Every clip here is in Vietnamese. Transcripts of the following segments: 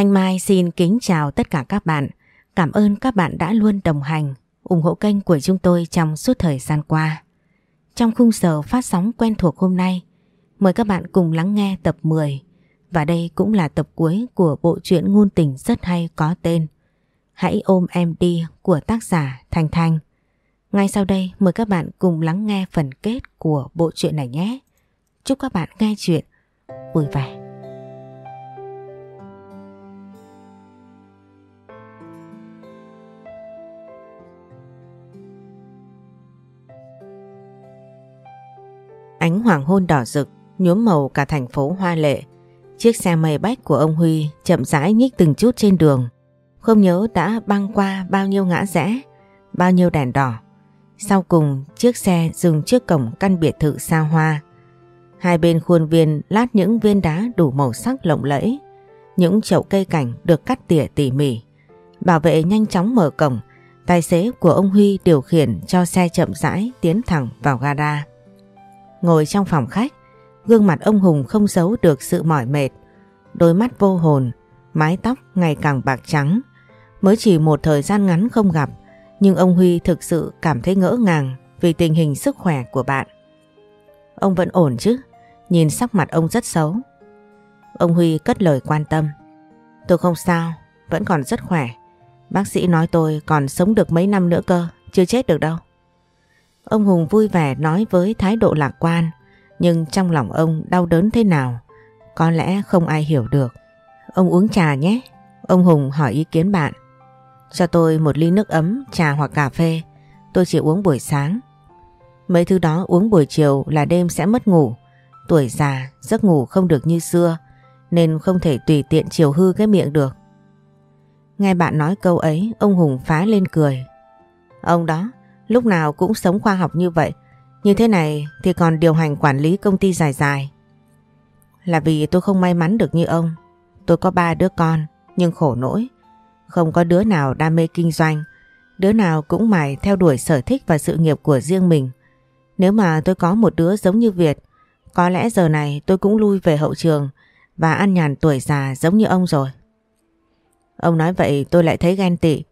Thanh Mai xin kính chào tất cả các bạn. Cảm ơn các bạn đã luôn đồng hành, ủng hộ kênh của chúng tôi trong suốt thời gian qua. Trong khung giờ phát sóng quen thuộc hôm nay, mời các bạn cùng lắng nghe tập 10 và đây cũng là tập cuối của bộ truyện ngôn tình rất hay có tên Hãy ôm em đi của tác giả Thanh Thanh. Ngay sau đây mời các bạn cùng lắng nghe phần kết của bộ truyện này nhé. Chúc các bạn nghe chuyện vui vẻ. Ánh hoàng hôn đỏ rực nhuốm màu cả thành phố hoa lệ. Chiếc xe mây bách của ông Huy chậm rãi nhích từng chút trên đường. Không nhớ đã băng qua bao nhiêu ngã rẽ, bao nhiêu đèn đỏ. Sau cùng chiếc xe dừng trước cổng căn biệt thự xa hoa. Hai bên khuôn viên lát những viên đá đủ màu sắc lộng lẫy. Những chậu cây cảnh được cắt tỉa tỉ mỉ. Bảo vệ nhanh chóng mở cổng. Tài xế của ông Huy điều khiển cho xe chậm rãi tiến thẳng vào gara. Ngồi trong phòng khách, gương mặt ông Hùng không giấu được sự mỏi mệt. Đôi mắt vô hồn, mái tóc ngày càng bạc trắng. Mới chỉ một thời gian ngắn không gặp, nhưng ông Huy thực sự cảm thấy ngỡ ngàng vì tình hình sức khỏe của bạn. Ông vẫn ổn chứ? Nhìn sắc mặt ông rất xấu. Ông Huy cất lời quan tâm. Tôi không sao, vẫn còn rất khỏe. Bác sĩ nói tôi còn sống được mấy năm nữa cơ, chưa chết được đâu. Ông Hùng vui vẻ nói với thái độ lạc quan, nhưng trong lòng ông đau đớn thế nào, có lẽ không ai hiểu được. Ông uống trà nhé. Ông Hùng hỏi ý kiến bạn. Cho tôi một ly nước ấm, trà hoặc cà phê. Tôi chỉ uống buổi sáng. Mấy thứ đó uống buổi chiều là đêm sẽ mất ngủ. Tuổi già, giấc ngủ không được như xưa, nên không thể tùy tiện chiều hư cái miệng được. Nghe bạn nói câu ấy, ông Hùng phá lên cười. Ông đó, lúc nào cũng sống khoa học như vậy. Như thế này thì còn điều hành quản lý công ty dài dài. Là vì tôi không may mắn được như ông. Tôi có ba đứa con, nhưng khổ nỗi. Không có đứa nào đam mê kinh doanh, đứa nào cũng mải theo đuổi sở thích và sự nghiệp của riêng mình. Nếu mà tôi có một đứa giống như Việt, có lẽ giờ này tôi cũng lui về hậu trường và ăn nhàn tuổi già giống như ông rồi. Ông nói vậy tôi lại thấy ghen tị.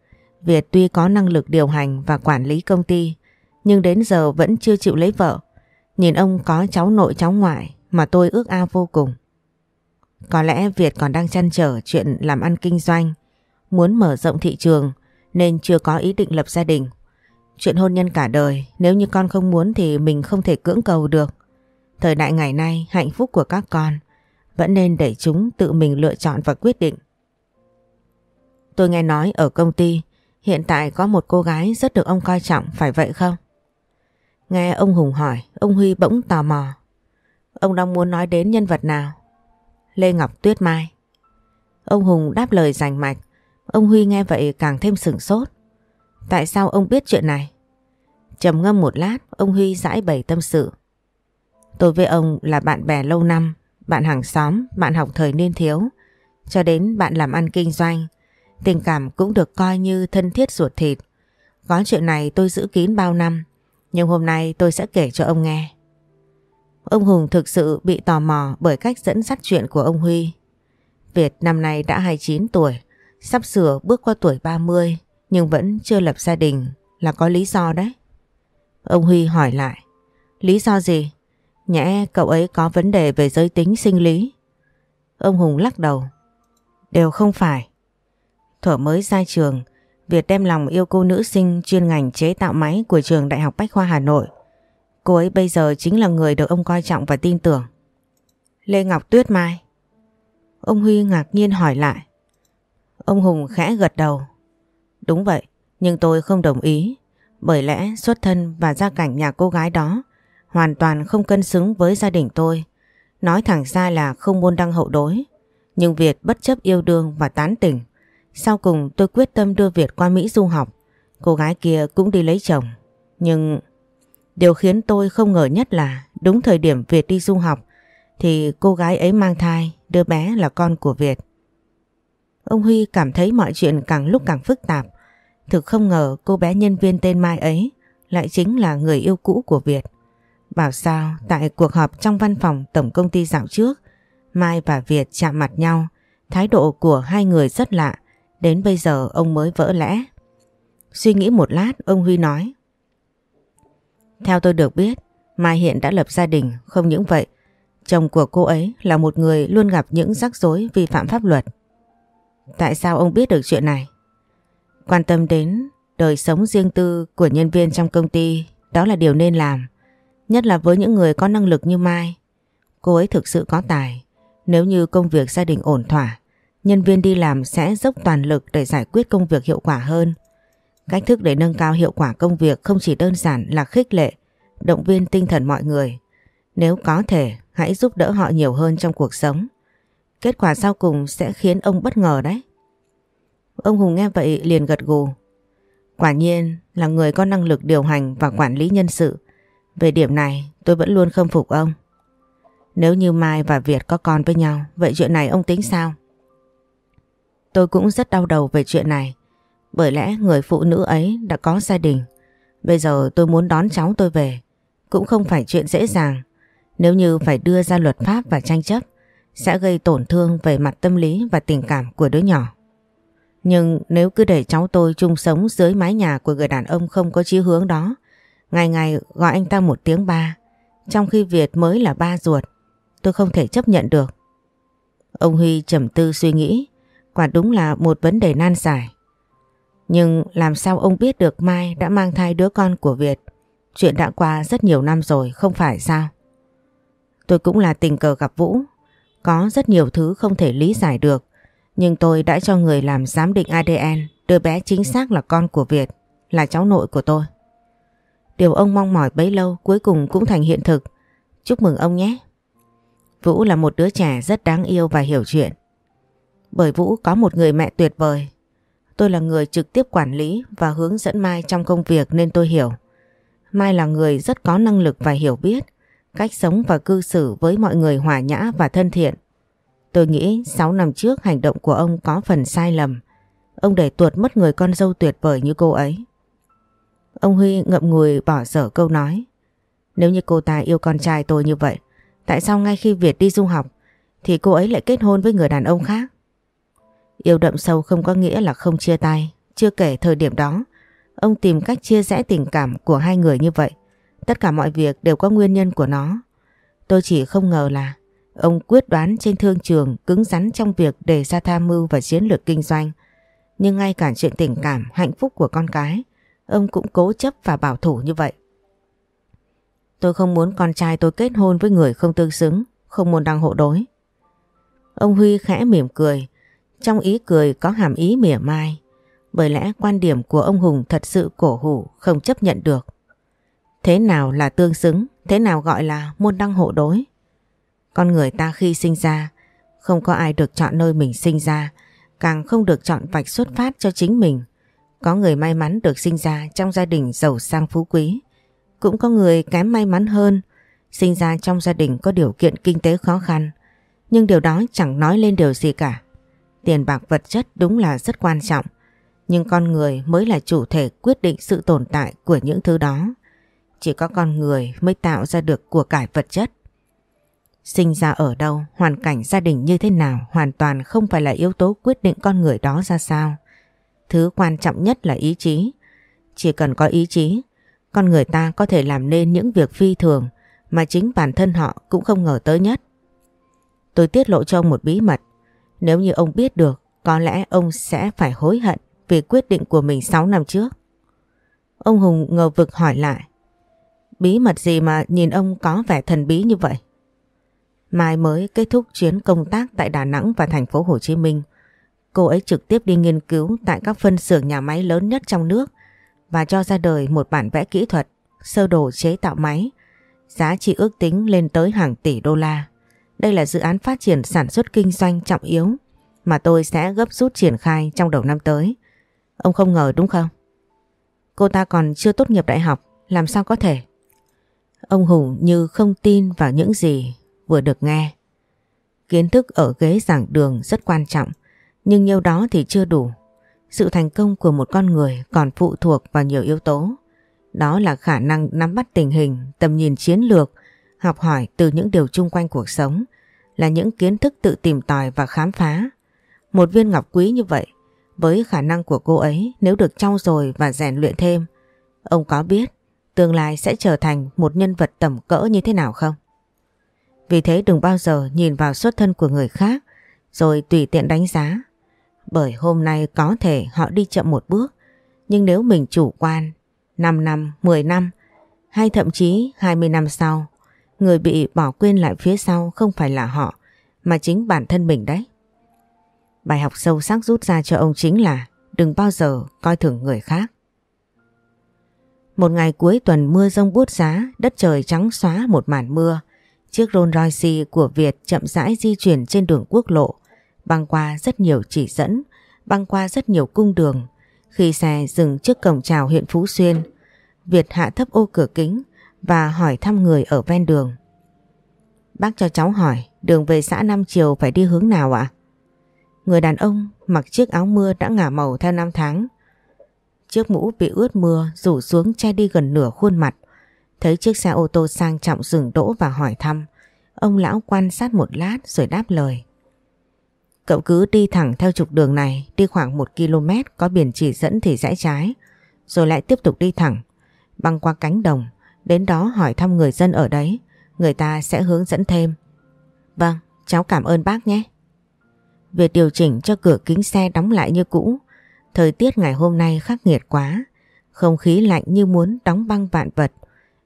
Việt tuy có năng lực điều hành và quản lý công ty, nhưng đến giờ vẫn chưa chịu lấy vợ. Nhìn ông có cháu nội cháu ngoại mà tôi ước ao vô cùng. Có lẽ Việt còn đang chăn trở chuyện làm ăn kinh doanh, muốn mở rộng thị trường nên chưa có ý định lập gia đình. Chuyện hôn nhân cả đời, nếu như con không muốn thì mình không thể cưỡng cầu được. Thời đại ngày nay, hạnh phúc của các con vẫn nên để chúng tự mình lựa chọn và quyết định. Tôi nghe nói ở công ty hiện tại có một cô gái rất được ông coi trọng, phải vậy không? Nghe ông Hùng hỏi, ông Huy bỗng tò mò. Ông đang muốn nói đến nhân vật nào? Lê Ngọc Tuyết Mai. Ông Hùng đáp lời rành mạch, ông Huy nghe vậy càng thêm sửng sốt. Tại sao ông biết chuyện này? trầm ngâm một lát, ông Huy giải bày tâm sự. Tôi với ông là bạn bè lâu năm, bạn hàng xóm, bạn học thời niên thiếu, cho đến bạn làm ăn kinh doanh. Tình cảm cũng được coi như thân thiết ruột thịt. Có chuyện này tôi giữ kín bao năm, nhưng hôm nay tôi sẽ kể cho ông nghe. Ông Hùng thực sự bị tò mò bởi cách dẫn dắt chuyện của ông Huy. Việt năm nay đã 29 tuổi, sắp sửa bước qua tuổi 30 nhưng vẫn chưa lập gia đình là có lý do đấy. Ông Huy hỏi lại, lý do gì? Nhẽ cậu ấy có vấn đề về giới tính sinh lý. Ông Hùng lắc đầu, đều không phải thở mới ra trường, Việt đem lòng yêu cô nữ sinh chuyên ngành chế tạo máy của trường Đại học Bách Khoa Hà Nội. Cô ấy bây giờ chính là người được ông coi trọng và tin tưởng. Lê Ngọc Tuyết Mai. Ông Huy ngạc nhiên hỏi lại. Ông Hùng khẽ gật đầu. Đúng vậy, nhưng tôi không đồng ý. Bởi lẽ xuất thân và gia cảnh nhà cô gái đó hoàn toàn không cân xứng với gia đình tôi. Nói thẳng ra là không môn đăng hậu đối. Nhưng Việt bất chấp yêu đương và tán tỉnh. Sau cùng tôi quyết tâm đưa Việt qua Mỹ du học. Cô gái kia cũng đi lấy chồng. Nhưng điều khiến tôi không ngờ nhất là đúng thời điểm Việt đi du học thì cô gái ấy mang thai, đứa bé là con của Việt. Ông Huy cảm thấy mọi chuyện càng lúc càng phức tạp. Thực không ngờ cô bé nhân viên tên Mai ấy lại chính là người yêu cũ của Việt. Bảo sao tại cuộc họp trong văn phòng tổng công ty dạo trước, Mai và Việt chạm mặt nhau Thái độ của hai người rất lạ, đến bây giờ ông mới vỡ lẽ. Suy nghĩ một lát, ông Huy nói. Theo tôi được biết, Mai hiện đã lập gia đình, không những vậy, chồng của cô ấy là một người luôn gặp những rắc rối vi phạm pháp luật. Tại sao ông biết được chuyện này? Quan tâm đến đời sống riêng tư của nhân viên trong công ty, đó là điều nên làm. Nhất là với những người có năng lực như Mai. Cô ấy thực sự có tài. Nếu như công việc gia đình ổn thỏa, nhân viên đi làm sẽ dốc toàn lực để giải quyết công việc hiệu quả hơn. Cách thức để nâng cao hiệu quả công việc không chỉ đơn giản là khích lệ, động viên tinh thần mọi người. Nếu có thể, hãy giúp đỡ họ nhiều hơn trong cuộc sống. Kết quả sau cùng sẽ khiến ông bất ngờ đấy. Ông Hùng nghe vậy liền gật gù. Quả nhiên là người có năng lực điều hành và quản lý nhân sự. Về điểm này tôi vẫn luôn khâm phục ông. Nếu như Mai và Việt có con với nhau, vậy chuyện này ông tính sao? Tôi cũng rất đau đầu về chuyện này. Bởi lẽ người phụ nữ ấy đã có gia đình. Bây giờ tôi muốn đón cháu tôi về. Cũng không phải chuyện dễ dàng. Nếu như phải đưa ra luật pháp và tranh chấp, sẽ gây tổn thương về mặt tâm lý và tình cảm của đứa nhỏ. Nhưng nếu cứ để cháu tôi chung sống dưới mái nhà của người đàn ông không có chí hướng đó, ngày ngày gọi anh ta một tiếng ba, trong khi Việt mới là ba ruột, tôi không thể chấp nhận được. Ông Huy trầm tư suy nghĩ, quả đúng là một vấn đề nan giải. Nhưng làm sao ông biết được Mai đã mang thai đứa con của Việt? Chuyện đã qua rất nhiều năm rồi, không phải sao? Tôi cũng là tình cờ gặp Vũ, có rất nhiều thứ không thể lý giải được. Nhưng tôi đã cho người làm giám định ADN, đứa bé chính xác là con của Việt, là cháu nội của tôi. Điều ông mong mỏi bấy lâu cuối cùng cũng thành hiện thực. Chúc mừng ông nhé. Vũ là một đứa trẻ rất đáng yêu và hiểu chuyện. Bởi Vũ có một người mẹ tuyệt vời. Tôi là người trực tiếp quản lý và hướng dẫn Mai trong công việc nên tôi hiểu. Mai là người rất có năng lực và hiểu biết, cách sống và cư xử với mọi người hòa nhã và thân thiện. Tôi nghĩ 6 năm trước hành động của ông có phần sai lầm. Ông để tuột mất người con dâu tuyệt vời như cô ấy. Ông Huy ngậm ngùi bỏ dở câu nói. Nếu như cô ta yêu con trai tôi như vậy, tại sao ngay khi Việt đi du học thì cô ấy lại kết hôn với người đàn ông khác? Yêu đậm sâu không có nghĩa là không chia tay. Chưa kể thời điểm đó, ông tìm cách chia rẽ tình cảm của hai người như vậy. Tất cả mọi việc đều có nguyên nhân của nó. Tôi chỉ không ngờ là ông quyết đoán trên thương trường cứng rắn trong việc đề ra tham mưu và chiến lược kinh doanh. Nhưng ngay cả chuyện tình cảm, hạnh phúc của con cái, ông cũng cố chấp và bảo thủ như vậy. Tôi không muốn con trai tôi kết hôn với người không tương xứng, không muốn đăng hộ đối. Ông Huy khẽ mỉm cười, trong ý cười có hàm ý mỉa mai, bởi lẽ quan điểm của ông Hùng thật sự cổ hủ không chấp nhận được. Thế nào là tương xứng, thế nào gọi là môn đăng hộ đối? Con người ta khi sinh ra, không có ai được chọn nơi mình sinh ra, càng không được chọn vạch xuất phát cho chính mình. Có người may mắn được sinh ra trong gia đình giàu sang phú quý, cũng có người kém may mắn hơn, sinh ra trong gia đình có điều kiện kinh tế khó khăn. Nhưng điều đó chẳng nói lên điều gì cả. Tiền bạc vật chất đúng là rất quan trọng, nhưng con người mới là chủ thể quyết định sự tồn tại của những thứ đó. Chỉ có con người mới tạo ra được của cải vật chất. Sinh ra ở đâu, hoàn cảnh gia đình như thế nào hoàn toàn không phải là yếu tố quyết định con người đó ra sao. Thứ quan trọng nhất là ý chí. Chỉ cần có ý chí, con người ta có thể làm nên những việc phi thường mà chính bản thân họ cũng không ngờ tới nhất. Tôi tiết lộ cho ông một bí mật. Nếu như ông biết được, có lẽ ông sẽ phải hối hận về quyết định của mình 6 năm trước. Ông Hùng ngờ vực hỏi lại. Bí mật gì mà nhìn ông có vẻ thần bí như vậy? Mai mới kết thúc chuyến công tác tại Đà Nẵng và thành phố Hồ Chí Minh. Cô ấy trực tiếp đi nghiên cứu tại các phân xưởng nhà máy lớn nhất trong nước và cho ra đời một bản vẽ kỹ thuật, sơ đồ chế tạo máy, giá trị ước tính lên tới hàng tỷ đô la. Đây là dự án phát triển sản xuất kinh doanh trọng yếu mà tôi sẽ gấp rút triển khai trong đầu năm tới. Ông không ngờ đúng không? Cô ta còn chưa tốt nghiệp đại học, làm sao có thể? Ông Hùng như không tin vào những gì vừa được nghe. Kiến thức ở ghế giảng đường rất quan trọng, nhưng nhiều đó thì chưa đủ. Sự thành công của một con người còn phụ thuộc vào nhiều yếu tố. Đó là khả năng nắm bắt tình hình, tầm nhìn chiến lược, học hỏi từ những điều chung quanh cuộc sống, là những kiến thức tự tìm tòi và khám phá. Một viên ngọc quý như vậy, với khả năng của cô ấy nếu được trau dồi và rèn luyện thêm, ông có biết tương lai sẽ trở thành một nhân vật tầm cỡ như thế nào không? Vì thế đừng bao giờ nhìn vào xuất thân của người khác rồi tùy tiện đánh giá. Bởi hôm nay có thể họ đi chậm một bước, nhưng nếu mình chủ quan 5 năm, 10 năm hay thậm chí 20 năm sau, người bị bỏ quên lại phía sau không phải là họ mà chính bản thân mình đấy. Bài học sâu sắc rút ra cho ông chính là đừng bao giờ coi thường người khác. Một ngày cuối tuần mưa rông bút giá, đất trời trắng xóa một màn mưa. Chiếc Rolls Royce của Việt chậm rãi di chuyển trên đường quốc lộ, băng qua rất nhiều chỉ dẫn, băng qua rất nhiều cung đường. Khi xe dừng trước cổng chào huyện Phú Xuyên, Việt hạ thấp ô cửa kính và hỏi thăm người ở ven đường. Bác cho cháu hỏi, đường về xã Nam Triều phải đi hướng nào ạ? Người đàn ông mặc chiếc áo mưa đã ngả màu theo năm tháng. Chiếc mũ bị ướt mưa rủ xuống che đi gần nửa khuôn mặt. Thấy chiếc xe ô tô sang trọng dừng đỗ và hỏi thăm. Ông lão quan sát một lát rồi đáp lời. Cậu cứ đi thẳng theo trục đường này, đi khoảng một km có biển chỉ dẫn thì rẽ trái, rồi lại tiếp tục đi thẳng, băng qua cánh đồng, đến đó hỏi thăm người dân ở đấy, người ta sẽ hướng dẫn thêm. Vâng, cháu cảm ơn bác nhé. Việc điều chỉnh cho cửa kính xe đóng lại như cũ, thời tiết ngày hôm nay khắc nghiệt quá, không khí lạnh như muốn đóng băng vạn vật.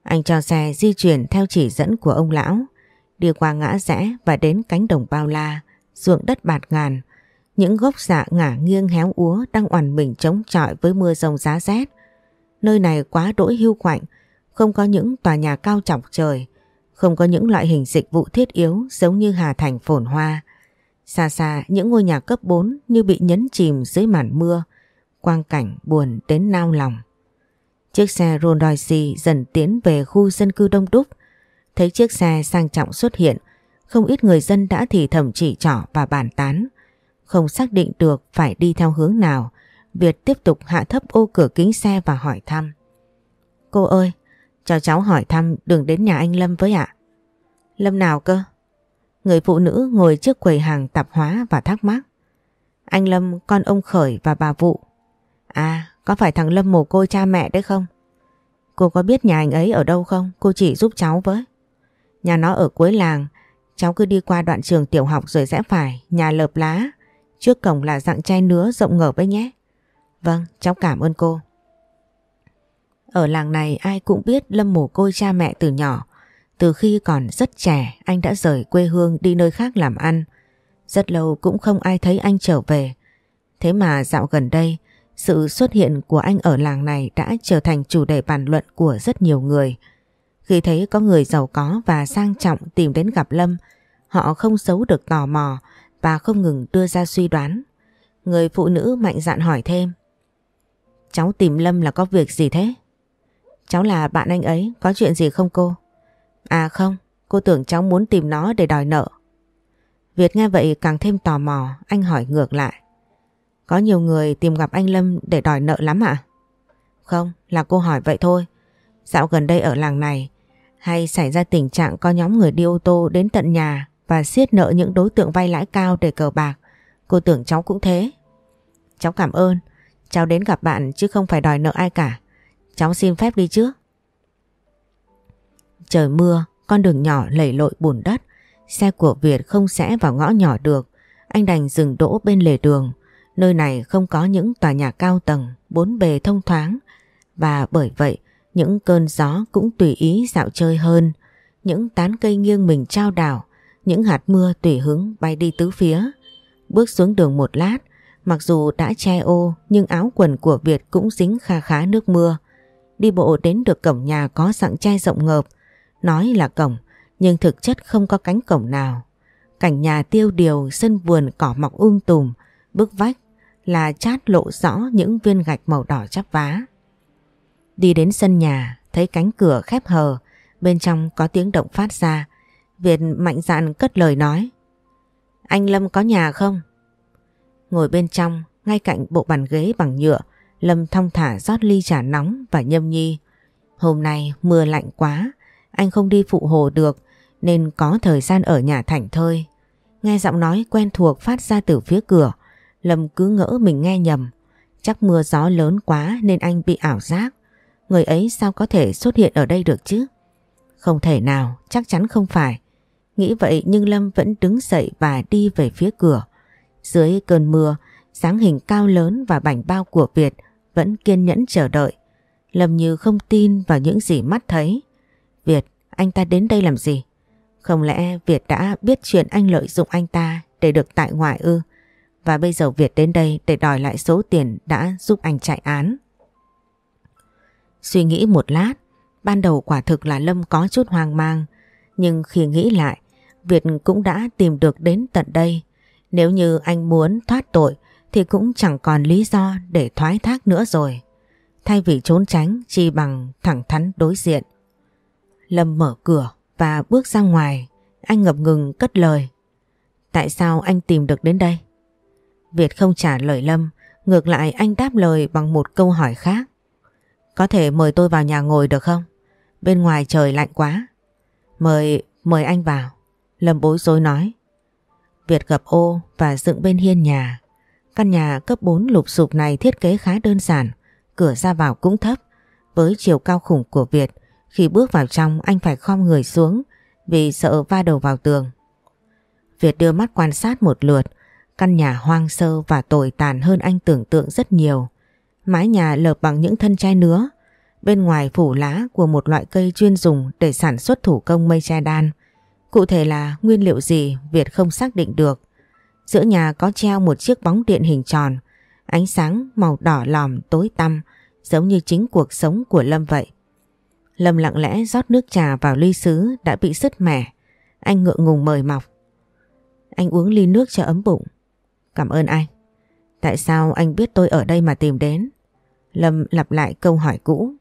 Anh cho xe di chuyển theo chỉ dẫn của ông lão, đi qua ngã rẽ và đến cánh đồng bao la, ruộng đất bạt ngàn. Những gốc dạ ngả nghiêng héo úa đang oằn mình chống chọi với mưa rông giá rét. Nơi này quá đỗi hưu quạnh, không có những tòa nhà cao chọc trời, không có những loại hình dịch vụ thiết yếu giống như Hà Thành phồn hoa. Xa xa những ngôi nhà cấp 4 như bị nhấn chìm dưới màn mưa, quang cảnh buồn đến nao lòng. Chiếc xe Rolls Royce dần tiến về khu dân cư đông đúc. Thấy chiếc xe sang trọng xuất hiện, không ít người dân đã thì thầm chỉ trỏ và bàn tán. Không xác định được phải đi theo hướng nào, Việt tiếp tục hạ thấp ô cửa kính xe và hỏi thăm. Cô ơi, cho cháu hỏi thăm đường đến nhà anh Lâm với ạ. Lâm nào cơ? Người phụ nữ ngồi trước quầy hàng tạp hóa và thắc mắc. Anh Lâm con ông Khởi và bà Vụ. À, có phải thằng Lâm mồ côi cha mẹ đấy không? Cô có biết nhà anh ấy ở đâu không? Cô chỉ giúp cháu với. Nhà nó ở cuối làng, cháu cứ đi qua đoạn trường tiểu học rồi rẽ phải, nhà lợp lá. Trước cổng là dạng chai nứa rộng ngở với nhé. Vâng, cháu cảm ơn cô. Ở làng này ai cũng biết Lâm mồ côi cha mẹ từ nhỏ. Từ khi còn rất trẻ anh đã rời quê hương đi nơi khác làm ăn. Rất lâu cũng không ai thấy anh trở về. Thế mà dạo gần đây sự xuất hiện của anh ở làng này đã trở thành chủ đề bàn luận của rất nhiều người. Khi thấy có người giàu có và sang trọng tìm đến gặp Lâm, họ không giấu được tò mò và không ngừng đưa ra suy đoán. Người phụ nữ mạnh dạn hỏi thêm. Cháu tìm Lâm là có việc gì thế? Cháu là bạn anh ấy, có chuyện gì không cô? À không, cô tưởng cháu muốn tìm nó để đòi nợ. Việt nghe vậy càng thêm tò mò, anh hỏi ngược lại. Có nhiều người tìm gặp anh Lâm để đòi nợ lắm ạ? Không, là cô hỏi vậy thôi. Dạo gần đây ở làng này, hay xảy ra tình trạng có nhóm người đi ô tô đến tận nhà và siết nợ những đối tượng vay lãi cao để cờ bạc. Cô tưởng cháu cũng thế. Cháu cảm ơn, cháu đến gặp bạn chứ không phải đòi nợ ai cả. Cháu xin phép đi trước. Trời mưa, con đường nhỏ lầy lội bùn đất, xe của Việt không sẽ vào ngõ nhỏ được. Anh đành dừng đỗ bên lề đường. Nơi này không có những tòa nhà cao tầng, bốn bề thông thoáng và bởi vậy những cơn gió cũng tùy ý dạo chơi hơn. Những tán cây nghiêng mình trao đảo, những hạt mưa tùy hứng bay đi tứ phía. Bước xuống đường một lát, mặc dù đã che ô nhưng áo quần của Việt cũng dính kha khá nước mưa. Đi bộ đến được cổng nhà có sẵn che rộng ngợp, nói là cổng nhưng thực chất không có cánh cổng nào. Cảnh nhà tiêu điều, sân vườn cỏ mọc um tùm, bức vách là chát lộ rõ những viên gạch màu đỏ chắp vá. Đi đến sân nhà, thấy cánh cửa khép hờ, bên trong có tiếng động phát ra. Việt mạnh dạn cất lời nói. Anh Lâm có nhà không? Ngồi bên trong, ngay cạnh bộ bàn ghế bằng nhựa, Lâm thong thả rót ly trà nóng và nhâm nhi. Hôm nay mưa lạnh quá, anh không đi phụ hồ được nên có thời gian ở nhà thảnh thơi. Nghe giọng nói quen thuộc phát ra từ phía cửa, Lâm cứ ngỡ mình nghe nhầm. Chắc mưa gió lớn quá nên anh bị ảo giác. Người ấy sao có thể xuất hiện ở đây được chứ? Không thể nào, chắc chắn không phải. Nghĩ vậy nhưng Lâm vẫn đứng dậy và đi về phía cửa. Dưới cơn mưa, dáng hình cao lớn và bảnh bao của Việt vẫn kiên nhẫn chờ đợi. Lâm như không tin vào những gì mắt thấy. Việt, anh ta đến đây làm gì? Không lẽ Việt đã biết chuyện anh lợi dụng anh ta để được tại ngoại ư? Và bây giờ Việt đến đây để đòi lại số tiền đã giúp anh chạy án. Suy nghĩ một lát, ban đầu quả thực là Lâm có chút hoang mang. Nhưng khi nghĩ lại, Việt cũng đã tìm được đến tận đây. Nếu như anh muốn thoát tội thì cũng chẳng còn lý do để thoái thác nữa rồi. Thay vì trốn tránh chi bằng thẳng thắn đối diện. Lâm mở cửa và bước ra ngoài. Anh ngập ngừng cất lời. Tại sao anh tìm được đến đây? Việt không trả lời Lâm, ngược lại anh đáp lời bằng một câu hỏi khác. Có thể mời tôi vào nhà ngồi được không? Bên ngoài trời lạnh quá. Mời, mời anh vào. Lâm bối rối nói. Việt gập ô và dựng bên hiên nhà. Căn nhà cấp 4 lục sụp này thiết kế khá đơn giản, cửa ra vào cũng thấp. Với chiều cao khủng của Việt, khi bước vào trong anh phải khom người xuống vì sợ va đầu vào tường. Việt đưa mắt quan sát một lượt, căn nhà hoang sơ và tồi tàn hơn anh tưởng tượng rất nhiều. Mái nhà lợp bằng những thân chai nứa, bên ngoài phủ lá của một loại cây chuyên dùng để sản xuất thủ công mây che đan. Cụ thể là nguyên liệu gì Việt không xác định được. Giữa nhà có treo một chiếc bóng điện hình tròn, ánh sáng màu đỏ lòm tối tăm giống như chính cuộc sống của Lâm vậy. Lâm lặng lẽ rót nước trà vào ly sứ đã bị sứt mẻ. Anh ngượng ngùng mời mọc. Anh uống ly nước cho ấm bụng. Cảm ơn anh. Tại sao anh biết tôi ở đây mà tìm đến? Lâm lặp lại câu hỏi cũ.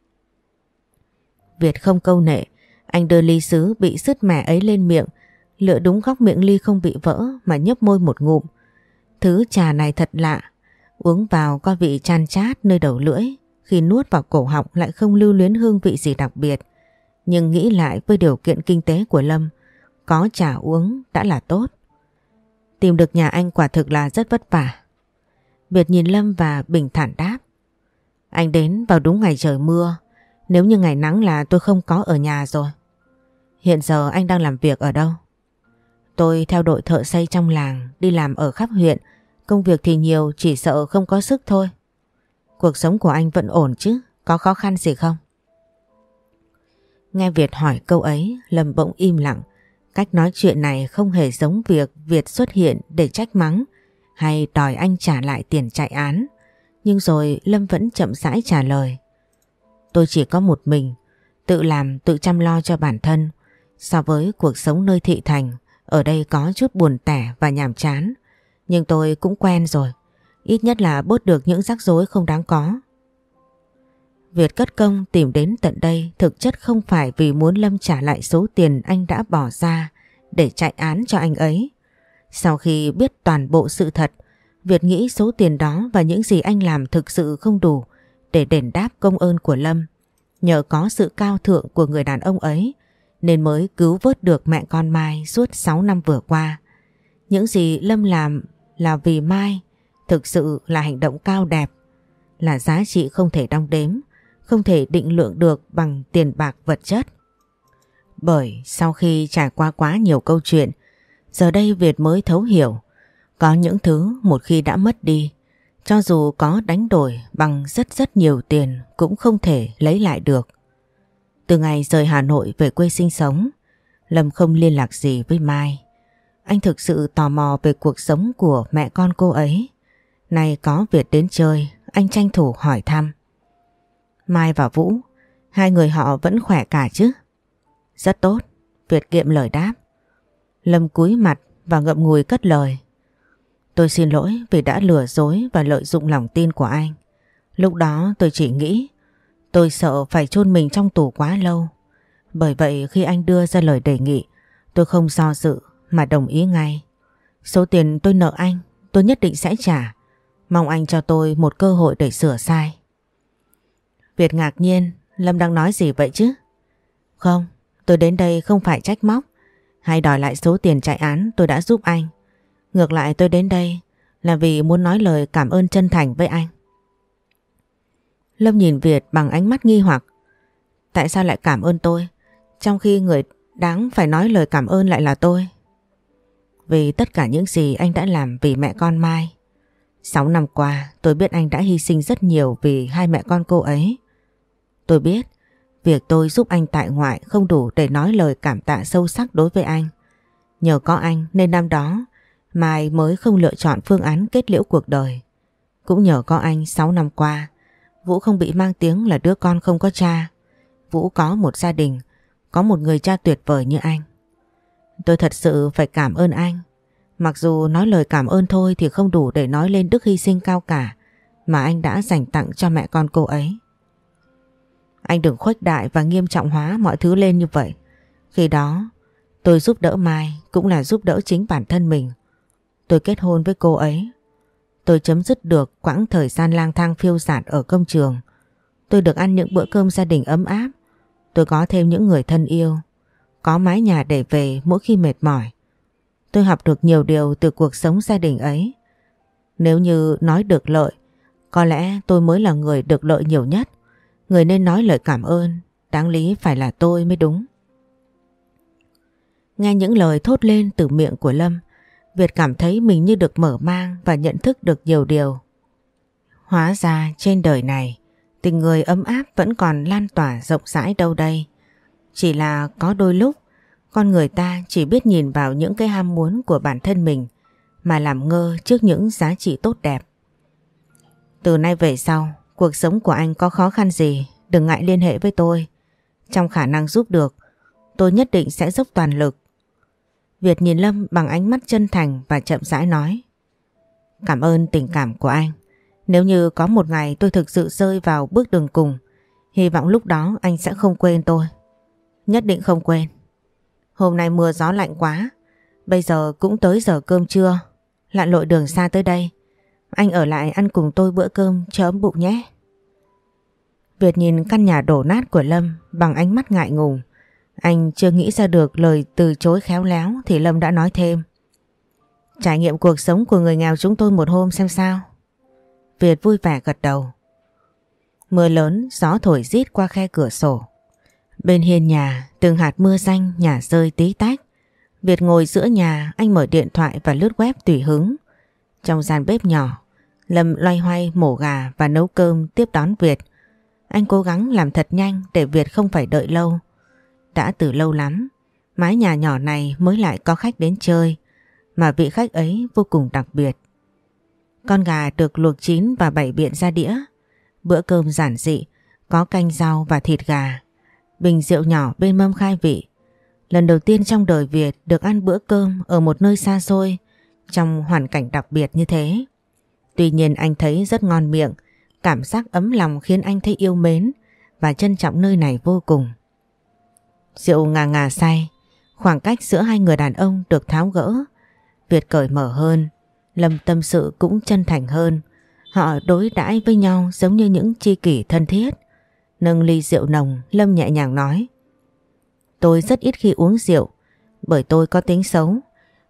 Việt không câu nệ, anh đưa ly sứ bị sứt mẻ ấy lên miệng, lựa đúng góc miệng ly không bị vỡ mà nhấp môi một ngụm. Thứ trà này thật lạ, uống vào có vị chan chát nơi đầu lưỡi, khi nuốt vào cổ họng lại không lưu luyến hương vị gì đặc biệt. Nhưng nghĩ lại với điều kiện kinh tế của Lâm, có trà uống đã là tốt. Tìm được nhà anh quả thực là rất vất vả. biệt nhìn Lâm và bình thản đáp. Anh đến vào đúng ngày trời mưa, nếu như ngày nắng là tôi không có ở nhà rồi. Hiện giờ anh đang làm việc ở đâu? Tôi theo đội thợ xây trong làng, đi làm ở khắp huyện. Công việc thì nhiều, chỉ sợ không có sức thôi. Cuộc sống của anh vẫn ổn chứ, có khó khăn gì không? Nghe Việt hỏi câu ấy, Lâm bỗng im lặng. Cách nói chuyện này không hề giống việc Việt xuất hiện để trách mắng hay đòi anh trả lại tiền chạy án. Nhưng rồi Lâm vẫn chậm rãi trả lời. Tôi chỉ có một mình, tự làm tự chăm lo cho bản thân. So với cuộc sống nơi thị thành, ở đây có chút buồn tẻ và nhàm chán. Nhưng tôi cũng quen rồi, ít nhất là bớt được những rắc rối không đáng có. Việt cất công tìm đến tận đây thực chất không phải vì muốn Lâm trả lại số tiền anh đã bỏ ra để chạy án cho anh ấy. Sau khi biết toàn bộ sự thật, Việt nghĩ số tiền đó và những gì anh làm thực sự không đủ để đền đáp công ơn của Lâm. Nhờ có sự cao thượng của người đàn ông ấy nên mới cứu vớt được mẹ con Mai suốt 6 năm vừa qua. Những gì Lâm làm là vì Mai thực sự là hành động cao đẹp, là giá trị không thể đong đếm, không thể định lượng được bằng tiền bạc vật chất. Bởi sau khi trải qua quá nhiều câu chuyện, giờ đây Việt mới thấu hiểu có những thứ một khi đã mất đi cho dù có đánh đổi bằng rất rất nhiều tiền cũng không thể lấy lại được. Từ ngày rời Hà Nội về quê sinh sống, Lâm không liên lạc gì với Mai. Anh thực sự tò mò về cuộc sống của mẹ con cô ấy. Nay có Việt đến chơi, anh tranh thủ hỏi thăm. Mai và Vũ, hai người họ vẫn khỏe cả chứ? Rất tốt, Việt kiệm lời đáp. Lâm cúi mặt và ngậm ngùi cất lời. Tôi xin lỗi vì đã lừa dối và lợi dụng lòng tin của anh. Lúc đó tôi chỉ nghĩ tôi sợ phải chôn mình trong tù quá lâu. Bởi vậy khi anh đưa ra lời đề nghị tôi không do dự mà đồng ý ngay. Số tiền tôi nợ anh tôi nhất định sẽ trả. Mong anh cho tôi một cơ hội để sửa sai. Việt ngạc nhiên Lâm đang nói gì vậy chứ? Không, tôi đến đây không phải trách móc hay đòi lại số tiền chạy án tôi đã giúp anh. Ngược lại tôi đến đây là vì muốn nói lời cảm ơn chân thành với anh. Lâm nhìn Việt bằng ánh mắt nghi hoặc. Tại sao lại cảm ơn tôi? Trong khi người đáng phải nói lời cảm ơn lại là tôi. Vì tất cả những gì anh đã làm vì mẹ con Mai. Sáu năm qua tôi biết anh đã hy sinh rất nhiều vì hai mẹ con cô ấy. Tôi biết việc tôi giúp anh tại ngoại không đủ để nói lời cảm tạ sâu sắc đối với anh. Nhờ có anh nên năm đó Mai mới không lựa chọn phương án kết liễu cuộc đời. Cũng nhờ có anh 6 năm qua, Vũ không bị mang tiếng là đứa con không có cha. Vũ có một gia đình, có một người cha tuyệt vời như anh. Tôi thật sự phải cảm ơn anh. Mặc dù nói lời cảm ơn thôi thì không đủ để nói lên đức hy sinh cao cả mà anh đã dành tặng cho mẹ con cô ấy. Anh đừng khuếch đại và nghiêm trọng hóa mọi thứ lên như vậy. Khi đó, tôi giúp đỡ Mai cũng là giúp đỡ chính bản thân mình. Tôi kết hôn với cô ấy. Tôi chấm dứt được quãng thời gian lang thang phiêu dạt ở công trường. Tôi được ăn những bữa cơm gia đình ấm áp. Tôi có thêm những người thân yêu. Có mái nhà để về mỗi khi mệt mỏi. Tôi học được nhiều điều từ cuộc sống gia đình ấy. Nếu như nói được lợi, có lẽ tôi mới là người được lợi nhiều nhất. Người nên nói lời cảm ơn, đáng lý phải là tôi mới đúng. Nghe những lời thốt lên từ miệng của Lâm, Việt cảm thấy mình như được mở mang và nhận thức được nhiều điều. Hóa ra trên đời này, tình người ấm áp vẫn còn lan tỏa rộng rãi đâu đây. Chỉ là có đôi lúc, con người ta chỉ biết nhìn vào những cái ham muốn của bản thân mình mà làm ngơ trước những giá trị tốt đẹp. Từ nay về sau, cuộc sống của anh có khó khăn gì, đừng ngại liên hệ với tôi. Trong khả năng giúp được, tôi nhất định sẽ dốc toàn lực Việt nhìn Lâm bằng ánh mắt chân thành và chậm rãi nói. Cảm ơn tình cảm của anh. Nếu như có một ngày tôi thực sự rơi vào bước đường cùng, hy vọng lúc đó anh sẽ không quên tôi. Nhất định không quên. Hôm nay mưa gió lạnh quá, bây giờ cũng tới giờ cơm trưa, lặn lội đường xa tới đây. Anh ở lại ăn cùng tôi bữa cơm cho ấm bụng nhé. Việt nhìn căn nhà đổ nát của Lâm bằng ánh mắt ngại ngùng. Anh chưa nghĩ ra được lời từ chối khéo léo thì Lâm đã nói thêm. Trải nghiệm cuộc sống của người nghèo chúng tôi một hôm xem sao. Việt vui vẻ gật đầu. Mưa lớn, gió thổi rít qua khe cửa sổ. Bên hiên nhà, từng hạt mưa xanh nhà rơi tí tách. Việt ngồi giữa nhà, anh mở điện thoại và lướt web tùy hứng. Trong gian bếp nhỏ, Lâm loay hoay mổ gà và nấu cơm tiếp đón Việt. Anh cố gắng làm thật nhanh để Việt không phải đợi lâu. Đã từ lâu lắm, mái nhà nhỏ này mới lại có khách đến chơi, mà vị khách ấy vô cùng đặc biệt. Con gà được luộc chín và bày biện ra đĩa. Bữa cơm giản dị, có canh rau và thịt gà. Bình rượu nhỏ bên mâm khai vị. Lần đầu tiên trong đời Việt được ăn bữa cơm ở một nơi xa xôi, trong hoàn cảnh đặc biệt như thế. Tuy nhiên anh thấy rất ngon miệng, cảm giác ấm lòng khiến anh thấy yêu mến và trân trọng nơi này vô cùng. Rượu ngà ngà say, khoảng cách giữa hai người đàn ông được tháo gỡ. Việt cởi mở hơn, Lâm tâm sự cũng chân thành hơn. Họ đối đãi với nhau giống như những chi kỷ thân thiết. Nâng ly rượu nồng, Lâm nhẹ nhàng nói. Tôi rất ít khi uống rượu, bởi tôi có tính xấu.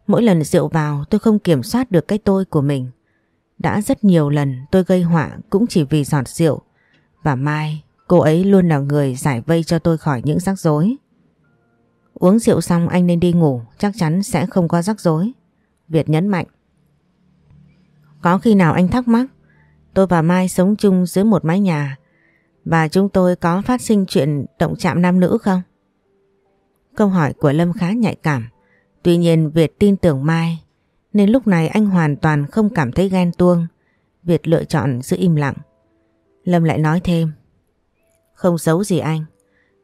Mỗi lần rượu vào tôi không kiểm soát được cái tôi của mình. Đã rất nhiều lần tôi gây họa cũng chỉ vì giọt rượu. Và Mai, cô ấy luôn là người giải vây cho tôi khỏi những rắc rối. Uống rượu xong anh nên đi ngủ, chắc chắn sẽ không có rắc rối. Việt nhấn mạnh. Có khi nào anh thắc mắc, tôi và Mai sống chung dưới một mái nhà và chúng tôi có phát sinh chuyện động chạm nam nữ không? Câu hỏi của Lâm khá nhạy cảm. Tuy nhiên Việt tin tưởng Mai nên lúc này anh hoàn toàn không cảm thấy ghen tuông. Việt lựa chọn giữ im lặng. Lâm lại nói thêm. Không xấu gì anh.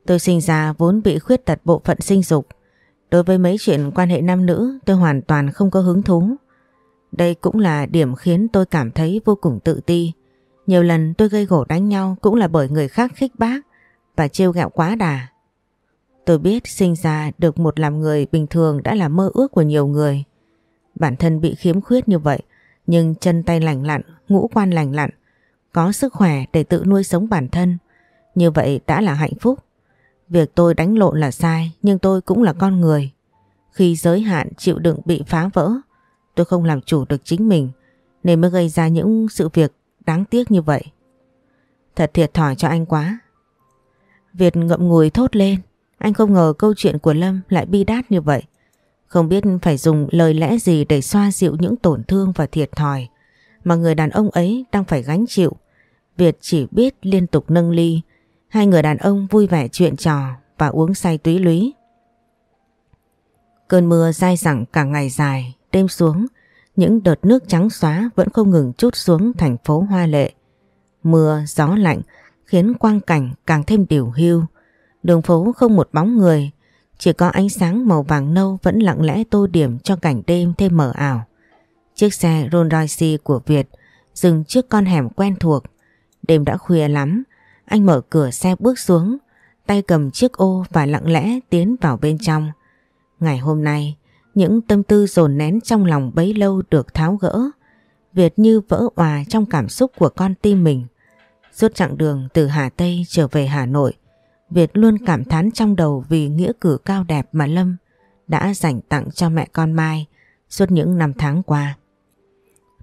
Tôi sinh ra vốn bị khuyết tật bộ phận sinh dục. Đối với mấy chuyện quan hệ nam nữ tôi hoàn toàn không có hứng thú. Đây cũng là điểm khiến tôi cảm thấy vô cùng tự ti. Nhiều lần tôi gây gổ đánh nhau cũng là bởi người khác khích bác và trêu ghẹo quá đà. Tôi biết sinh ra được một làm người bình thường đã là mơ ước của nhiều người. Bản thân bị khiếm khuyết như vậy nhưng chân tay lành lặn, ngũ quan lành lặn, có sức khỏe để tự nuôi sống bản thân. Như vậy đã là hạnh phúc. Việc tôi đánh lộn là sai nhưng tôi cũng là con người. Khi giới hạn chịu đựng bị phá vỡ, tôi không làm chủ được chính mình nên mới gây ra những sự việc đáng tiếc như vậy. Thật thiệt thòi cho anh quá. Việt ngậm ngùi thốt lên. Anh không ngờ câu chuyện của Lâm lại bi đát như vậy. Không biết phải dùng lời lẽ gì để xoa dịu những tổn thương và thiệt thòi mà người đàn ông ấy đang phải gánh chịu. Việt chỉ biết liên tục nâng ly. Hai người đàn ông vui vẻ chuyện trò và uống say túy lúy. Cơn mưa dai dẳng cả ngày dài, đêm xuống, những đợt nước trắng xóa vẫn không ngừng chút xuống thành phố hoa lệ. Mưa, gió lạnh khiến quang cảnh càng thêm điều hưu. Đường phố không một bóng người, chỉ có ánh sáng màu vàng nâu vẫn lặng lẽ tô điểm cho cảnh đêm thêm mờ ảo. Chiếc xe Rolls Royce của Việt dừng trước con hẻm quen thuộc. Đêm đã khuya lắm, anh mở cửa xe bước xuống, tay cầm chiếc ô và lặng lẽ tiến vào bên trong. Ngày hôm nay, những tâm tư dồn nén trong lòng bấy lâu được tháo gỡ. Việt như vỡ hòa trong cảm xúc của con tim mình. Suốt chặng đường từ Hà Tây trở về Hà Nội, Việt luôn cảm thán trong đầu vì nghĩa cử cao đẹp mà Lâm đã dành tặng cho mẹ con Mai suốt những năm tháng qua.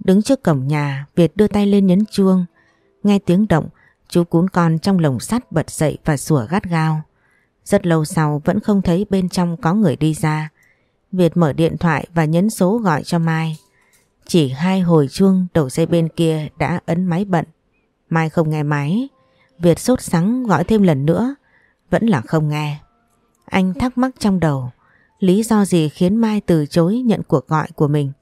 Đứng trước cổng nhà, Việt đưa tay lên nhấn chuông. Nghe tiếng động, chú cún con trong lồng sắt bật dậy và sủa gắt gao. Rất lâu sau vẫn không thấy bên trong có người đi ra. Việt mở điện thoại và nhấn số gọi cho Mai. Chỉ hai hồi chuông đầu dây bên kia đã ấn máy bận. Mai không nghe máy. Việt sốt sắng gọi thêm lần nữa. Vẫn là không nghe. Anh thắc mắc trong đầu. Lý do gì khiến Mai từ chối nhận cuộc gọi của mình?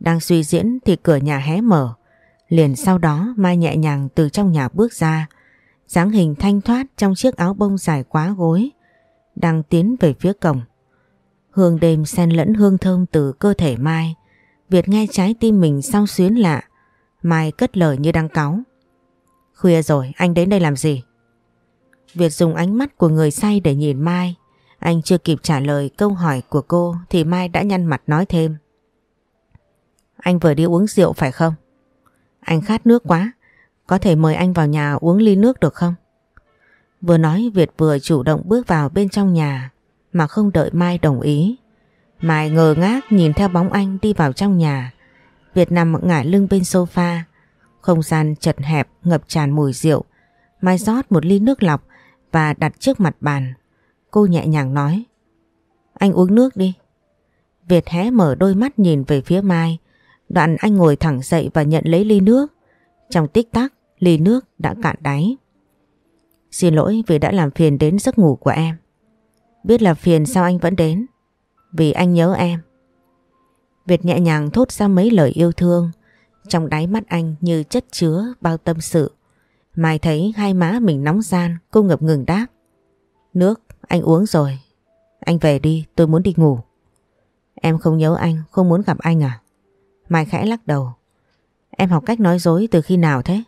Đang suy diễn thì cửa nhà hé mở. Liền sau đó Mai nhẹ nhàng từ trong nhà bước ra. dáng hình thanh thoát trong chiếc áo bông dài quá gối. Đang tiến về phía cổng. Hương đêm xen lẫn hương thơm từ cơ thể Mai. Việt nghe trái tim mình sao xuyến lạ. Mai cất lời như đang cáu. Khuya rồi, anh đến đây làm gì? Việt dùng ánh mắt của người say để nhìn Mai. Anh chưa kịp trả lời câu hỏi của cô thì Mai đã nhăn mặt nói thêm. Anh vừa đi uống rượu phải không? Anh khát nước quá, có thể mời anh vào nhà uống ly nước được không? Vừa nói Việt vừa chủ động bước vào bên trong nhà mà không đợi Mai đồng ý. Mai ngờ ngác nhìn theo bóng anh đi vào trong nhà. Việt nằm ngả lưng bên sofa, không gian chật hẹp ngập tràn mùi rượu. Mai rót một ly nước lọc và đặt trước mặt bàn. Cô nhẹ nhàng nói Anh uống nước đi. Việt hé mở đôi mắt nhìn về phía Mai. Đoạn anh ngồi thẳng dậy và nhận lấy ly nước. Trong tích tắc, ly nước đã cạn đáy. Xin lỗi vì đã làm phiền đến giấc ngủ của em. Biết là phiền sao anh vẫn đến? Vì anh nhớ em. Việt nhẹ nhàng thốt ra mấy lời yêu thương. Trong đáy mắt anh như chất chứa bao tâm sự. Mai thấy hai má mình nóng gian, cô ngập ngừng đáp. Nước, anh uống rồi. Anh về đi, tôi muốn đi ngủ. Em không nhớ anh, không muốn gặp anh à? Mai khẽ lắc đầu. Em học cách nói dối từ khi nào thế?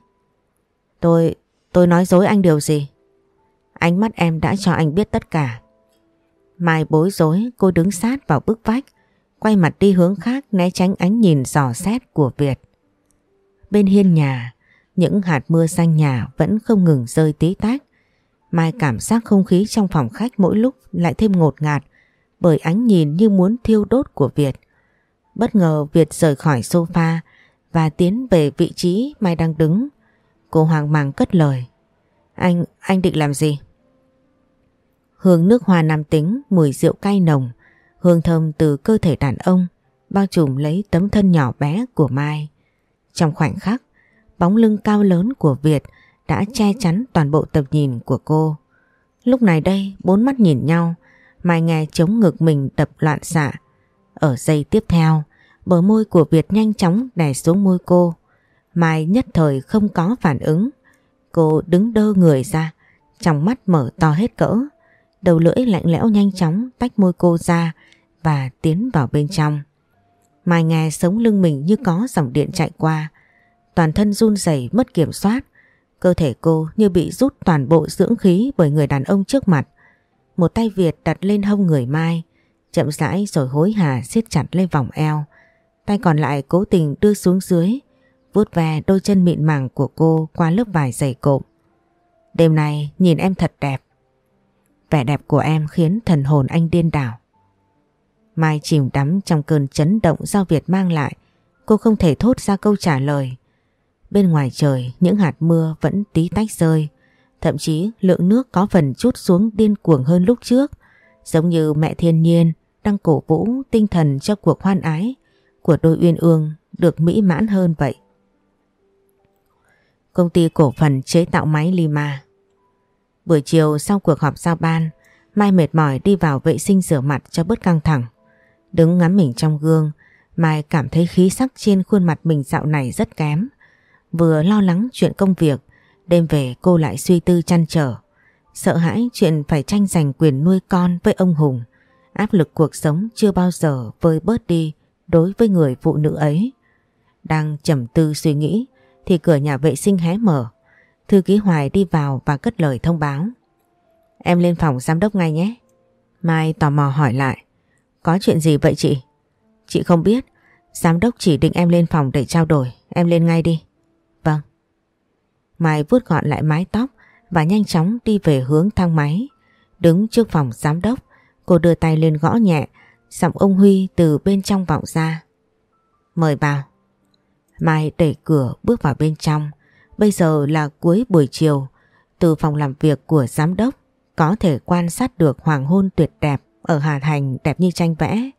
Tôi, tôi nói dối anh điều gì? Ánh mắt em đã cho anh biết tất cả. Mai bối rối cô đứng sát vào bức vách, quay mặt đi hướng khác né tránh ánh nhìn dò xét của Việt. Bên hiên nhà, những hạt mưa xanh nhà vẫn không ngừng rơi tí tách. Mai cảm giác không khí trong phòng khách mỗi lúc lại thêm ngột ngạt bởi ánh nhìn như muốn thiêu đốt của Việt. Bất ngờ Việt rời khỏi sofa và tiến về vị trí Mai đang đứng. Cô hoang mang cất lời. Anh, anh định làm gì? Hương nước hoa nam tính, mùi rượu cay nồng, hương thơm từ cơ thể đàn ông, bao trùm lấy tấm thân nhỏ bé của Mai. Trong khoảnh khắc, bóng lưng cao lớn của Việt đã che chắn toàn bộ tầm nhìn của cô. Lúc này đây, bốn mắt nhìn nhau, Mai nghe chống ngực mình đập loạn xạ. Ở giây tiếp theo, bờ môi của Việt nhanh chóng đè xuống môi cô. Mai nhất thời không có phản ứng. Cô đứng đơ người ra, trong mắt mở to hết cỡ. Đầu lưỡi lạnh lẽo nhanh chóng tách môi cô ra và tiến vào bên trong. Mai nghe sống lưng mình như có dòng điện chạy qua. Toàn thân run rẩy mất kiểm soát. Cơ thể cô như bị rút toàn bộ dưỡng khí bởi người đàn ông trước mặt. Một tay Việt đặt lên hông người Mai, chậm rãi rồi hối hả siết chặt lên vòng eo. Tay còn lại cố tình đưa xuống dưới, vuốt ve đôi chân mịn màng của cô qua lớp vải dày cộm. Đêm nay nhìn em thật đẹp. Vẻ đẹp của em khiến thần hồn anh điên đảo. Mai chìm đắm trong cơn chấn động do Việt mang lại, cô không thể thốt ra câu trả lời. Bên ngoài trời những hạt mưa vẫn tí tách rơi. Thậm chí lượng nước có phần chút xuống điên cuồng hơn lúc trước. Giống như mẹ thiên nhiên đang cổ vũ tinh thần cho cuộc hoan ái của đôi uyên ương được mỹ mãn hơn vậy. Công ty cổ phần chế tạo máy Lima Buổi chiều sau cuộc họp giao ban, Mai mệt mỏi đi vào vệ sinh rửa mặt cho bớt căng thẳng. Đứng ngắm mình trong gương, Mai cảm thấy khí sắc trên khuôn mặt mình dạo này rất kém. Vừa lo lắng chuyện công việc, đêm về cô lại suy tư chăn trở. Sợ hãi chuyện phải tranh giành quyền nuôi con với ông Hùng. Áp lực cuộc sống chưa bao giờ vơi bớt đi đối với người phụ nữ ấy. Đang trầm tư suy nghĩ thì cửa nhà vệ sinh hé mở. Thư ký Hoài đi vào và cất lời thông báo. Em lên phòng giám đốc ngay nhé. Mai tò mò hỏi lại. Có chuyện gì vậy chị? Chị không biết. Giám đốc chỉ định em lên phòng để trao đổi. Em lên ngay đi. Vâng. Mai vuốt gọn lại mái tóc và nhanh chóng đi về hướng thang máy. Đứng trước phòng giám đốc, cô đưa tay lên gõ nhẹ, giọng ông Huy từ bên trong vọng ra. Mời vào. Mai đẩy cửa bước vào bên trong. Bây giờ là cuối buổi chiều. Từ phòng làm việc của giám đốc có thể quan sát được hoàng hôn tuyệt đẹp ở Hà Thành đẹp như tranh vẽ.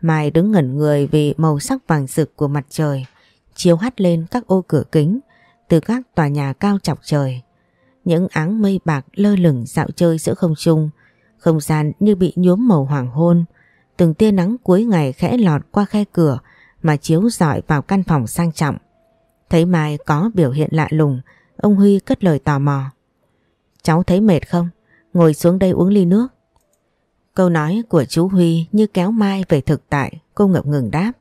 Mai đứng ngẩn người vì màu sắc vàng rực của mặt trời chiếu hắt lên các ô cửa kính từ các tòa nhà cao chọc trời. Những áng mây bạc lơ lửng dạo chơi giữa không trung, không gian như bị nhuốm màu hoàng hôn. Từng tia nắng cuối ngày khẽ lọt qua khe cửa mà chiếu rọi vào căn phòng sang trọng. Thấy Mai có biểu hiện lạ lùng, ông Huy cất lời tò mò. Cháu thấy mệt không? Ngồi xuống đây uống ly nước. Câu nói của chú Huy như kéo Mai về thực tại, cô ngập ngừng đáp.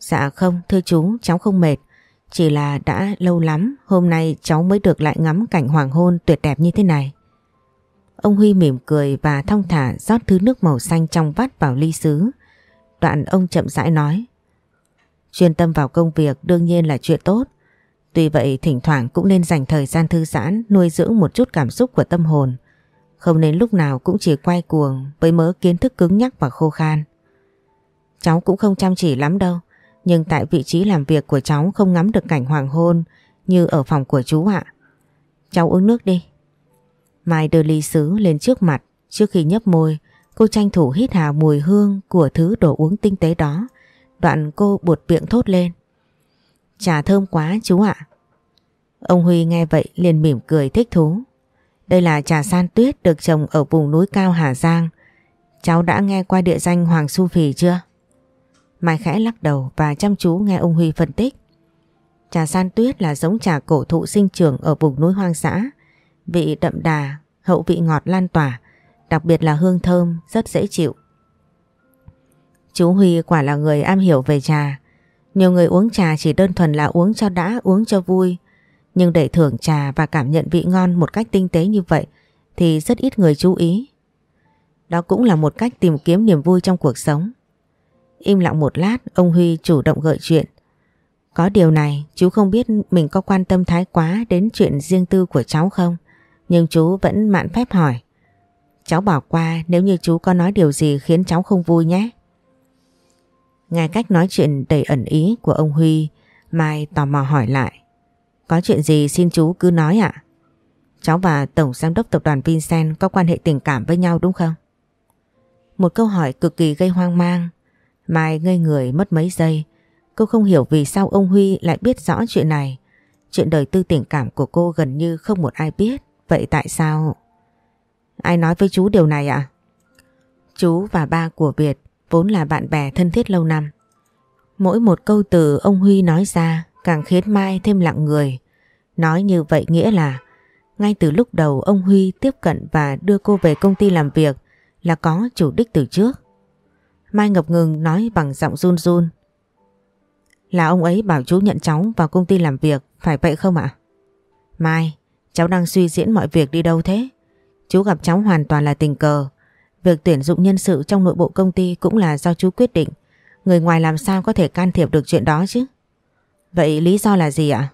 Dạ không, thưa chú, cháu không mệt. Chỉ là đã lâu lắm, hôm nay cháu mới được lại ngắm cảnh hoàng hôn tuyệt đẹp như thế này. Ông Huy mỉm cười và thong thả rót thứ nước màu xanh trong vắt vào ly sứ. Đoạn ông chậm rãi nói. Chuyên tâm vào công việc đương nhiên là chuyện tốt. Tuy vậy, thỉnh thoảng cũng nên dành thời gian thư giãn, nuôi dưỡng một chút cảm xúc của tâm hồn. Không nên lúc nào cũng chỉ quay cuồng với mớ kiến thức cứng nhắc và khô khan. Cháu cũng không chăm chỉ lắm đâu. Nhưng tại vị trí làm việc của cháu không ngắm được cảnh hoàng hôn như ở phòng của chú ạ. Cháu uống nước đi. Mai đưa ly sứ lên trước mặt. Trước khi nhấp môi, cô tranh thủ hít hà mùi hương của thứ đồ uống tinh tế đó. Đoạn cô buột miệng thốt lên. Trà thơm quá chú ạ. Ông Huy nghe vậy liền mỉm cười thích thú. Đây là trà san tuyết được trồng ở vùng núi cao Hà Giang. Cháu đã nghe qua địa danh Hoàng Su Phì chưa? Mai khẽ lắc đầu và chăm chú nghe ông Huy phân tích. Trà san tuyết là giống trà cổ thụ sinh trưởng ở vùng núi hoang dã. Vị đậm đà, hậu vị ngọt lan tỏa, đặc biệt là hương thơm, rất dễ chịu. Chú Huy quả là người am hiểu về trà. Nhiều người uống trà chỉ đơn thuần là uống cho đã, uống cho vui. Nhưng để thưởng trà và cảm nhận vị ngon một cách tinh tế như vậy thì rất ít người chú ý. Đó cũng là một cách tìm kiếm niềm vui trong cuộc sống. Im lặng một lát, ông Huy chủ động gợi chuyện. Có điều này, chú không biết mình có quan tâm thái quá đến chuyện riêng tư của cháu không? Nhưng chú vẫn mạn phép hỏi. Cháu bỏ qua nếu như chú có nói điều gì khiến cháu không vui nhé. Nghe cách nói chuyện đầy ẩn ý của ông Huy, Mai tò mò hỏi lại. Có chuyện gì xin chú cứ nói ạ? Cháu và Tổng Giám đốc Tập đoàn Vincent có quan hệ tình cảm với nhau đúng không? Một câu hỏi cực kỳ gây hoang mang. Mai ngây người mất mấy giây. Cô không hiểu vì sao ông Huy lại biết rõ chuyện này. Chuyện đời tư tình cảm của cô gần như không một ai biết. Vậy tại sao... Ai nói với chú điều này ạ? Chú và ba của Việt vốn là bạn bè thân thiết lâu năm. Mỗi một câu từ ông Huy nói ra càng khiến Mai thêm lặng người. Nói như vậy nghĩa là ngay từ lúc đầu ông Huy tiếp cận và đưa cô về công ty làm việc là có chủ đích từ trước. Mai ngập ngừng nói bằng giọng run run. Là ông ấy bảo chú nhận cháu vào công ty làm việc, phải vậy không ạ? Mai, cháu đang suy diễn mọi việc đi đâu thế? Chú gặp cháu hoàn toàn là tình cờ. Việc tuyển dụng nhân sự trong nội bộ công ty cũng là do chú quyết định. Người ngoài làm sao có thể can thiệp được chuyện đó chứ? Vậy lý do là gì ạ?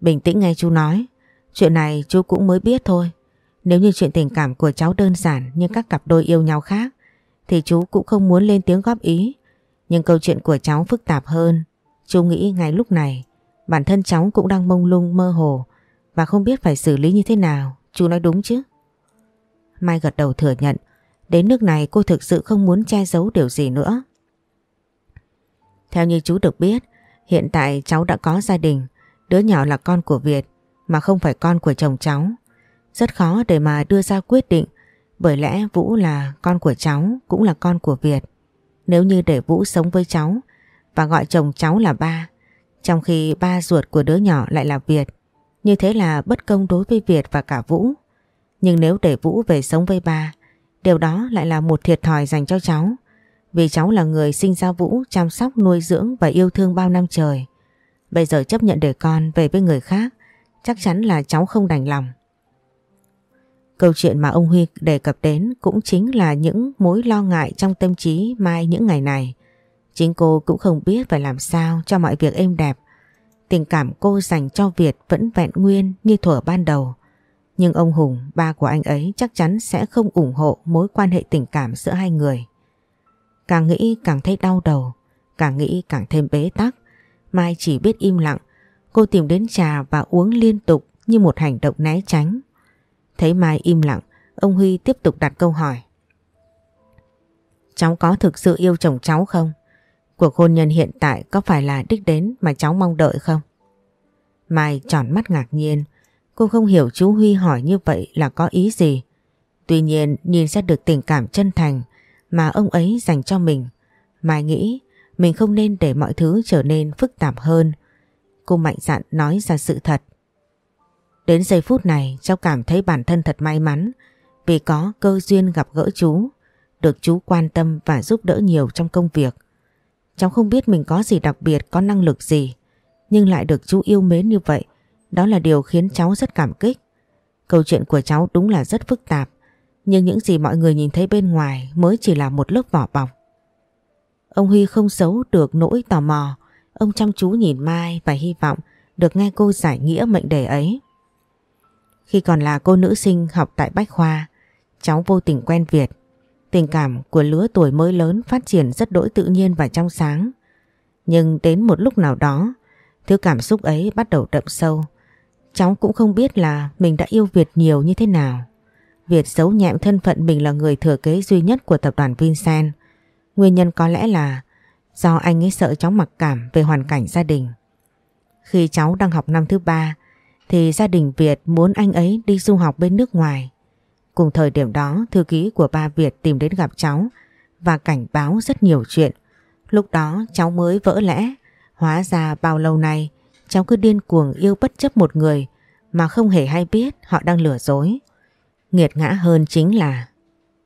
Bình tĩnh nghe chú nói. Chuyện này chú cũng mới biết thôi. Nếu như chuyện tình cảm của cháu đơn giản như các cặp đôi yêu nhau khác, thì chú cũng không muốn lên tiếng góp ý. Nhưng câu chuyện của cháu phức tạp hơn. Chú nghĩ ngay lúc này, bản thân cháu cũng đang mông lung, mơ hồ và không biết phải xử lý như thế nào. Chú nói đúng chứ? Mai gật đầu thừa nhận. Đến nước này cô thực sự không muốn che giấu điều gì nữa. Theo như chú được biết, hiện tại cháu đã có gia đình. Đứa nhỏ là con của Việt mà không phải con của chồng cháu. Rất khó để mà đưa ra quyết định bởi lẽ Vũ là con của cháu cũng là con của Việt. Nếu như để Vũ sống với cháu và gọi chồng cháu là ba, trong khi ba ruột của đứa nhỏ lại là Việt, như thế là bất công đối với Việt và cả Vũ. Nhưng nếu để Vũ về sống với ba, điều đó lại là một thiệt thòi dành cho cháu. Vì cháu là người sinh ra Vũ chăm sóc nuôi dưỡng và yêu thương bao năm trời. Bây giờ chấp nhận để con về với người khác, chắc chắn là cháu không đành lòng. Câu chuyện mà ông Huy đề cập đến cũng chính là những mối lo ngại trong tâm trí Mai những ngày này. Chính cô cũng không biết phải làm sao cho mọi việc êm đẹp. Tình cảm cô dành cho Việt vẫn vẹn nguyên như thuở ban đầu. Nhưng ông Hùng, ba của anh ấy chắc chắn sẽ không ủng hộ mối quan hệ tình cảm giữa hai người. Càng nghĩ càng thấy đau đầu, càng nghĩ càng thêm bế tắc. Mai chỉ biết im lặng, cô tìm đến trà và uống liên tục như một hành động né tránh. Thấy Mai im lặng, ông Huy tiếp tục đặt câu hỏi. Cháu có thực sự yêu chồng cháu không? Cuộc hôn nhân hiện tại có phải là đích đến mà cháu mong đợi không? Mai tròn mắt ngạc nhiên. Cô không hiểu chú Huy hỏi như vậy là có ý gì. Tuy nhiên nhìn ra được tình cảm chân thành mà ông ấy dành cho mình. Mai nghĩ mình không nên để mọi thứ trở nên phức tạp hơn. Cô mạnh dạn nói ra sự thật. Đến giây phút này cháu cảm thấy bản thân thật may mắn vì có cơ duyên gặp gỡ chú, được chú quan tâm và giúp đỡ nhiều trong công việc. Cháu không biết mình có gì đặc biệt, có năng lực gì, nhưng lại được chú yêu mến như vậy, đó là điều khiến cháu rất cảm kích. Câu chuyện của cháu đúng là rất phức tạp, nhưng những gì mọi người nhìn thấy bên ngoài mới chỉ là một lớp vỏ bọc. Ông Huy không giấu được nỗi tò mò, ông chăm chú nhìn Mai và hy vọng được nghe cô giải nghĩa mệnh đề ấy. Khi còn là cô nữ sinh học tại Bách Khoa, cháu vô tình quen Việt. Tình cảm của lứa tuổi mới lớn phát triển rất đỗi tự nhiên và trong sáng. Nhưng đến một lúc nào đó, thứ cảm xúc ấy bắt đầu đậm sâu. Cháu cũng không biết là mình đã yêu Việt nhiều như thế nào. Việt giấu nhẹm thân phận mình là người thừa kế duy nhất của tập đoàn Vincent. Nguyên nhân có lẽ là do anh ấy sợ cháu mặc cảm về hoàn cảnh gia đình. Khi cháu đang học năm thứ ba, thì gia đình Việt muốn anh ấy đi du học bên nước ngoài. Cùng thời điểm đó thư ký của ba Việt tìm đến gặp cháu và cảnh báo rất nhiều chuyện. Lúc đó cháu mới vỡ lẽ, hóa ra bao lâu nay cháu cứ điên cuồng yêu bất chấp một người mà không hề hay biết họ đang lừa dối. Nghiệt ngã hơn chính là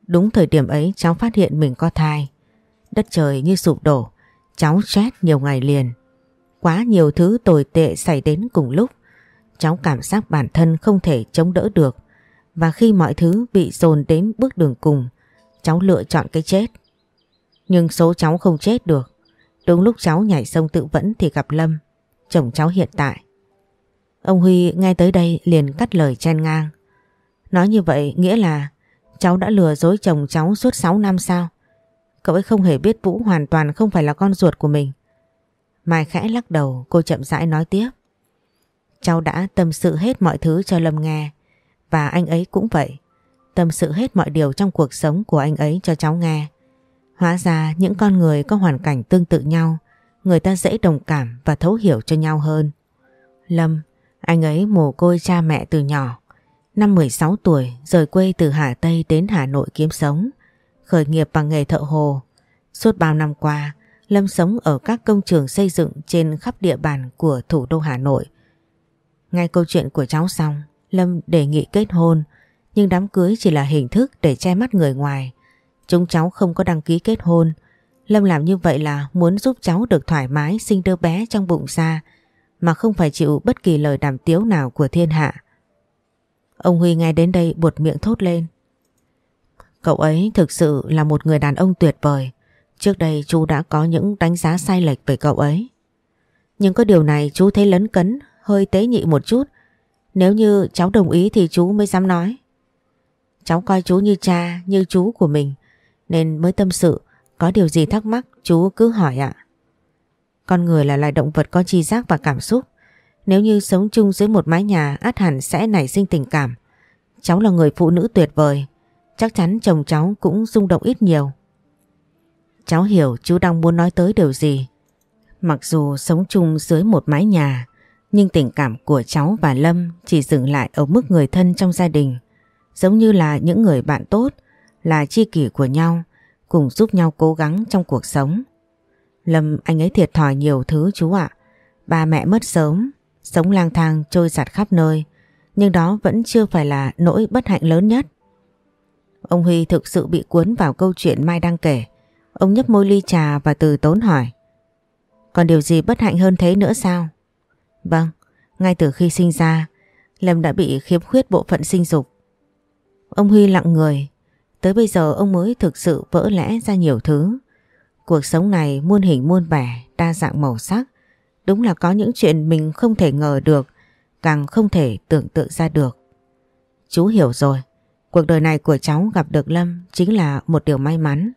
đúng thời điểm ấy cháu phát hiện mình có thai. Đất trời như sụp đổ, cháu stress nhiều ngày liền. Quá nhiều thứ tồi tệ xảy đến cùng lúc Cháu cảm giác bản thân không thể chống đỡ được và khi mọi thứ bị dồn đến bước đường cùng, cháu lựa chọn cái chết. Nhưng số cháu không chết được. Đúng lúc cháu nhảy sông tự vẫn thì gặp Lâm, chồng cháu hiện tại. Ông Huy nghe tới đây liền cắt lời chen ngang. Nói như vậy nghĩa là cháu đã lừa dối chồng cháu suốt 6 năm sao? Cậu ấy không hề biết Vũ hoàn toàn không phải là con ruột của mình. Mai khẽ lắc đầu cô chậm rãi nói tiếp. Cháu đã tâm sự hết mọi thứ cho Lâm nghe và anh ấy cũng vậy. Tâm sự hết mọi điều trong cuộc sống của anh ấy cho cháu nghe. Hóa ra những con người có hoàn cảnh tương tự nhau, người ta dễ đồng cảm và thấu hiểu cho nhau hơn. Lâm, anh ấy mồ côi cha mẹ từ nhỏ. Năm 16 tuổi rời quê từ Hà Tây đến Hà Nội kiếm sống, khởi nghiệp bằng nghề thợ hồ. Suốt bao năm qua, Lâm sống ở các công trường xây dựng trên khắp địa bàn của thủ đô Hà Nội ngay câu chuyện của cháu xong, Lâm đề nghị kết hôn, nhưng đám cưới chỉ là hình thức để che mắt người ngoài. Chúng cháu không có đăng ký kết hôn. Lâm làm như vậy là muốn giúp cháu được thoải mái sinh đứa bé trong bụng ra, mà không phải chịu bất kỳ lời đàm tiếu nào của thiên hạ. Ông Huy nghe đến đây buột miệng thốt lên. Cậu ấy thực sự là một người đàn ông tuyệt vời. Trước đây chú đã có những đánh giá sai lệch về cậu ấy. Nhưng có điều này chú thấy lấn cấn hơi tế nhị một chút. Nếu như cháu đồng ý thì chú mới dám nói. Cháu coi chú như cha, như chú của mình, nên mới tâm sự, có điều gì thắc mắc chú cứ hỏi ạ. Con người là loài động vật có tri giác và cảm xúc. Nếu như sống chung dưới một mái nhà át hẳn sẽ nảy sinh tình cảm. Cháu là người phụ nữ tuyệt vời. Chắc chắn chồng cháu cũng rung động ít nhiều. Cháu hiểu chú đang muốn nói tới điều gì. Mặc dù sống chung dưới một mái nhà, nhưng tình cảm của cháu và Lâm chỉ dừng lại ở mức người thân trong gia đình. Giống như là những người bạn tốt, là chi kỷ của nhau, cùng giúp nhau cố gắng trong cuộc sống. Lâm anh ấy thiệt thòi nhiều thứ chú ạ. Ba mẹ mất sớm, sống lang thang trôi giặt khắp nơi, nhưng đó vẫn chưa phải là nỗi bất hạnh lớn nhất. Ông Huy thực sự bị cuốn vào câu chuyện Mai đang kể. Ông nhấp môi ly trà và từ tốn hỏi. Còn điều gì bất hạnh hơn thế nữa sao? Vâng, ngay từ khi sinh ra, Lâm đã bị khiếm khuyết bộ phận sinh dục. Ông Huy lặng người, tới bây giờ ông mới thực sự vỡ lẽ ra nhiều thứ. Cuộc sống này muôn hình muôn vẻ, đa dạng màu sắc. Đúng là có những chuyện mình không thể ngờ được, càng không thể tưởng tượng ra được. Chú hiểu rồi, cuộc đời này của cháu gặp được Lâm chính là một điều may mắn.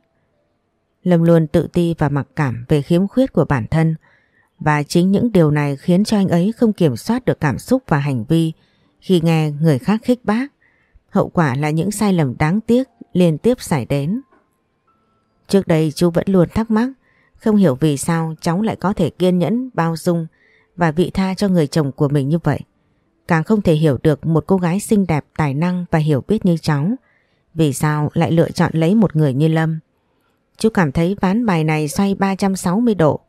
Lâm luôn tự ti và mặc cảm về khiếm khuyết của bản thân và chính những điều này khiến cho anh ấy không kiểm soát được cảm xúc và hành vi khi nghe người khác khích bác. Hậu quả là những sai lầm đáng tiếc liên tiếp xảy đến. Trước đây chú vẫn luôn thắc mắc không hiểu vì sao cháu lại có thể kiên nhẫn, bao dung và vị tha cho người chồng của mình như vậy. Càng không thể hiểu được một cô gái xinh đẹp, tài năng và hiểu biết như cháu vì sao lại lựa chọn lấy một người như Lâm. Chú cảm thấy ván bài này xoay 360 độ.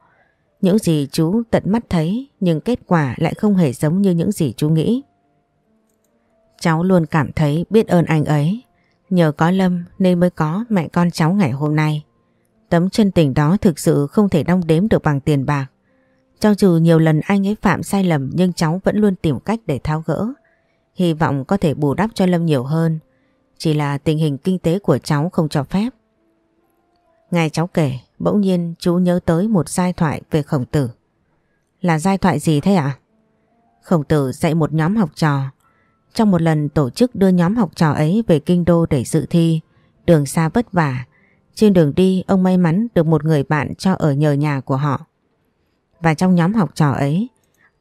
Những gì chú tận mắt thấy nhưng kết quả lại không hề giống như những gì chú nghĩ. Cháu luôn cảm thấy biết ơn anh ấy. Nhờ có Lâm nên mới có mẹ con cháu ngày hôm nay. Tấm chân tình đó thực sự không thể đong đếm được bằng tiền bạc. Cho dù nhiều lần anh ấy phạm sai lầm nhưng cháu vẫn luôn tìm cách để tháo gỡ. Hy vọng có thể bù đắp cho Lâm nhiều hơn. Chỉ là tình hình kinh tế của cháu không cho phép. Nghe cháu kể, bỗng nhiên chú nhớ tới một giai thoại về khổng tử. Là giai thoại gì thế ạ? Khổng tử dạy một nhóm học trò. Trong một lần tổ chức đưa nhóm học trò ấy về kinh đô để dự thi, đường xa vất vả. Trên đường đi ông may mắn được một người bạn cho ở nhờ nhà của họ. Và trong nhóm học trò ấy,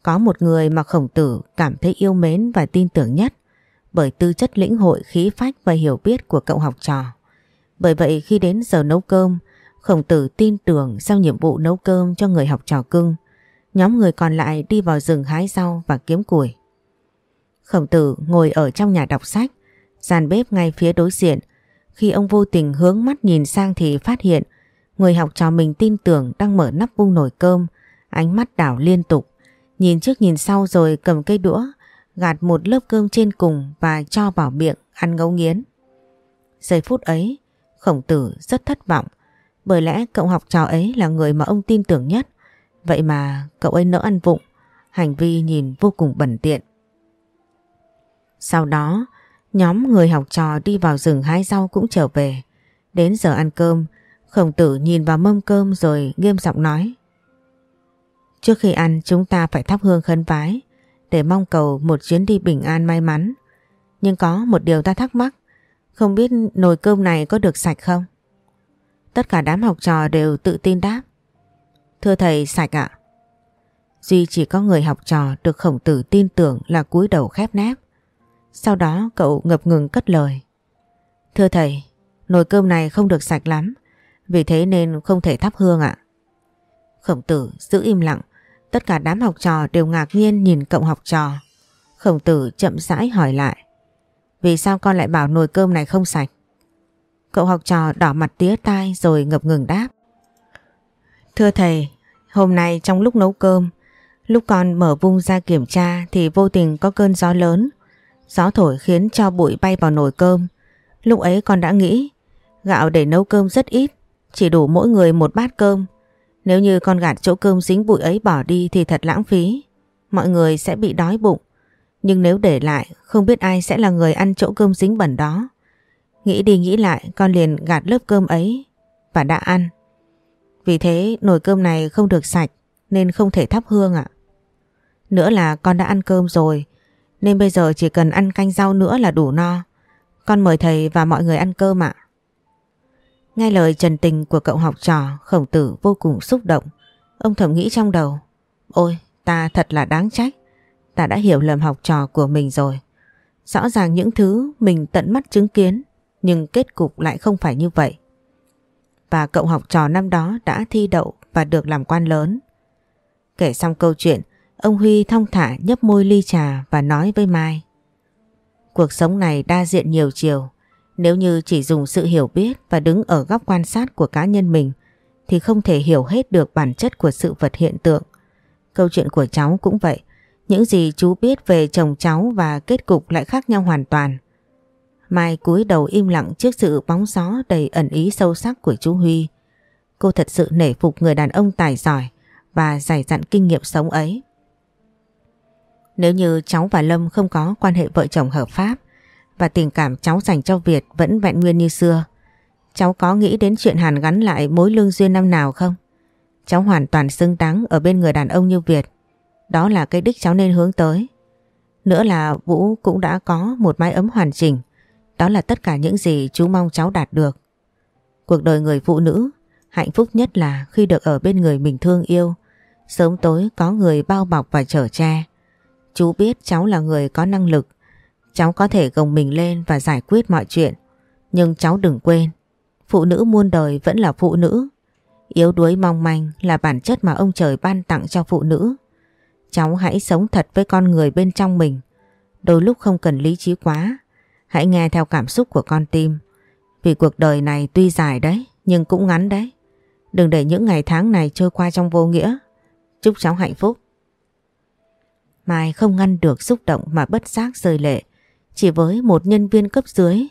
có một người mà khổng tử cảm thấy yêu mến và tin tưởng nhất bởi tư chất lĩnh hội khí phách và hiểu biết của cậu học trò. Bởi vậy khi đến giờ nấu cơm, khổng tử tin tưởng giao nhiệm vụ nấu cơm cho người học trò cưng. Nhóm người còn lại đi vào rừng hái rau và kiếm củi. Khổng tử ngồi ở trong nhà đọc sách, gian bếp ngay phía đối diện. Khi ông vô tình hướng mắt nhìn sang thì phát hiện người học trò mình tin tưởng đang mở nắp vung nồi cơm, ánh mắt đảo liên tục. Nhìn trước nhìn sau rồi cầm cây đũa, gạt một lớp cơm trên cùng và cho vào miệng ăn ngấu nghiến. Giây phút ấy, Khổng tử rất thất vọng bởi lẽ cậu học trò ấy là người mà ông tin tưởng nhất. Vậy mà cậu ấy nỡ ăn vụng, hành vi nhìn vô cùng bẩn tiện. Sau đó, nhóm người học trò đi vào rừng hái rau cũng trở về. Đến giờ ăn cơm, khổng tử nhìn vào mâm cơm rồi nghiêm giọng nói. Trước khi ăn chúng ta phải thắp hương khấn vái để mong cầu một chuyến đi bình an may mắn. Nhưng có một điều ta thắc mắc không biết nồi cơm này có được sạch không? Tất cả đám học trò đều tự tin đáp. Thưa thầy sạch ạ. Duy chỉ có người học trò được khổng tử tin tưởng là cúi đầu khép nép. Sau đó cậu ngập ngừng cất lời. Thưa thầy, nồi cơm này không được sạch lắm, vì thế nên không thể thắp hương ạ. Khổng tử giữ im lặng, tất cả đám học trò đều ngạc nhiên nhìn cậu học trò. Khổng tử chậm rãi hỏi lại. Vì sao con lại bảo nồi cơm này không sạch? Cậu học trò đỏ mặt tía tai rồi ngập ngừng đáp. Thưa thầy, hôm nay trong lúc nấu cơm, lúc con mở vung ra kiểm tra thì vô tình có cơn gió lớn. Gió thổi khiến cho bụi bay vào nồi cơm. Lúc ấy con đã nghĩ gạo để nấu cơm rất ít, chỉ đủ mỗi người một bát cơm. Nếu như con gạt chỗ cơm dính bụi ấy bỏ đi thì thật lãng phí. Mọi người sẽ bị đói bụng. Nhưng nếu để lại không biết ai sẽ là người ăn chỗ cơm dính bẩn đó. Nghĩ đi nghĩ lại con liền gạt lớp cơm ấy và đã ăn. Vì thế nồi cơm này không được sạch nên không thể thắp hương ạ. Nữa là con đã ăn cơm rồi nên bây giờ chỉ cần ăn canh rau nữa là đủ no. Con mời thầy và mọi người ăn cơm ạ. Nghe lời trần tình của cậu học trò khổng tử vô cùng xúc động. Ông thầm nghĩ trong đầu. Ôi, ta thật là đáng trách. Ta đã hiểu lầm học trò của mình rồi. Rõ ràng những thứ mình tận mắt chứng kiến, nhưng kết cục lại không phải như vậy. Và cậu học trò năm đó đã thi đậu và được làm quan lớn. Kể xong câu chuyện, ông Huy thong thả nhấp môi ly trà và nói với Mai. Cuộc sống này đa diện nhiều chiều. Nếu như chỉ dùng sự hiểu biết và đứng ở góc quan sát của cá nhân mình thì không thể hiểu hết được bản chất của sự vật hiện tượng. Câu chuyện của cháu cũng vậy. Những gì chú biết về chồng cháu và kết cục lại khác nhau hoàn toàn. Mai cúi đầu im lặng trước sự bóng gió đầy ẩn ý sâu sắc của chú Huy. Cô thật sự nể phục người đàn ông tài giỏi và dày dặn kinh nghiệm sống ấy. Nếu như cháu và Lâm không có quan hệ vợ chồng hợp pháp và tình cảm cháu dành cho Việt vẫn vẹn nguyên như xưa, cháu có nghĩ đến chuyện hàn gắn lại mối lương duyên năm nào không? Cháu hoàn toàn xứng đáng ở bên người đàn ông như Việt. Đó là cái đích cháu nên hướng tới. Nữa là Vũ cũng đã có một mái ấm hoàn chỉnh. Đó là tất cả những gì chú mong cháu đạt được. Cuộc đời người phụ nữ hạnh phúc nhất là khi được ở bên người mình thương yêu. Sớm tối có người bao bọc và chở che. Chú biết cháu là người có năng lực. Cháu có thể gồng mình lên và giải quyết mọi chuyện. Nhưng cháu đừng quên, phụ nữ muôn đời vẫn là phụ nữ. Yếu đuối mong manh là bản chất mà ông trời ban tặng cho phụ nữ. Cháu hãy sống thật với con người bên trong mình. Đôi lúc không cần lý trí quá. Hãy nghe theo cảm xúc của con tim. Vì cuộc đời này tuy dài đấy, nhưng cũng ngắn đấy. Đừng để những ngày tháng này trôi qua trong vô nghĩa. Chúc cháu hạnh phúc. Mai không ngăn được xúc động mà bất giác rơi lệ. Chỉ với một nhân viên cấp dưới,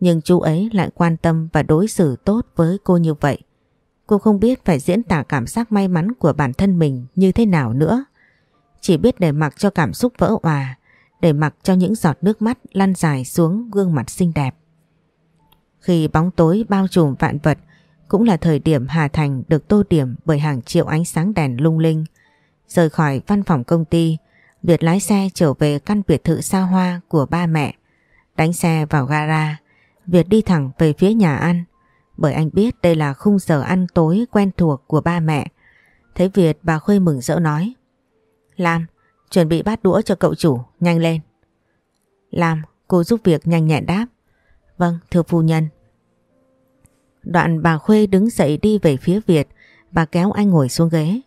nhưng chú ấy lại quan tâm và đối xử tốt với cô như vậy. Cô không biết phải diễn tả cảm giác may mắn của bản thân mình như thế nào nữa. Chỉ biết để mặc cho cảm xúc vỡ òa, để mặc cho những giọt nước mắt lăn dài xuống gương mặt xinh đẹp. Khi bóng tối bao trùm vạn vật, cũng là thời điểm Hà Thành được tô điểm bởi hàng triệu ánh sáng đèn lung linh. Rời khỏi văn phòng công ty, Việt lái xe trở về căn biệt thự xa hoa của ba mẹ. Đánh xe vào gara, Việt đi thẳng về phía nhà ăn. Bởi anh biết đây là khung giờ ăn tối quen thuộc của ba mẹ. Thấy Việt bà Khuê mừng rỡ nói. Lam, chuẩn bị bát đũa cho cậu chủ, nhanh lên. làm cô giúp việc nhanh nhẹn đáp. Vâng, thưa phu nhân. Đoạn bà Khuê đứng dậy đi về phía Việt, bà kéo anh ngồi xuống ghế.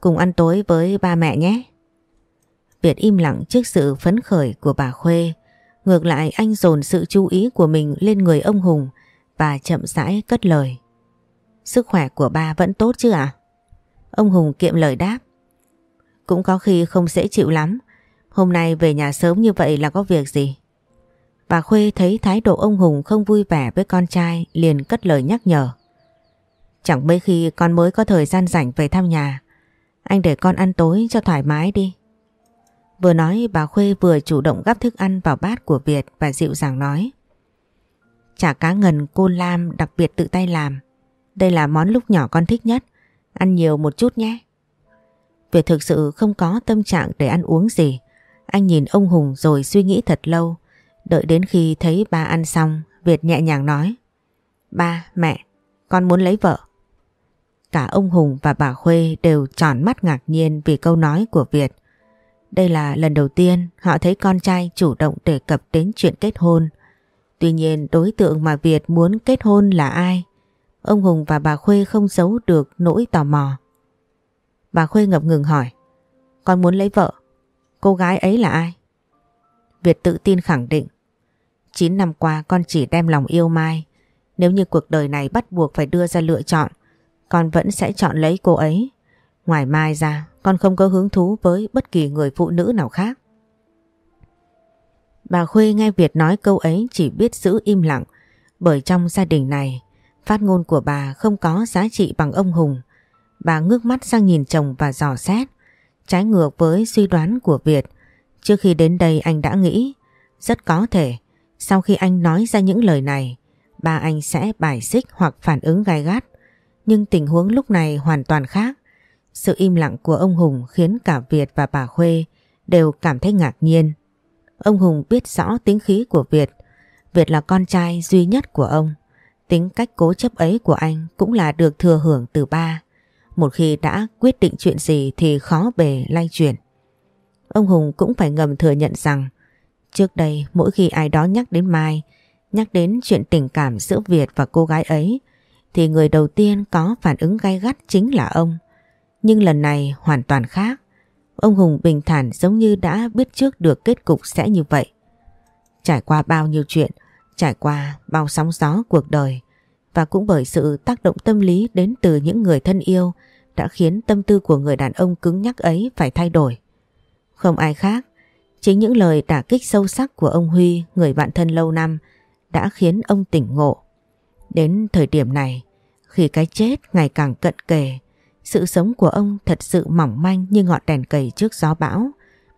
Cùng ăn tối với ba mẹ nhé. Việt im lặng trước sự phấn khởi của bà Khuê. Ngược lại anh dồn sự chú ý của mình lên người ông Hùng và chậm rãi cất lời. Sức khỏe của ba vẫn tốt chứ ạ? Ông Hùng kiệm lời đáp. Cũng có khi không dễ chịu lắm. Hôm nay về nhà sớm như vậy là có việc gì? Bà Khuê thấy thái độ ông Hùng không vui vẻ với con trai, liền cất lời nhắc nhở. Chẳng mấy khi con mới có thời gian rảnh về thăm nhà. Anh để con ăn tối cho thoải mái đi. Vừa nói, bà Khuê vừa chủ động gắp thức ăn vào bát của Việt và dịu dàng nói. Chả cá ngần, cô Lam đặc biệt tự tay làm. Đây là món lúc nhỏ con thích nhất. Ăn nhiều một chút nhé. Việt thực sự không có tâm trạng để ăn uống gì. Anh nhìn ông Hùng rồi suy nghĩ thật lâu. Đợi đến khi thấy ba ăn xong, Việt nhẹ nhàng nói. Ba, mẹ, con muốn lấy vợ. Cả ông Hùng và bà Khuê đều tròn mắt ngạc nhiên vì câu nói của Việt. Đây là lần đầu tiên họ thấy con trai chủ động đề cập đến chuyện kết hôn. Tuy nhiên đối tượng mà Việt muốn kết hôn là ai? Ông Hùng và bà Khuê không giấu được nỗi tò mò. Bà Khuê ngập ngừng hỏi. Con muốn lấy vợ. Cô gái ấy là ai? Việt tự tin khẳng định. 9 năm qua con chỉ đem lòng yêu Mai. Nếu như cuộc đời này bắt buộc phải đưa ra lựa chọn, con vẫn sẽ chọn lấy cô ấy. Ngoài Mai ra, con không có hứng thú với bất kỳ người phụ nữ nào khác. Bà Khuê nghe Việt nói câu ấy chỉ biết giữ im lặng bởi trong gia đình này phát ngôn của bà không có giá trị bằng ông Hùng. Bà ngước mắt sang nhìn chồng và dò xét trái ngược với suy đoán của Việt. Trước khi đến đây anh đã nghĩ, rất có thể, sau khi anh nói ra những lời này, ba anh sẽ bài xích hoặc phản ứng gai gắt. Nhưng tình huống lúc này hoàn toàn khác. Sự im lặng của ông Hùng khiến cả Việt và bà Khuê đều cảm thấy ngạc nhiên. Ông Hùng biết rõ tính khí của Việt. Việt là con trai duy nhất của ông. Tính cách cố chấp ấy của anh cũng là được thừa hưởng từ ba. Một khi đã quyết định chuyện gì thì khó bề lay chuyển. Ông Hùng cũng phải ngầm thừa nhận rằng trước đây mỗi khi ai đó nhắc đến Mai, nhắc đến chuyện tình cảm giữa Việt và cô gái ấy thì người đầu tiên có phản ứng gay gắt chính là ông. Nhưng lần này hoàn toàn khác. Ông Hùng bình thản giống như đã biết trước được kết cục sẽ như vậy. Trải qua bao nhiêu chuyện, trải qua bao sóng gió cuộc đời và cũng bởi sự tác động tâm lý đến từ những người thân yêu đã khiến tâm tư của người đàn ông cứng nhắc ấy phải thay đổi. Không ai khác, chính những lời đả kích sâu sắc của ông Huy, người bạn thân lâu năm, đã khiến ông tỉnh ngộ. Đến thời điểm này, khi cái chết ngày càng cận kề, sự sống của ông thật sự mỏng manh như ngọn đèn cầy trước gió bão.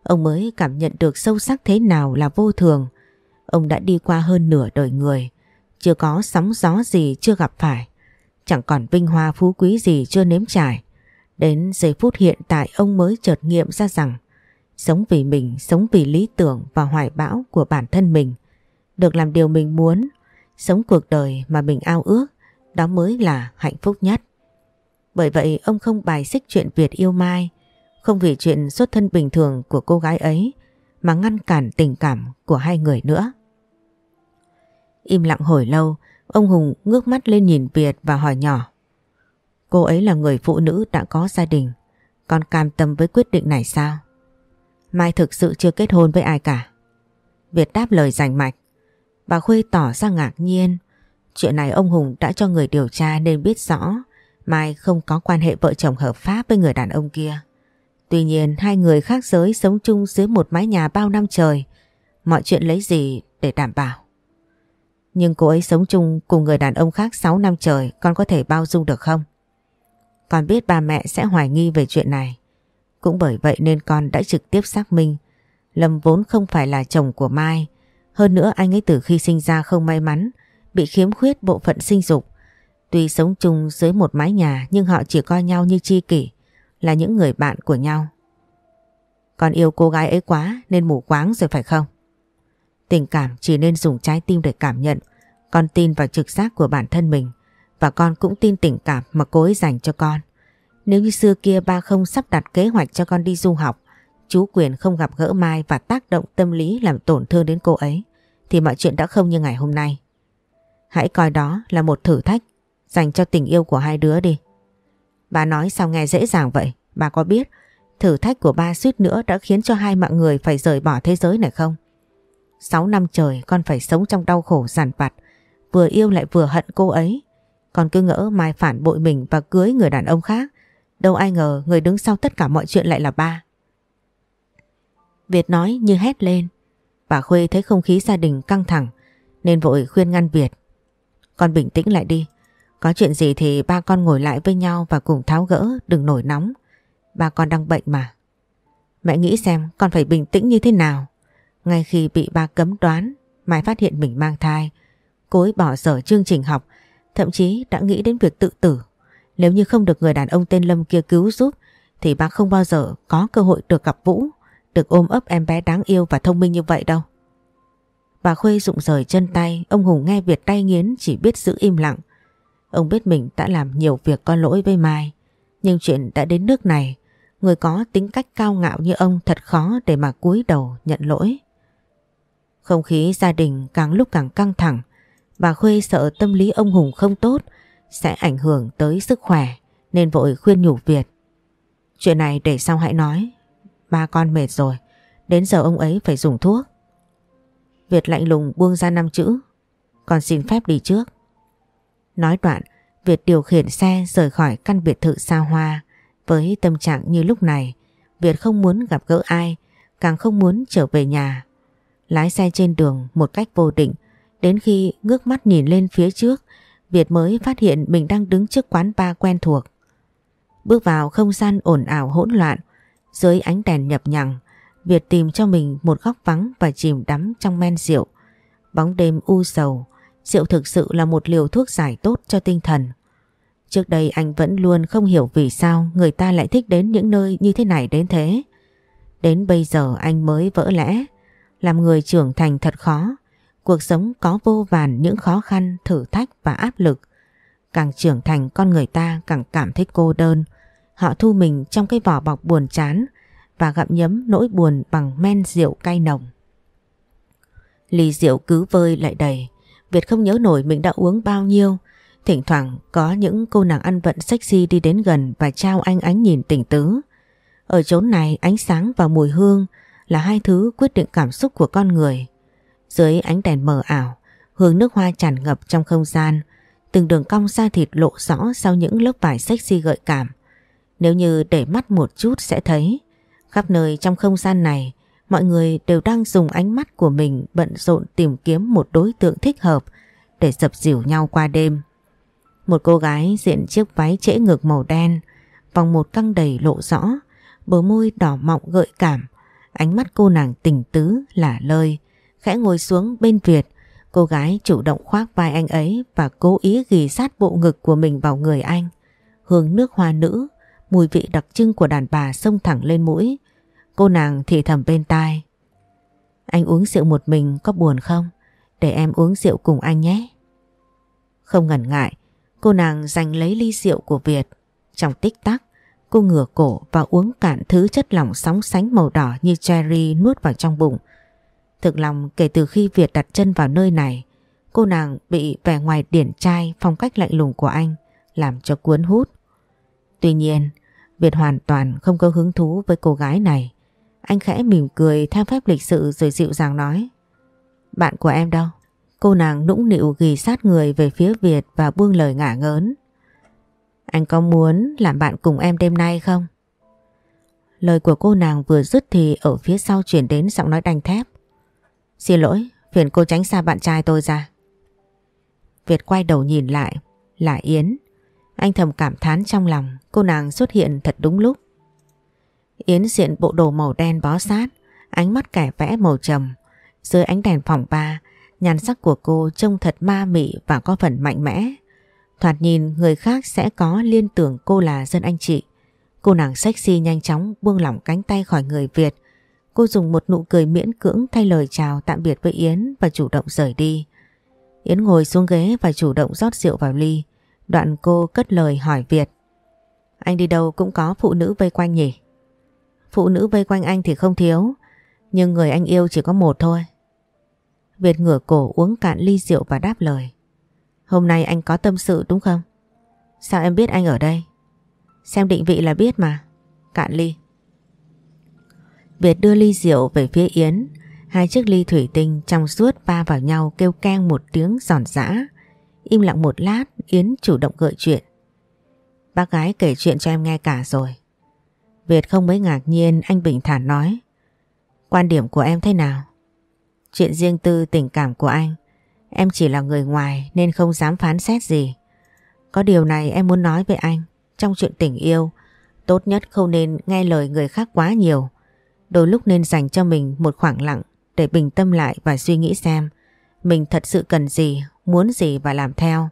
Ông mới cảm nhận được sâu sắc thế nào là vô thường. Ông đã đi qua hơn nửa đời người, chưa có sóng gió gì chưa gặp phải. Chẳng còn vinh hoa phú quý gì chưa nếm trải. Đến giây phút hiện tại ông mới chợt nghiệm ra rằng sống vì mình, sống vì lý tưởng và hoài bão của bản thân mình. Được làm điều mình muốn, sống cuộc đời mà mình ao ước, đó mới là hạnh phúc nhất. Bởi vậy ông không bài xích chuyện Việt yêu Mai, không vì chuyện xuất thân bình thường của cô gái ấy mà ngăn cản tình cảm của hai người nữa. Im lặng hồi lâu, ông Hùng ngước mắt lên nhìn Việt và hỏi nhỏ. Cô ấy là người phụ nữ đã có gia đình, con cam tâm với quyết định này sao? Mai thực sự chưa kết hôn với ai cả. Việt đáp lời rành mạch. Bà Khuê tỏ ra ngạc nhiên. Chuyện này ông Hùng đã cho người điều tra nên biết rõ Mai không có quan hệ vợ chồng hợp pháp với người đàn ông kia. Tuy nhiên hai người khác giới sống chung dưới một mái nhà bao năm trời. Mọi chuyện lấy gì để đảm bảo. Nhưng cô ấy sống chung cùng người đàn ông khác 6 năm trời con có thể bao dung được không? Con biết ba mẹ sẽ hoài nghi về chuyện này. Cũng bởi vậy nên con đã trực tiếp xác minh Lâm vốn không phải là chồng của Mai. Hơn nữa anh ấy từ khi sinh ra không may mắn, bị khiếm khuyết bộ phận sinh dục. Tuy sống chung dưới một mái nhà nhưng họ chỉ coi nhau như chi kỷ, là những người bạn của nhau. Con yêu cô gái ấy quá nên mù quáng rồi phải không? Tình cảm chỉ nên dùng trái tim để cảm nhận. Con tin vào trực giác của bản thân mình và con cũng tin tình cảm mà cô ấy dành cho con. Nếu như xưa kia ba không sắp đặt kế hoạch cho con đi du học, chú Quyền không gặp gỡ Mai và tác động tâm lý làm tổn thương đến cô ấy, thì mọi chuyện đã không như ngày hôm nay. Hãy coi đó là một thử thách dành cho tình yêu của hai đứa đi. Bà nói sao nghe dễ dàng vậy? Bà có biết thử thách của ba suýt nữa đã khiến cho hai mạng người phải rời bỏ thế giới này không? Sáu năm trời con phải sống trong đau khổ giàn vặt, vừa yêu lại vừa hận cô ấy. Con cứ ngỡ Mai phản bội mình và cưới người đàn ông khác. Đâu ai ngờ người đứng sau tất cả mọi chuyện lại là ba. Việt nói như hét lên. Bà Khuê thấy không khí gia đình căng thẳng nên vội khuyên ngăn Việt. Con bình tĩnh lại đi. Có chuyện gì thì ba con ngồi lại với nhau và cùng tháo gỡ, đừng nổi nóng. Ba con đang bệnh mà. Mẹ nghĩ xem con phải bình tĩnh như thế nào. Ngay khi bị ba cấm đoán, Mai phát hiện mình mang thai. Cô ấy bỏ dở chương trình học, thậm chí đã nghĩ đến việc tự tử. Nếu như không được người đàn ông tên Lâm kia cứu giúp, thì bà không bao giờ có cơ hội được gặp Vũ, được ôm ấp em bé đáng yêu và thông minh như vậy đâu. Bà Khuê rụng rời chân tay, ông Hùng nghe Việt tay nghiến chỉ biết giữ im lặng. Ông biết mình đã làm nhiều việc có lỗi với Mai, nhưng chuyện đã đến nước này, người có tính cách cao ngạo như ông thật khó để mà cúi đầu nhận lỗi. Không khí gia đình càng lúc càng căng thẳng, bà Khuê sợ tâm lý ông Hùng không tốt sẽ ảnh hưởng tới sức khỏe nên vội khuyên nhủ Việt. Chuyện này để sau hãy nói, ba con mệt rồi, đến giờ ông ấy phải dùng thuốc. Việt lạnh lùng buông ra năm chữ, con xin phép đi trước. Nói đoạn, Việt điều khiển xe rời khỏi căn biệt thự xa hoa. Với tâm trạng như lúc này, Việt không muốn gặp gỡ ai, càng không muốn trở về nhà. Lái xe trên đường một cách vô định, đến khi ngước mắt nhìn lên phía trước, Việt mới phát hiện mình đang đứng trước quán bar quen thuộc. Bước vào không gian ồn ào hỗn loạn, dưới ánh đèn nhập nhằng, Việt tìm cho mình một góc vắng và chìm đắm trong men rượu. Bóng đêm u sầu, rượu thực sự là một liều thuốc giải tốt cho tinh thần. Trước đây anh vẫn luôn không hiểu vì sao người ta lại thích đến những nơi như thế này đến thế. Đến bây giờ anh mới vỡ lẽ. Làm người trưởng thành thật khó. Cuộc sống có vô vàn những khó khăn, thử thách và áp lực. Càng trưởng thành con người ta càng cảm thấy cô đơn, Họ thu mình trong cái vỏ bọc buồn chán và gặm nhấm nỗi buồn bằng men rượu cay nồng. Ly rượu cứ vơi lại đầy. Việt không nhớ nổi mình đã uống bao nhiêu. Thỉnh thoảng có những cô nàng ăn vận sexy đi đến gần và trao anh ánh nhìn tỉnh tứ. Ở chốn này ánh sáng và mùi hương là hai thứ quyết định cảm xúc của con người. Dưới ánh đèn mờ ảo, hương nước hoa tràn ngập trong không gian, từng đường cong da thịt lộ rõ sau những lớp vải sexy gợi cảm. Nếu như để mắt một chút sẽ thấy, khắp nơi trong không gian này, mọi người đều đang dùng ánh mắt của mình bận rộn tìm kiếm một đối tượng thích hợp để dập dìu nhau qua đêm. Một cô gái diện chiếc váy trễ ngực màu đen, vòng một căng đầy lộ rõ, bờ môi đỏ mọng gợi cảm, ánh mắt cô nàng tình tứ lả lơi, khẽ ngồi xuống bên Việt, cô gái chủ động khoác vai anh ấy và cố ý ghi sát bộ ngực của mình vào người anh. Hương nước hoa nữ, mùi vị đặc trưng của đàn bà xông thẳng lên mũi. Cô nàng thì thầm bên tai. Anh uống rượu một mình có buồn không? Để em uống rượu cùng anh nhé. Không ngần ngại, cô nàng giành lấy ly rượu của Việt. Trong tích tắc, cô ngửa cổ và uống cạn thứ chất lỏng sóng sánh màu đỏ như cherry nuốt vào trong bụng. Thực lòng kể từ khi Việt đặt chân vào nơi này, cô nàng bị vẻ ngoài điển trai phong cách lạnh lùng của anh làm cho cuốn hút. Tuy nhiên, Việt hoàn toàn không có hứng thú với cô gái này. Anh khẽ mỉm cười theo phép lịch sự rồi dịu dàng nói Bạn của em đâu? Cô nàng nũng nịu ghi sát người về phía Việt và buông lời ngả ngớn. Anh có muốn làm bạn cùng em đêm nay không? Lời của cô nàng vừa dứt thì ở phía sau chuyển đến giọng nói đanh thép. Xin lỗi, phiền cô tránh xa bạn trai tôi ra. Việt quay đầu nhìn lại, là Yến. Anh thầm cảm thán trong lòng, cô nàng xuất hiện thật đúng lúc. Yến diện bộ đồ màu đen bó sát, ánh mắt kẻ vẽ màu trầm. Dưới ánh đèn phòng ba, nhan sắc của cô trông thật ma mị và có phần mạnh mẽ. Thoạt nhìn người khác sẽ có liên tưởng cô là dân anh chị. Cô nàng sexy nhanh chóng buông lỏng cánh tay khỏi người Việt. Cô dùng một nụ cười miễn cưỡng thay lời chào tạm biệt với Yến và chủ động rời đi. Yến ngồi xuống ghế và chủ động rót rượu vào ly. Đoạn cô cất lời hỏi Việt. Anh đi đâu cũng có phụ nữ vây quanh nhỉ? Phụ nữ vây quanh anh thì không thiếu, nhưng người anh yêu chỉ có một thôi. Việt ngửa cổ uống cạn ly rượu và đáp lời. Hôm nay anh có tâm sự đúng không? Sao em biết anh ở đây? Xem định vị là biết mà. Cạn ly. Việt đưa ly rượu về phía Yến. Hai chiếc ly thủy tinh trong suốt va vào nhau kêu keng một tiếng giòn giã. Im lặng một lát, Yến chủ động gợi chuyện. Bác gái kể chuyện cho em nghe cả rồi. Việt không mấy ngạc nhiên, anh bình thản nói. Quan điểm của em thế nào? Chuyện riêng tư, tình cảm của anh Em chỉ là người ngoài nên không dám phán xét gì. Có điều này em muốn nói với anh, Trong chuyện tình yêu, Tốt nhất không nên nghe lời người khác quá nhiều. Đôi lúc nên dành cho mình một khoảng lặng Để bình tâm lại và suy nghĩ xem Mình thật sự cần gì, Muốn gì và làm theo.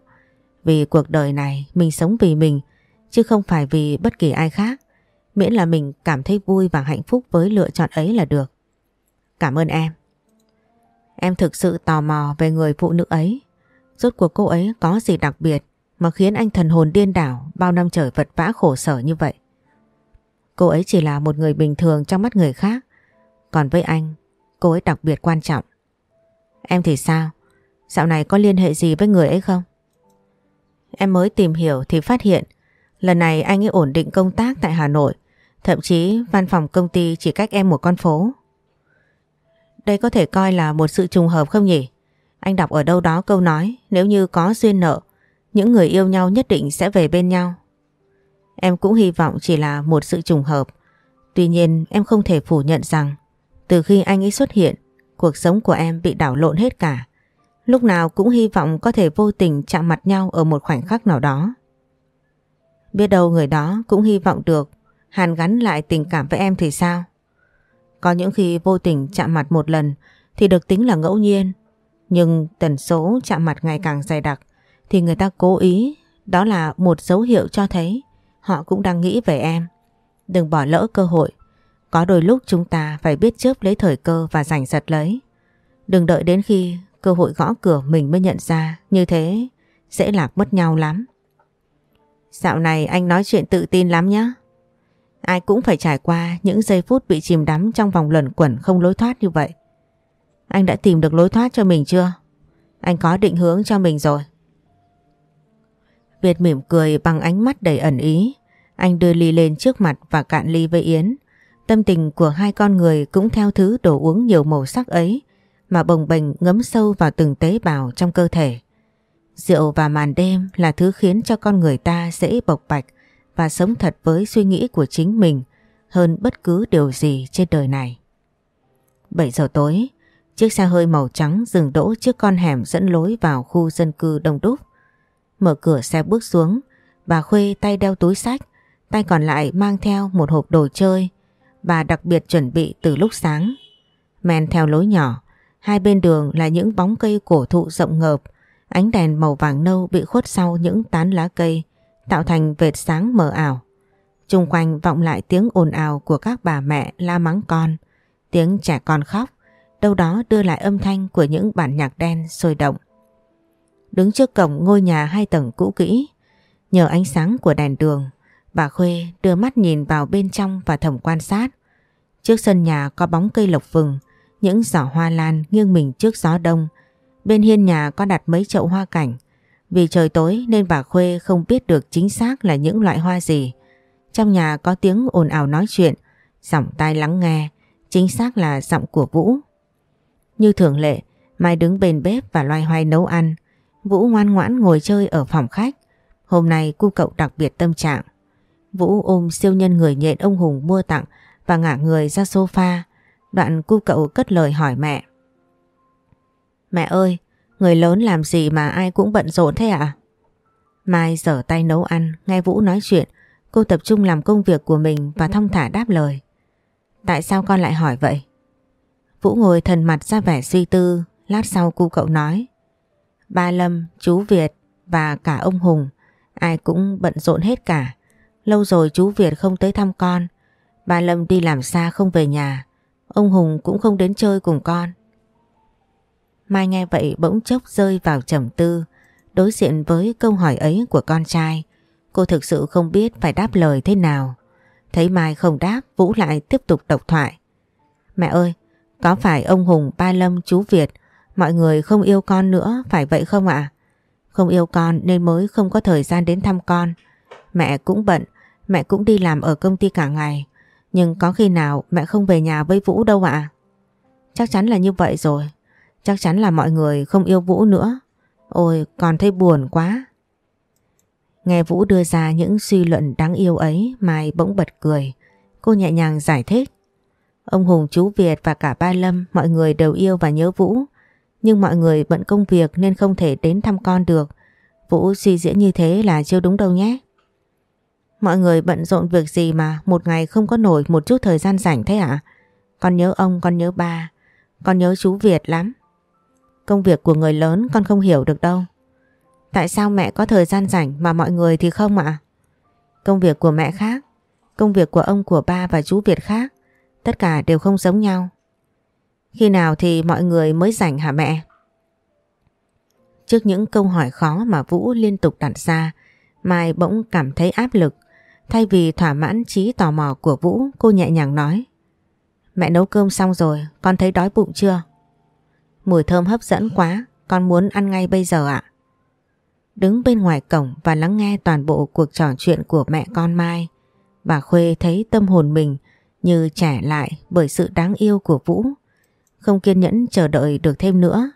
Vì cuộc đời này mình sống vì mình, Chứ không phải vì bất kỳ ai khác. Miễn là mình cảm thấy vui và hạnh phúc với lựa chọn ấy là được. Cảm ơn em. Em thực sự tò mò về người phụ nữ ấy. Rốt cuộc cô ấy có gì đặc biệt mà khiến anh thần hồn điên đảo bao năm trời vật vã khổ sở như vậy. Cô ấy chỉ là một người bình thường trong mắt người khác. Còn với anh, cô ấy đặc biệt quan trọng. Em thì sao? Dạo này có liên hệ gì với người ấy không? Em mới tìm hiểu thì phát hiện lần này anh ấy ổn định công tác tại Hà Nội. Thậm chí văn phòng công ty chỉ cách em một con phố. Đây có thể coi là một sự trùng hợp không nhỉ? Anh đọc ở đâu đó câu nói nếu như có duyên nợ, những người yêu nhau nhất định sẽ về bên nhau. Em cũng hy vọng chỉ là một sự trùng hợp. Tuy nhiên em không thể phủ nhận rằng từ khi anh ấy xuất hiện, cuộc sống của em bị đảo lộn hết cả. Lúc nào cũng hy vọng có thể vô tình chạm mặt nhau ở một khoảnh khắc nào đó. Biết đâu người đó cũng hy vọng được hàn gắn lại tình cảm với em thì sao? Có những khi vô tình chạm mặt một lần thì được tính là ngẫu nhiên. Nhưng tần số chạm mặt ngày càng dày đặc thì người ta cố ý. Đó là một dấu hiệu cho thấy họ cũng đang nghĩ về em. Đừng bỏ lỡ cơ hội. Có đôi lúc chúng ta phải biết chớp lấy thời cơ và giành giật lấy. Đừng đợi đến khi cơ hội gõ cửa mình mới nhận ra như thế sẽ lạc mất nhau lắm. Dạo này anh nói chuyện tự tin lắm nhá. Ai cũng phải trải qua những giây phút bị chìm đắm trong vòng luẩn quẩn không lối thoát như vậy. Anh đã tìm được lối thoát cho mình chưa? Anh có định hướng cho mình rồi. Việt mỉm cười bằng ánh mắt đầy ẩn ý. Anh đưa ly lên trước mặt và cạn ly với Yến. Tâm tình của hai con người cũng theo thứ đồ uống nhiều màu sắc ấy, mà bồng bềnh ngấm sâu vào từng tế bào trong cơ thể. Rượu và màn đêm là thứ khiến cho con người ta dễ bộc bạch và sống thật với suy nghĩ của chính mình hơn bất cứ điều gì trên đời này. 7 giờ tối, chiếc xe hơi màu trắng dừng đỗ trước con hẻm dẫn lối vào khu dân cư đông đúc. Mở cửa xe bước xuống, bà Khuê tay đeo túi sách, tay còn lại mang theo một hộp đồ chơi bà đặc biệt chuẩn bị từ lúc sáng. Men theo lối nhỏ, hai bên đường là những bóng cây cổ thụ rộng ngợp, ánh đèn màu vàng nâu bị khuất sau những tán lá cây, tạo thành vệt sáng mờ ảo. Trung quanh vọng lại tiếng ồn ào của các bà mẹ la mắng con, tiếng trẻ con khóc, đâu đó đưa lại âm thanh của những bản nhạc đen sôi động. Đứng trước cổng ngôi nhà hai tầng cũ kỹ, nhờ ánh sáng của đèn đường, bà Khuê đưa mắt nhìn vào bên trong và thầm quan sát. Trước sân nhà có bóng cây lộc vừng, những giỏ hoa lan nghiêng mình trước gió đông. Bên hiên nhà có đặt mấy chậu hoa cảnh. Vì trời tối nên bà Khuê không biết được chính xác là những loại hoa gì. Trong nhà có tiếng ồn ào nói chuyện, giọng tai lắng nghe, chính xác là giọng của Vũ. Như thường lệ, Mai đứng bên bếp và loay hoay nấu ăn. Vũ ngoan ngoãn ngồi chơi ở phòng khách. Hôm nay cu cậu đặc biệt tâm trạng. Vũ ôm siêu nhân người nhện ông Hùng mua tặng và ngả người ra sofa. Đoạn cu cậu cất lời hỏi mẹ. Mẹ ơi, người lớn làm gì mà ai cũng bận rộn thế ạ? À? Mai giở tay nấu ăn, nghe Vũ nói chuyện, cô tập trung làm công việc của mình và thong thả đáp lời. Tại sao con lại hỏi vậy? Vũ ngồi thần mặt ra vẻ suy tư, lát sau cu cậu nói. Ba Lâm, chú Việt và cả ông Hùng, ai cũng bận rộn hết cả. Lâu rồi chú Việt không tới thăm con, ba Lâm đi làm xa không về nhà, ông Hùng cũng không đến chơi cùng con. Mai nghe vậy bỗng chốc rơi vào trầm tư, đối diện với câu hỏi ấy của con trai. Cô thực sự không biết phải đáp lời thế nào. Thấy Mai không đáp, Vũ lại tiếp tục độc thoại. Mẹ ơi, có phải ông Hùng, ba Lâm, chú Việt, mọi người không yêu con nữa, phải vậy không ạ? Không yêu con nên mới không có thời gian đến thăm con. Mẹ cũng bận, mẹ cũng đi làm ở công ty cả ngày. Nhưng có khi nào mẹ không về nhà với Vũ đâu ạ? Chắc chắn là như vậy rồi. Chắc chắn là mọi người không yêu Vũ nữa. Ôi còn thấy buồn quá. Nghe Vũ đưa ra những suy luận đáng yêu ấy Mai bỗng bật cười. Cô nhẹ nhàng giải thích. Ông Hùng chú Việt và cả ba Lâm mọi người đều yêu và nhớ Vũ. Nhưng mọi người bận công việc nên không thể đến thăm con được. Vũ suy diễn như thế là chưa đúng đâu nhé. Mọi người bận rộn việc gì mà một ngày không có nổi một chút thời gian rảnh thế ạ? Con nhớ ông, con nhớ ba, con nhớ chú Việt lắm. Công việc của người lớn con không hiểu được đâu. Tại sao mẹ có thời gian rảnh mà mọi người thì không ạ? Công việc của mẹ khác, công việc của ông của ba và chú Việt khác, tất cả đều không giống nhau. Khi nào thì mọi người mới rảnh hả mẹ? Trước những câu hỏi khó mà Vũ liên tục đặt ra, Mai bỗng cảm thấy áp lực. Thay vì thỏa mãn trí tò mò của Vũ, cô nhẹ nhàng nói. Mẹ nấu cơm xong rồi, con thấy đói bụng chưa? Mùi thơm hấp dẫn quá, con muốn ăn ngay bây giờ ạ. Đứng bên ngoài cổng và lắng nghe toàn bộ cuộc trò chuyện của mẹ con Mai, bà Khuê thấy tâm hồn mình như trẻ lại bởi sự đáng yêu của Vũ. Không kiên nhẫn chờ đợi được thêm nữa,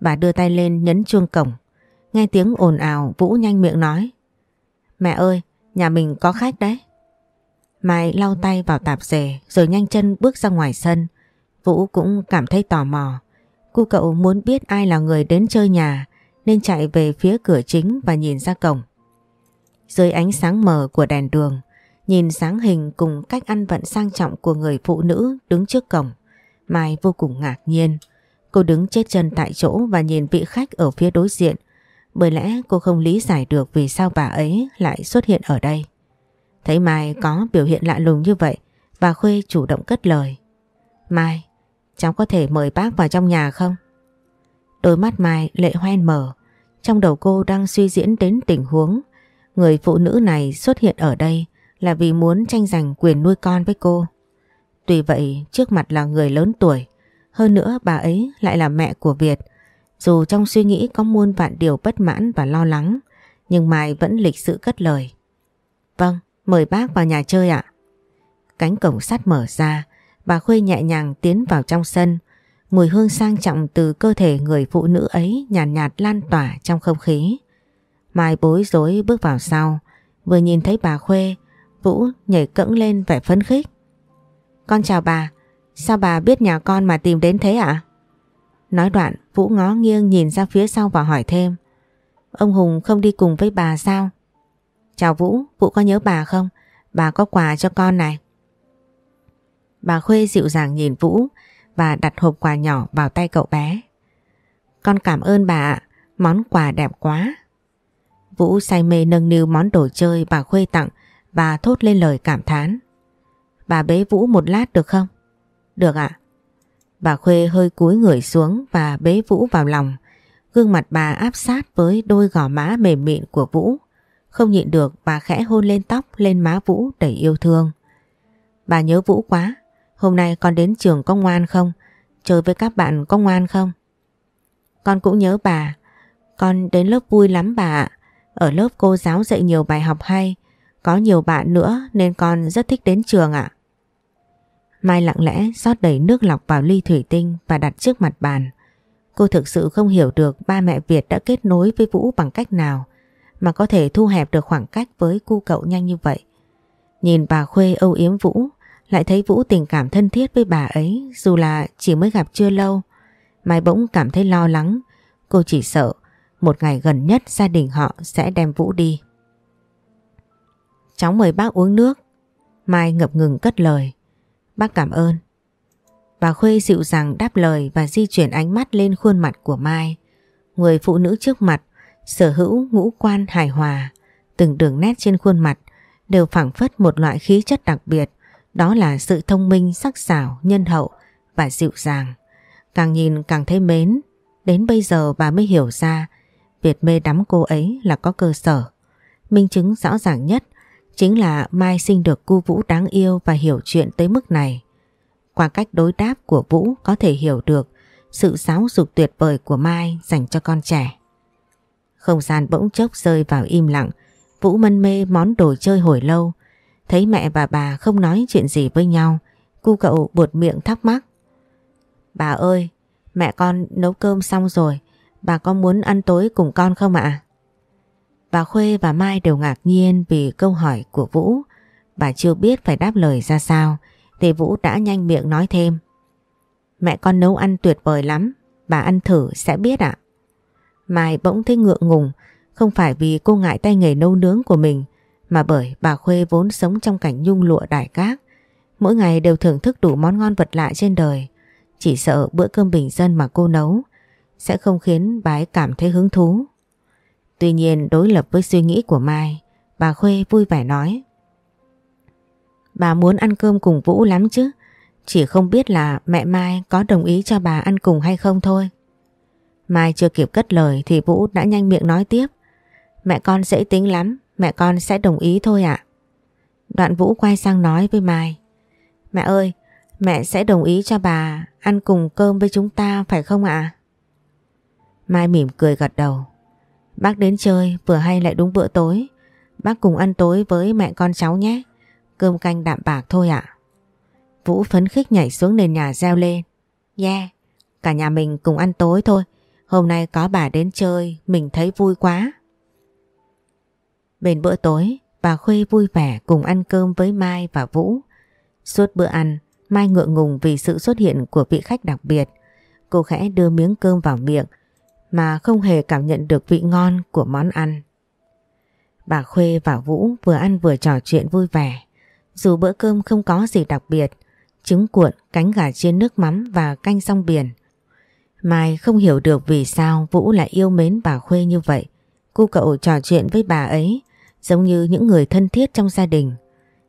bà đưa tay lên nhấn chuông cổng. Nghe tiếng ồn ào Vũ nhanh miệng nói. Mẹ ơi, nhà mình có khách đấy. Mai lau tay vào tạp dề rồi nhanh chân bước ra ngoài sân. Vũ cũng cảm thấy tò mò. Cô cậu muốn biết ai là người đến chơi nhà nên chạy về phía cửa chính và nhìn ra cổng. Dưới ánh sáng mờ của đèn đường, nhìn sáng hình cùng cách ăn vận sang trọng của người phụ nữ đứng trước cổng. Mai vô cùng ngạc nhiên. Cô đứng chết chân tại chỗ và nhìn vị khách ở phía đối diện bởi lẽ cô không lý giải được vì sao bà ấy lại xuất hiện ở đây. Thấy Mai có biểu hiện lạ lùng như vậy, bà Khuê chủ động cất lời. Mai, cháu có thể mời bác vào trong nhà không? Đôi mắt Mai lệ hoen mở, trong đầu cô đang suy diễn đến tình huống người phụ nữ này xuất hiện ở đây là vì muốn tranh giành quyền nuôi con với cô. Tuy vậy trước mặt là người lớn tuổi, hơn nữa bà ấy lại là mẹ của Việt. Dù trong suy nghĩ có muôn vạn điều bất mãn và lo lắng, nhưng Mai vẫn lịch sự cất lời. Vâng, mời bác vào nhà chơi ạ. Cánh cổng sắt mở ra, bà Khuê nhẹ nhàng tiến vào trong sân. Mùi hương sang trọng từ cơ thể người phụ nữ ấy nhàn nhạt, nhạt lan tỏa trong không khí. Mai bối rối bước vào sau, vừa nhìn thấy bà Khuê, Vũ nhảy cẫng lên vẻ phấn khích. Con chào bà, sao bà biết nhà con mà tìm đến thế ạ? Nói đoạn, Vũ ngó nghiêng nhìn ra phía sau và hỏi thêm. Ông Hùng không đi cùng với bà sao? Chào Vũ, Vũ có nhớ bà không? Bà có quà cho con này. Bà Khuê dịu dàng nhìn Vũ và đặt hộp quà nhỏ vào tay cậu bé. Con cảm ơn bà ạ, món quà đẹp quá. Vũ say mê nâng niu món đồ chơi bà Khuê tặng và thốt lên lời cảm thán. Bà bế Vũ một lát được không? Được ạ. Bà Khuê hơi cúi người xuống và bế Vũ vào lòng. Gương mặt bà áp sát với đôi gò má mềm mịn của Vũ. Không nhịn được bà khẽ hôn lên tóc lên má Vũ đầy yêu thương. Bà nhớ Vũ quá. Hôm nay con đến trường có ngoan không? Chơi với các bạn có ngoan không? Con cũng nhớ bà. Con đến lớp vui lắm bà ạ. Ở lớp cô giáo dạy nhiều bài học hay. Có nhiều bạn nữa nên con rất thích đến trường ạ. Mai lặng lẽ rót đầy nước lọc vào ly thủy tinh và đặt trước mặt bàn. Cô thực sự không hiểu được ba mẹ Việt đã kết nối với Vũ bằng cách nào mà có thể thu hẹp được khoảng cách với cu cậu nhanh như vậy. Nhìn bà Khuê âu yếm Vũ, lại thấy Vũ tình cảm thân thiết với bà ấy dù là chỉ mới gặp chưa lâu. Mai bỗng cảm thấy lo lắng, cô chỉ sợ một ngày gần nhất gia đình họ sẽ đem Vũ đi. Cháu mời bác uống nước. Mai ngập ngừng cất lời. Bác cảm ơn. Bà Khuê dịu dàng đáp lời và di chuyển ánh mắt lên khuôn mặt của Mai. Người phụ nữ trước mặt, sở hữu ngũ quan hài hòa, từng đường nét trên khuôn mặt đều phảng phất một loại khí chất đặc biệt, đó là sự thông minh, sắc sảo, nhân hậu và dịu dàng. Càng nhìn càng thấy mến, đến bây giờ bà mới hiểu ra Việt mê đắm cô ấy là có cơ sở. Minh chứng rõ ràng nhất chính là Mai sinh được cu Vũ đáng yêu và hiểu chuyện tới mức này. Qua cách đối đáp của Vũ có thể hiểu được sự giáo dục tuyệt vời của Mai dành cho con trẻ. Không gian bỗng chốc rơi vào im lặng, Vũ mân mê món đồ chơi hồi lâu. Thấy mẹ và bà không nói chuyện gì với nhau, cu cậu buột miệng thắc mắc. Bà ơi, mẹ con nấu cơm xong rồi, bà có muốn ăn tối cùng con không ạ? Bà Khuê và Mai đều ngạc nhiên vì câu hỏi của Vũ. Bà chưa biết phải đáp lời ra sao thì Vũ đã nhanh miệng nói thêm. Mẹ con nấu ăn tuyệt vời lắm, bà ăn thử sẽ biết ạ. Mai bỗng thấy ngượng ngùng, không phải vì cô ngại tay nghề nấu nướng của mình mà bởi bà Khuê vốn sống trong cảnh nhung lụa đại cát. Mỗi ngày đều thưởng thức đủ món ngon vật lạ trên đời. Chỉ sợ bữa cơm bình dân mà cô nấu sẽ không khiến bà ấy cảm thấy hứng thú. Tuy nhiên đối lập với suy nghĩ của Mai, bà Khuê vui vẻ nói. Bà muốn ăn cơm cùng Vũ lắm chứ, chỉ không biết là mẹ Mai có đồng ý cho bà ăn cùng hay không thôi. Mai chưa kịp cất lời thì Vũ đã nhanh miệng nói tiếp. Mẹ con dễ tính lắm, mẹ con sẽ đồng ý thôi ạ. Đoạn Vũ quay sang nói với Mai. Mẹ ơi, mẹ sẽ đồng ý cho bà ăn cùng cơm với chúng ta phải không ạ? Mai mỉm cười gật đầu. Bác đến chơi vừa hay lại đúng bữa tối. Bác cùng ăn tối với mẹ con cháu nhé. Cơm canh đạm bạc thôi ạ. Vũ phấn khích nhảy xuống nền nhà reo lên. Yeah, cả nhà mình cùng ăn tối thôi. Hôm nay có bà đến chơi, mình thấy vui quá. Bên bữa tối, bà Khuê vui vẻ cùng ăn cơm với Mai và Vũ. Suốt bữa ăn, Mai ngượng ngùng vì sự xuất hiện của vị khách đặc biệt. Cô khẽ đưa miếng cơm vào miệng, mà không hề cảm nhận được vị ngon của món ăn. Bà Khuê và Vũ vừa ăn vừa trò chuyện vui vẻ. Dù bữa cơm không có gì đặc biệt, trứng cuộn, cánh gà chiên nước mắm và canh song biển. Mai không hiểu được vì sao Vũ lại yêu mến bà Khuê như vậy. Cô cậu trò chuyện với bà ấy giống như những người thân thiết trong gia đình.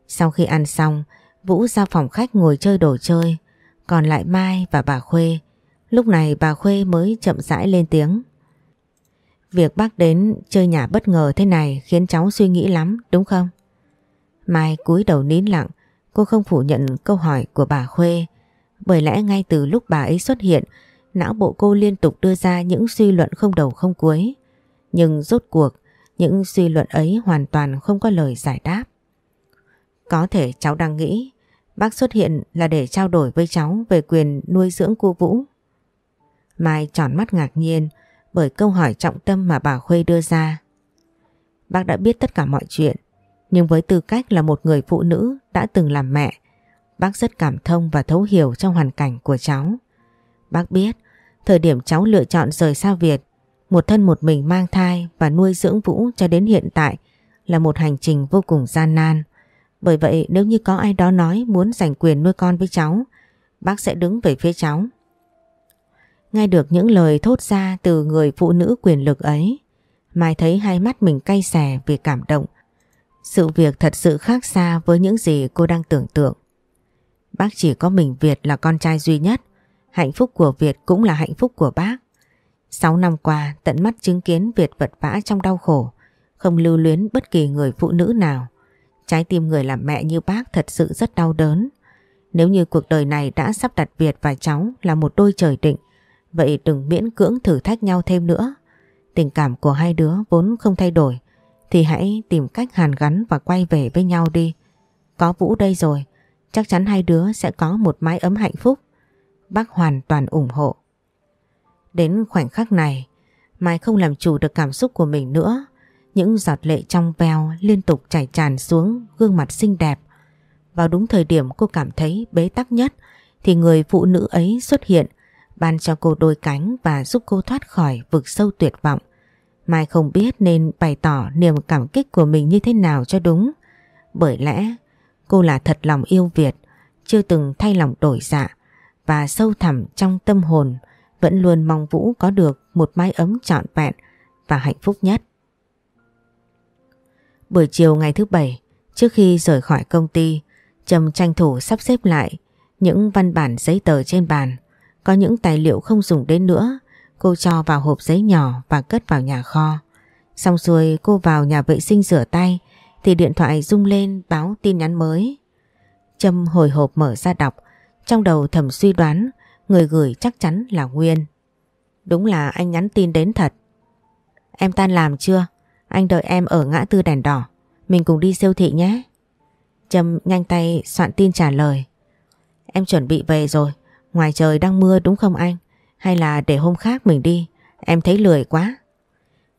Sau khi ăn xong, Vũ ra phòng khách ngồi chơi đồ chơi, còn lại Mai và bà Khuê Lúc này bà Khuê mới chậm rãi lên tiếng. Việc bác đến chơi nhà bất ngờ thế này khiến cháu suy nghĩ lắm đúng không? Mai cúi đầu nín lặng, cô không phủ nhận câu hỏi của bà Khuê. Bởi lẽ ngay từ lúc bà ấy xuất hiện, não bộ cô liên tục đưa ra những suy luận không đầu không cuối. Nhưng rốt cuộc, những suy luận ấy hoàn toàn không có lời giải đáp. Có thể cháu đang nghĩ bác xuất hiện là để trao đổi với cháu về quyền nuôi dưỡng cô Vũ. Mai tròn mắt ngạc nhiên bởi câu hỏi trọng tâm mà bà Khuê đưa ra. Bác đã biết tất cả mọi chuyện, nhưng với tư cách là một người phụ nữ đã từng làm mẹ, bác rất cảm thông và thấu hiểu trong hoàn cảnh của cháu. Bác biết, thời điểm cháu lựa chọn rời xa Việt, một thân một mình mang thai và nuôi dưỡng Vũ cho đến hiện tại là một hành trình vô cùng gian nan. Bởi vậy nếu như có ai đó nói muốn giành quyền nuôi con với cháu, bác sẽ đứng về phía cháu. Nghe được những lời thốt ra từ người phụ nữ quyền lực ấy, Mai thấy hai mắt mình cay xè vì cảm động. Sự việc thật sự khác xa với những gì cô đang tưởng tượng. Bác chỉ có mình Việt là con trai duy nhất, hạnh phúc của Việt cũng là hạnh phúc của bác. Sáu năm qua tận mắt chứng kiến Việt vật vã trong đau khổ, không lưu luyến bất kỳ người phụ nữ nào. Trái tim người làm mẹ như bác thật sự rất đau đớn. Nếu như cuộc đời này đã sắp đặt Việt và cháu là một đôi trời định, vậy đừng miễn cưỡng thử thách nhau thêm nữa. Tình cảm của hai đứa vốn không thay đổi, thì hãy tìm cách hàn gắn và quay về với nhau đi. Có Vũ đây rồi, chắc chắn hai đứa sẽ có một mái ấm hạnh phúc. Bác hoàn toàn ủng hộ. Đến khoảnh khắc này, Mai không làm chủ được cảm xúc của mình nữa. Những giọt lệ trong veo liên tục chảy tràn xuống gương mặt xinh đẹp. Vào đúng thời điểm cô cảm thấy bế tắc nhất thì người phụ nữ ấy xuất hiện ban cho cô đôi cánh và giúp cô thoát khỏi vực sâu tuyệt vọng. Mai không biết nên bày tỏ niềm cảm kích của mình như thế nào cho đúng. Bởi lẽ cô là thật lòng yêu Việt, chưa từng thay lòng đổi dạ và sâu thẳm trong tâm hồn vẫn luôn mong Vũ có được một mái ấm trọn vẹn và hạnh phúc nhất. Buổi chiều ngày thứ bảy, trước khi rời khỏi công ty, Trầm tranh thủ sắp xếp lại những văn bản giấy tờ trên bàn. Có những tài liệu không dùng đến nữa, cô cho vào hộp giấy nhỏ và cất vào nhà kho. Xong xuôi cô vào nhà vệ sinh rửa tay thì điện thoại rung lên báo tin nhắn mới. Trâm hồi hộp mở ra đọc, trong đầu thầm suy đoán người gửi chắc chắn là Nguyên. Đúng là anh nhắn tin đến thật. Em tan làm chưa? Anh đợi em ở ngã tư đèn đỏ. Mình cùng đi siêu thị nhé. Trâm nhanh tay soạn tin trả lời. Em chuẩn bị về rồi. Ngoài trời đang mưa đúng không anh? Hay là để hôm khác mình đi? Em thấy lười quá.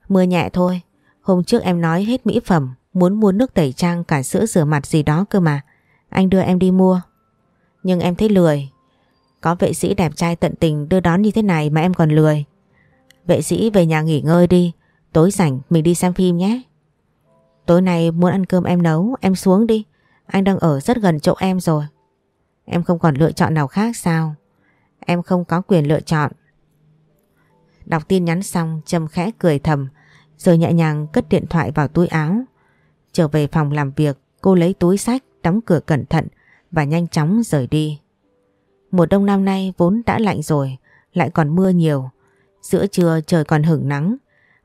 Mưa nhẹ thôi. Hôm trước em nói hết mỹ phẩm. Muốn mua nước tẩy trang cả sữa rửa mặt gì đó cơ mà. Anh đưa em đi mua. Nhưng em thấy lười. Có vệ sĩ đẹp trai tận tình đưa đón như thế này mà em còn lười. Vệ sĩ về nhà nghỉ ngơi đi. Tối rảnh mình đi xem phim nhé. Tối nay muốn ăn cơm em nấu, em xuống đi. Anh đang ở rất gần chỗ em rồi. Em không còn lựa chọn nào khác sao? Em không có quyền lựa chọn. Đọc tin nhắn xong Trâm khẽ cười thầm rồi nhẹ nhàng cất điện thoại vào túi áo. Trở về phòng làm việc cô lấy túi sách đóng cửa cẩn thận và nhanh chóng rời đi. Mùa đông năm nay vốn đã lạnh rồi, lại còn mưa nhiều. Giữa trưa trời còn hửng nắng,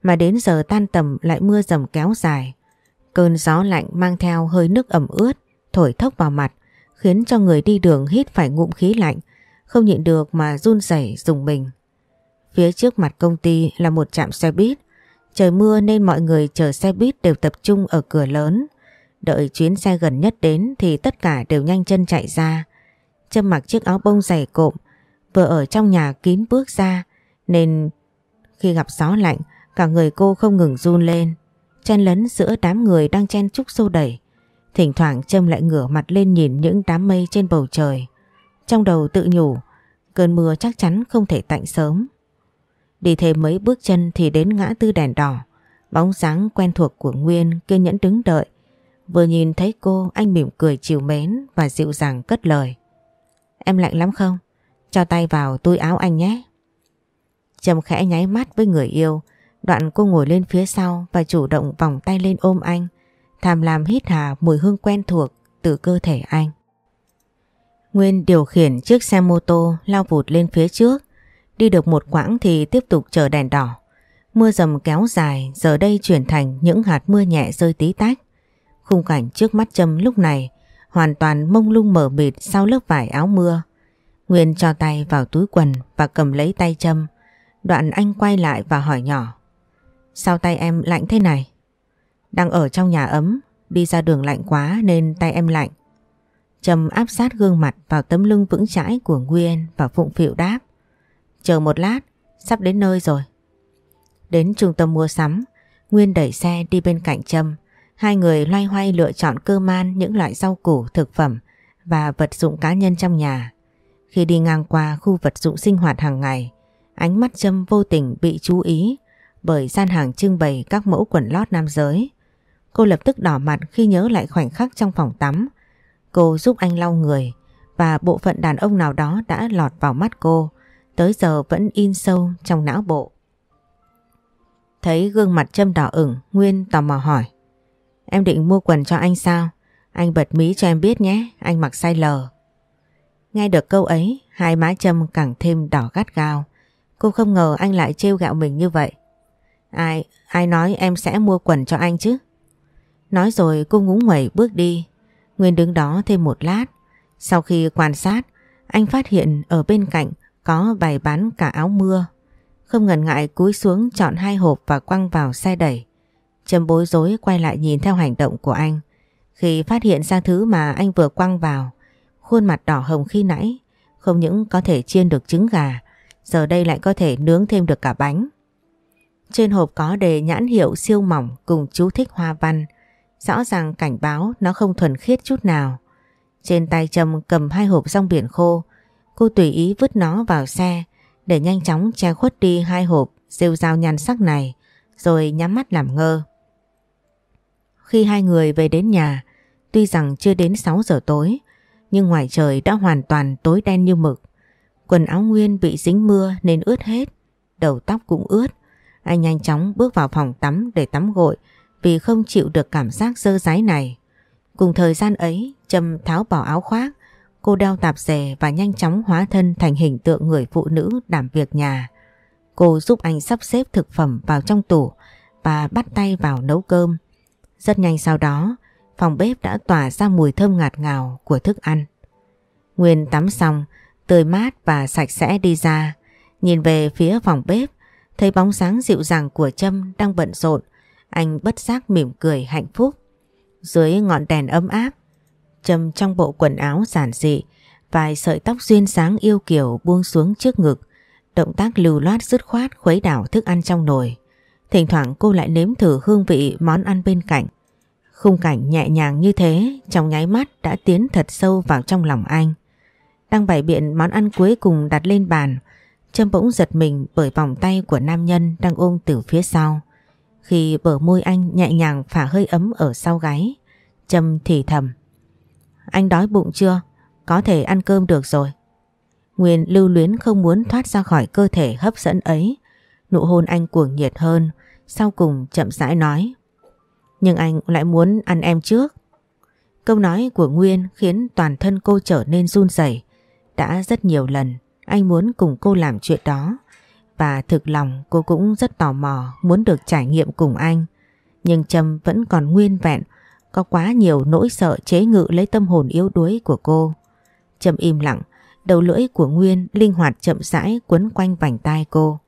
mà đến giờ tan tầm lại mưa dầm kéo dài. Cơn gió lạnh mang theo hơi nước ẩm ướt, thổi thốc vào mặt, khiến cho người đi đường hít phải ngụm khí lạnh, không nhịn được mà run rẩy dùng mình. Phía trước mặt công ty là một trạm xe buýt. Trời mưa nên mọi người chờ xe buýt đều tập trung ở cửa lớn. Đợi chuyến xe gần nhất đến thì tất cả đều nhanh chân chạy ra. Trâm mặc chiếc áo bông dày cộm, vừa ở trong nhà kín bước ra nên khi gặp gió lạnh cả người cô không ngừng run lên. Chen lấn giữa đám người đang chen chúc xô đẩy. Thỉnh thoảng Trâm lại ngửa mặt lên nhìn những đám mây trên bầu trời. Trong đầu tự nhủ, cơn mưa chắc chắn không thể tạnh sớm. Đi thêm mấy bước chân thì đến ngã tư đèn đỏ. Bóng dáng quen thuộc của Nguyên kiên nhẫn đứng đợi. Vừa nhìn thấy cô anh mỉm cười chiều mến và dịu dàng cất lời. Em lạnh lắm không? Cho tay vào túi áo anh nhé. Trầm khẽ nháy mắt với người yêu. Đoạn cô ngồi lên phía sau và chủ động vòng tay lên ôm anh. Tham làm hít hà mùi hương quen thuộc từ cơ thể anh. Nguyên điều khiển chiếc xe mô tô lao vụt lên phía trước. Đi được một quãng thì tiếp tục chờ đèn đỏ. Mưa dầm kéo dài, giờ đây chuyển thành những hạt mưa nhẹ rơi tí tách. Khung cảnh trước mắt Trâm lúc này hoàn toàn mông lung mở mịt sau lớp vải áo mưa. Nguyên cho tay vào túi quần và cầm lấy tay Trâm. Đoạn anh quay lại và hỏi nhỏ. Sao tay em lạnh thế này? Đang ở trong nhà ấm, đi ra đường lạnh quá nên tay em lạnh. Trâm áp sát gương mặt vào tấm lưng vững chãi của Nguyên và phụng phịu đáp. Chờ một lát, sắp đến nơi rồi. Đến trung tâm mua sắm, Nguyên đẩy xe đi bên cạnh Trâm. Hai người loay hoay lựa chọn cơ man những loại rau củ, thực phẩm và vật dụng cá nhân trong nhà. Khi đi ngang qua khu vật dụng sinh hoạt hàng ngày, ánh mắt Trâm vô tình bị chú ý bởi gian hàng trưng bày các mẫu quần lót nam giới. Cô lập tức đỏ mặt khi nhớ lại khoảnh khắc trong phòng tắm. Cô giúp anh lau người và bộ phận đàn ông nào đó đã lọt vào mắt cô, tới giờ vẫn in sâu trong não bộ. Thấy gương mặt Trâm đỏ ửng, Nguyên tò mò hỏi. Em định mua quần cho anh sao? Anh bật mí cho em biết nhé, anh mặc sai lờ. Nghe được câu ấy, hai má Trâm càng thêm đỏ gắt gao. Cô không ngờ anh lại trêu gạo mình như vậy. Ai, ai nói em sẽ mua quần cho anh chứ? Nói rồi cô ngúng nguẩy bước đi. Nguyên đứng đó thêm một lát. Sau khi quan sát, anh phát hiện ở bên cạnh có bày bán cả áo mưa. Không ngần ngại cúi xuống chọn hai hộp và quăng vào xe đẩy. Trâm bối rối quay lại nhìn theo hành động của anh. Khi phát hiện ra thứ mà anh vừa quăng vào, khuôn mặt đỏ hồng khi nãy, không những có thể chiên được trứng gà, giờ đây lại có thể nướng thêm được cả bánh. Trên hộp có đề nhãn hiệu siêu mỏng cùng chú thích hoa văn, rõ ràng cảnh báo nó không thuần khiết chút nào. Trên tay Trâm cầm hai hộp rong biển khô, cô tùy ý vứt nó vào xe để nhanh chóng che khuất đi hai hộp rêu dao nhan sắc này, rồi nhắm mắt làm ngơ. Khi hai người về đến nhà, tuy rằng chưa đến 6 giờ tối, nhưng ngoài trời đã hoàn toàn tối đen như mực. Quần áo Nguyên bị dính mưa nên ướt hết, đầu tóc cũng ướt. Anh nhanh chóng bước vào phòng tắm để tắm gội vì không chịu được cảm giác dơ dáy này. Cùng thời gian ấy, Trâm tháo bỏ áo khoác, cô đeo tạp dề và nhanh chóng hóa thân thành hình tượng người phụ nữ đảm việc nhà. Cô giúp anh sắp xếp thực phẩm vào trong tủ và bắt tay vào nấu cơm. Rất nhanh sau đó, phòng bếp đã tỏa ra mùi thơm ngạt ngào của thức ăn. Nguyên tắm xong, tươi mát và sạch sẽ đi ra, nhìn về phía phòng bếp, thấy bóng sáng dịu dàng của Trâm đang bận rộn, anh bất giác mỉm cười hạnh phúc. Dưới ngọn đèn ấm áp, Trâm trong bộ quần áo giản dị, vài sợi tóc duyên sáng yêu kiểu buông xuống trước ngực, động tác lưu loát dứt khoát khuấy đảo thức ăn trong nồi. Thỉnh thoảng cô lại nếm thử hương vị món ăn bên cạnh. Khung cảnh nhẹ nhàng như thế trong nháy mắt đã tiến thật sâu vào trong lòng anh. Đang bày biện món ăn cuối cùng đặt lên bàn, Trâm bỗng giật mình bởi vòng tay của nam nhân đang ôm từ phía sau. Khi bờ môi anh nhẹ nhàng phả hơi ấm ở sau gáy, Trâm thì thầm. Anh đói bụng chưa? Có thể ăn cơm được rồi. Nguyên lưu luyến không muốn thoát ra khỏi cơ thể hấp dẫn ấy. Nụ hôn anh cuồng nhiệt hơn, sau cùng chậm rãi nói. Nhưng anh lại muốn ăn em trước. Câu nói của Nguyên khiến toàn thân cô trở nên run rẩy. Đã rất nhiều lần anh muốn cùng cô làm chuyện đó và thực lòng cô cũng rất tò mò muốn được trải nghiệm cùng anh. Nhưng Trâm vẫn còn nguyên vẹn, có quá nhiều nỗi sợ chế ngự lấy tâm hồn yếu đuối của cô. Trâm im lặng, đầu lưỡi của Nguyên linh hoạt chậm rãi quấn quanh vành tai cô.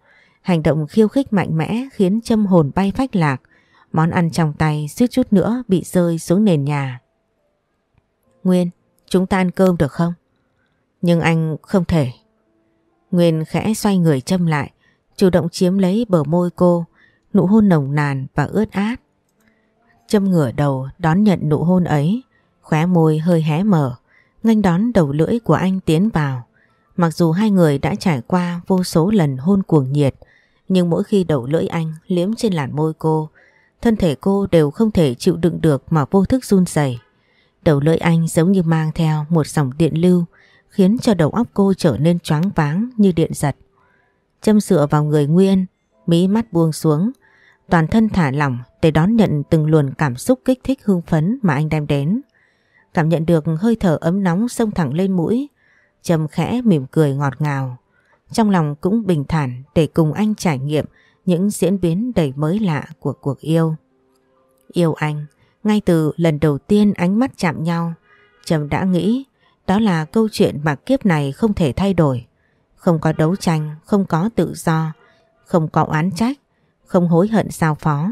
Hành động khiêu khích mạnh mẽ khiến châm hồn bay phách lạc, món ăn trong tay suýt chút nữa bị rơi xuống nền nhà. Nguyên, chúng ta ăn cơm được không? Nhưng anh không thể. Nguyên khẽ xoay người châm lại, chủ động chiếm lấy bờ môi cô, nụ hôn nồng nàn và ướt át. Châm ngửa đầu đón nhận nụ hôn ấy, khóe môi hơi hé mở, nghênh đón đầu lưỡi của anh tiến vào. Mặc dù hai người đã trải qua vô số lần hôn cuồng nhiệt, nhưng mỗi khi đầu lưỡi anh liếm trên làn môi cô, thân thể cô đều không thể chịu đựng được mà vô thức run rẩy. Đầu lưỡi anh giống như mang theo một dòng điện lưu khiến cho đầu óc cô trở nên choáng váng như điện giật. Châm sửa vào người Nguyên, mí mắt buông xuống, toàn thân thả lỏng để đón nhận từng luồn cảm xúc kích thích hương phấn mà anh đem đến. Cảm nhận được hơi thở ấm nóng xông thẳng lên mũi, Trầm khẽ mỉm cười ngọt ngào. Trong lòng cũng bình thản để cùng anh trải nghiệm những diễn biến đầy mới lạ của cuộc yêu. Yêu anh, Ngay từ lần đầu tiên ánh mắt chạm nhau, Trầm đã nghĩ đó là câu chuyện mà kiếp này không thể thay đổi. Không có đấu tranh, không có tự do, không có oán trách, không hối hận sao phó.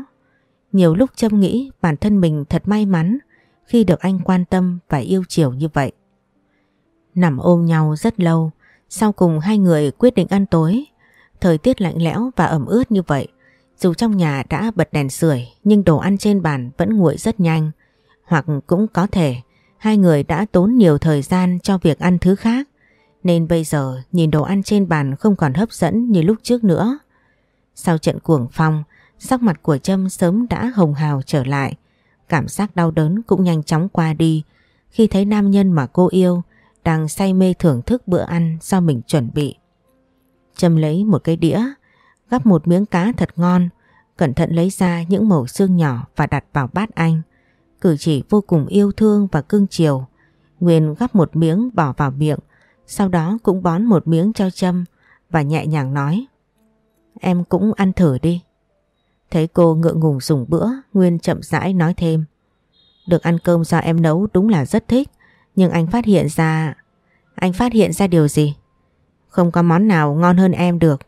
Nhiều lúc Trâm nghĩ bản thân mình thật may mắn khi được anh quan tâm và yêu chiều như vậy. Nằm ôm nhau rất lâu, sau cùng hai người quyết định ăn tối. Thời tiết lạnh lẽo và ẩm ướt như vậy, dù trong nhà đã bật đèn sưởi nhưng đồ ăn trên bàn vẫn nguội rất nhanh. Hoặc cũng có thể hai người đã tốn nhiều thời gian cho việc ăn thứ khác. Nên bây giờ nhìn đồ ăn trên bàn không còn hấp dẫn như lúc trước nữa. Sau trận cuồng phong, sắc mặt của Trâm sớm đã hồng hào trở lại. Cảm giác đau đớn cũng nhanh chóng qua đi khi thấy nam nhân mà cô yêu đang say mê thưởng thức bữa ăn do mình chuẩn bị. Trâm lấy một cái đĩa, gắp một miếng cá thật ngon, cẩn thận lấy ra những mẩu xương nhỏ và đặt vào bát anh. Cử chỉ vô cùng yêu thương và cưng chiều. Nguyên gắp một miếng bỏ vào miệng, sau đó cũng bón một miếng cho Trâm và nhẹ nhàng nói. Em cũng ăn thử đi. Thấy cô ngượng ngùng dùng bữa, Nguyên chậm rãi nói thêm. Được ăn cơm do em nấu đúng là rất thích, nhưng anh phát hiện ra... Anh phát hiện ra điều gì? Không có món nào ngon hơn em được.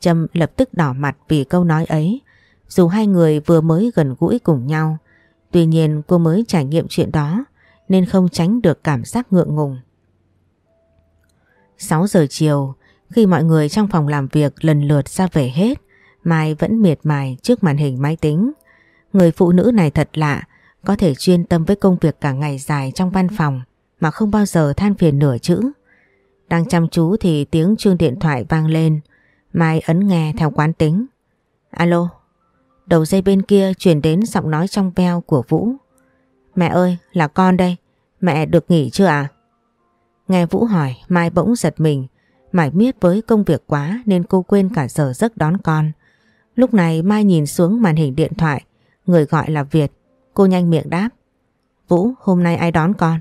Trâm lập tức đỏ mặt vì câu nói ấy. Dù hai người vừa mới gần gũi cùng nhau, tuy nhiên cô mới trải nghiệm chuyện đó nên không tránh được cảm giác ngượng ngùng. 6 giờ chiều, khi mọi người trong phòng làm việc lần lượt ra về hết, Mai vẫn miệt mài trước màn hình máy tính. Người phụ nữ này thật lạ, có thể chuyên tâm với công việc cả ngày dài trong văn phòng mà không bao giờ than phiền nửa chữ. Đang chăm chú thì tiếng chuông điện thoại vang lên, Mai ấn nghe theo quán tính. Alo, đầu dây bên kia chuyển đến giọng nói trong veo của Vũ. Mẹ ơi, là con đây, mẹ được nghỉ chưa ạ? Nghe Vũ hỏi, Mai bỗng giật mình, mải miết với công việc quá nên cô quên cả giờ giấc đón con. Lúc này Mai nhìn xuống màn hình điện thoại, người gọi là Việt, cô nhanh miệng đáp. Vũ, hôm nay ai đón con?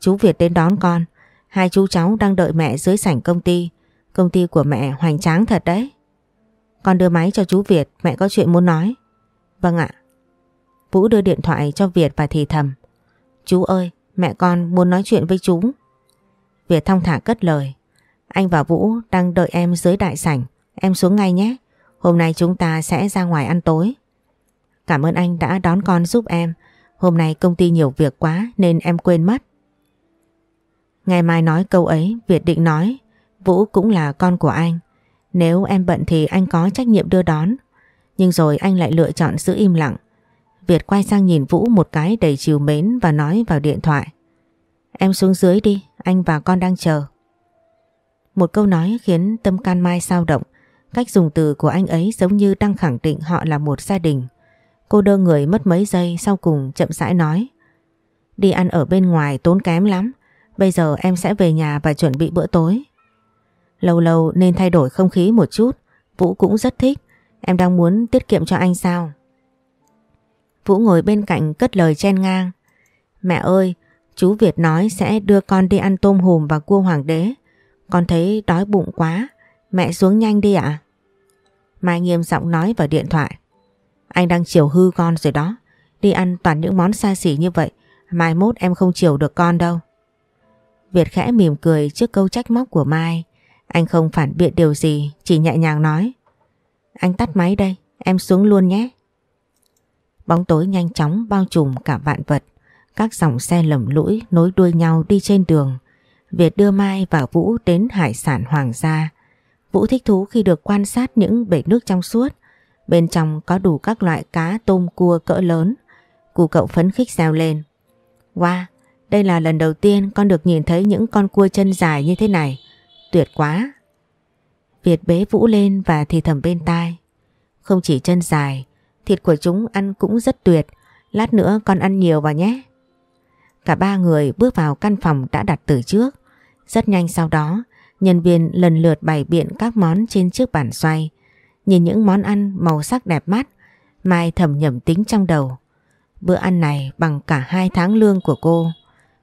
Chú Việt đến đón con, hai chú cháu đang đợi mẹ dưới sảnh công ty, công ty của mẹ hoành tráng thật đấy. Con đưa máy cho chú Việt, mẹ có chuyện muốn nói. Vâng ạ. Vũ đưa điện thoại cho Việt và thì thầm. Chú ơi, mẹ con muốn nói chuyện với chú. Việt thong thả cất lời. Anh và Vũ đang đợi em dưới đại sảnh, em xuống ngay nhé. Hôm nay chúng ta sẽ ra ngoài ăn tối. Cảm ơn anh đã đón con giúp em. Hôm nay công ty nhiều việc quá nên em quên mất. Ngày mai nói câu ấy, Việt định nói Vũ cũng là con của anh. Nếu em bận thì anh có trách nhiệm đưa đón. Nhưng rồi anh lại lựa chọn giữ im lặng. Việt quay sang nhìn Vũ một cái đầy chiều mến và nói vào điện thoại. Em xuống dưới đi, anh và con đang chờ. Một câu nói khiến tâm can Mai sao động. Cách dùng từ của anh ấy giống như đang khẳng định họ là một gia đình. Cô đơ người mất mấy giây sau cùng chậm rãi nói. Đi ăn ở bên ngoài tốn kém lắm. Bây giờ em sẽ về nhà và chuẩn bị bữa tối. Lâu lâu nên thay đổi không khí một chút. Vũ cũng rất thích. Em đang muốn tiết kiệm cho anh sao? Vũ ngồi bên cạnh cất lời chen ngang. Mẹ ơi, chú Việt nói sẽ đưa con đi ăn tôm hùm và cua hoàng đế. Con thấy đói bụng quá. Mẹ xuống nhanh đi ạ. Mai nghiêm giọng nói vào điện thoại. Anh đang chiều hư con rồi đó. Đi ăn toàn những món xa xỉ như vậy. Mai mốt em không chiều được con đâu. Việt khẽ mỉm cười trước câu trách móc của Mai. Anh không phản biện điều gì, chỉ nhẹ nhàng nói. Anh tắt máy đây, em xuống luôn nhé. Bóng tối nhanh chóng bao trùm cả vạn vật. Các dòng xe lầm lũi nối đuôi nhau đi trên đường. Việt đưa Mai và Vũ đến hải sản hoàng gia. Vũ thích thú khi được quan sát những bể nước trong suốt. Bên trong có đủ các loại cá tôm cua cỡ lớn. Cụ cậu phấn khích reo lên. Wow, đây là lần đầu tiên con được nhìn thấy những con cua chân dài như thế này. Tuyệt quá. Việt bế Vũ lên và thì thầm bên tai. Không chỉ chân dài, thịt của chúng ăn cũng rất tuyệt. Lát nữa con ăn nhiều vào nhé. Cả ba người bước vào căn phòng đã đặt từ trước. Rất nhanh sau đó, nhân viên lần lượt bày biện các món trên chiếc bàn xoay. Nhìn những món ăn màu sắc đẹp mắt, Mai thầm nhầm tính trong đầu. Bữa ăn này bằng cả hai tháng lương của cô.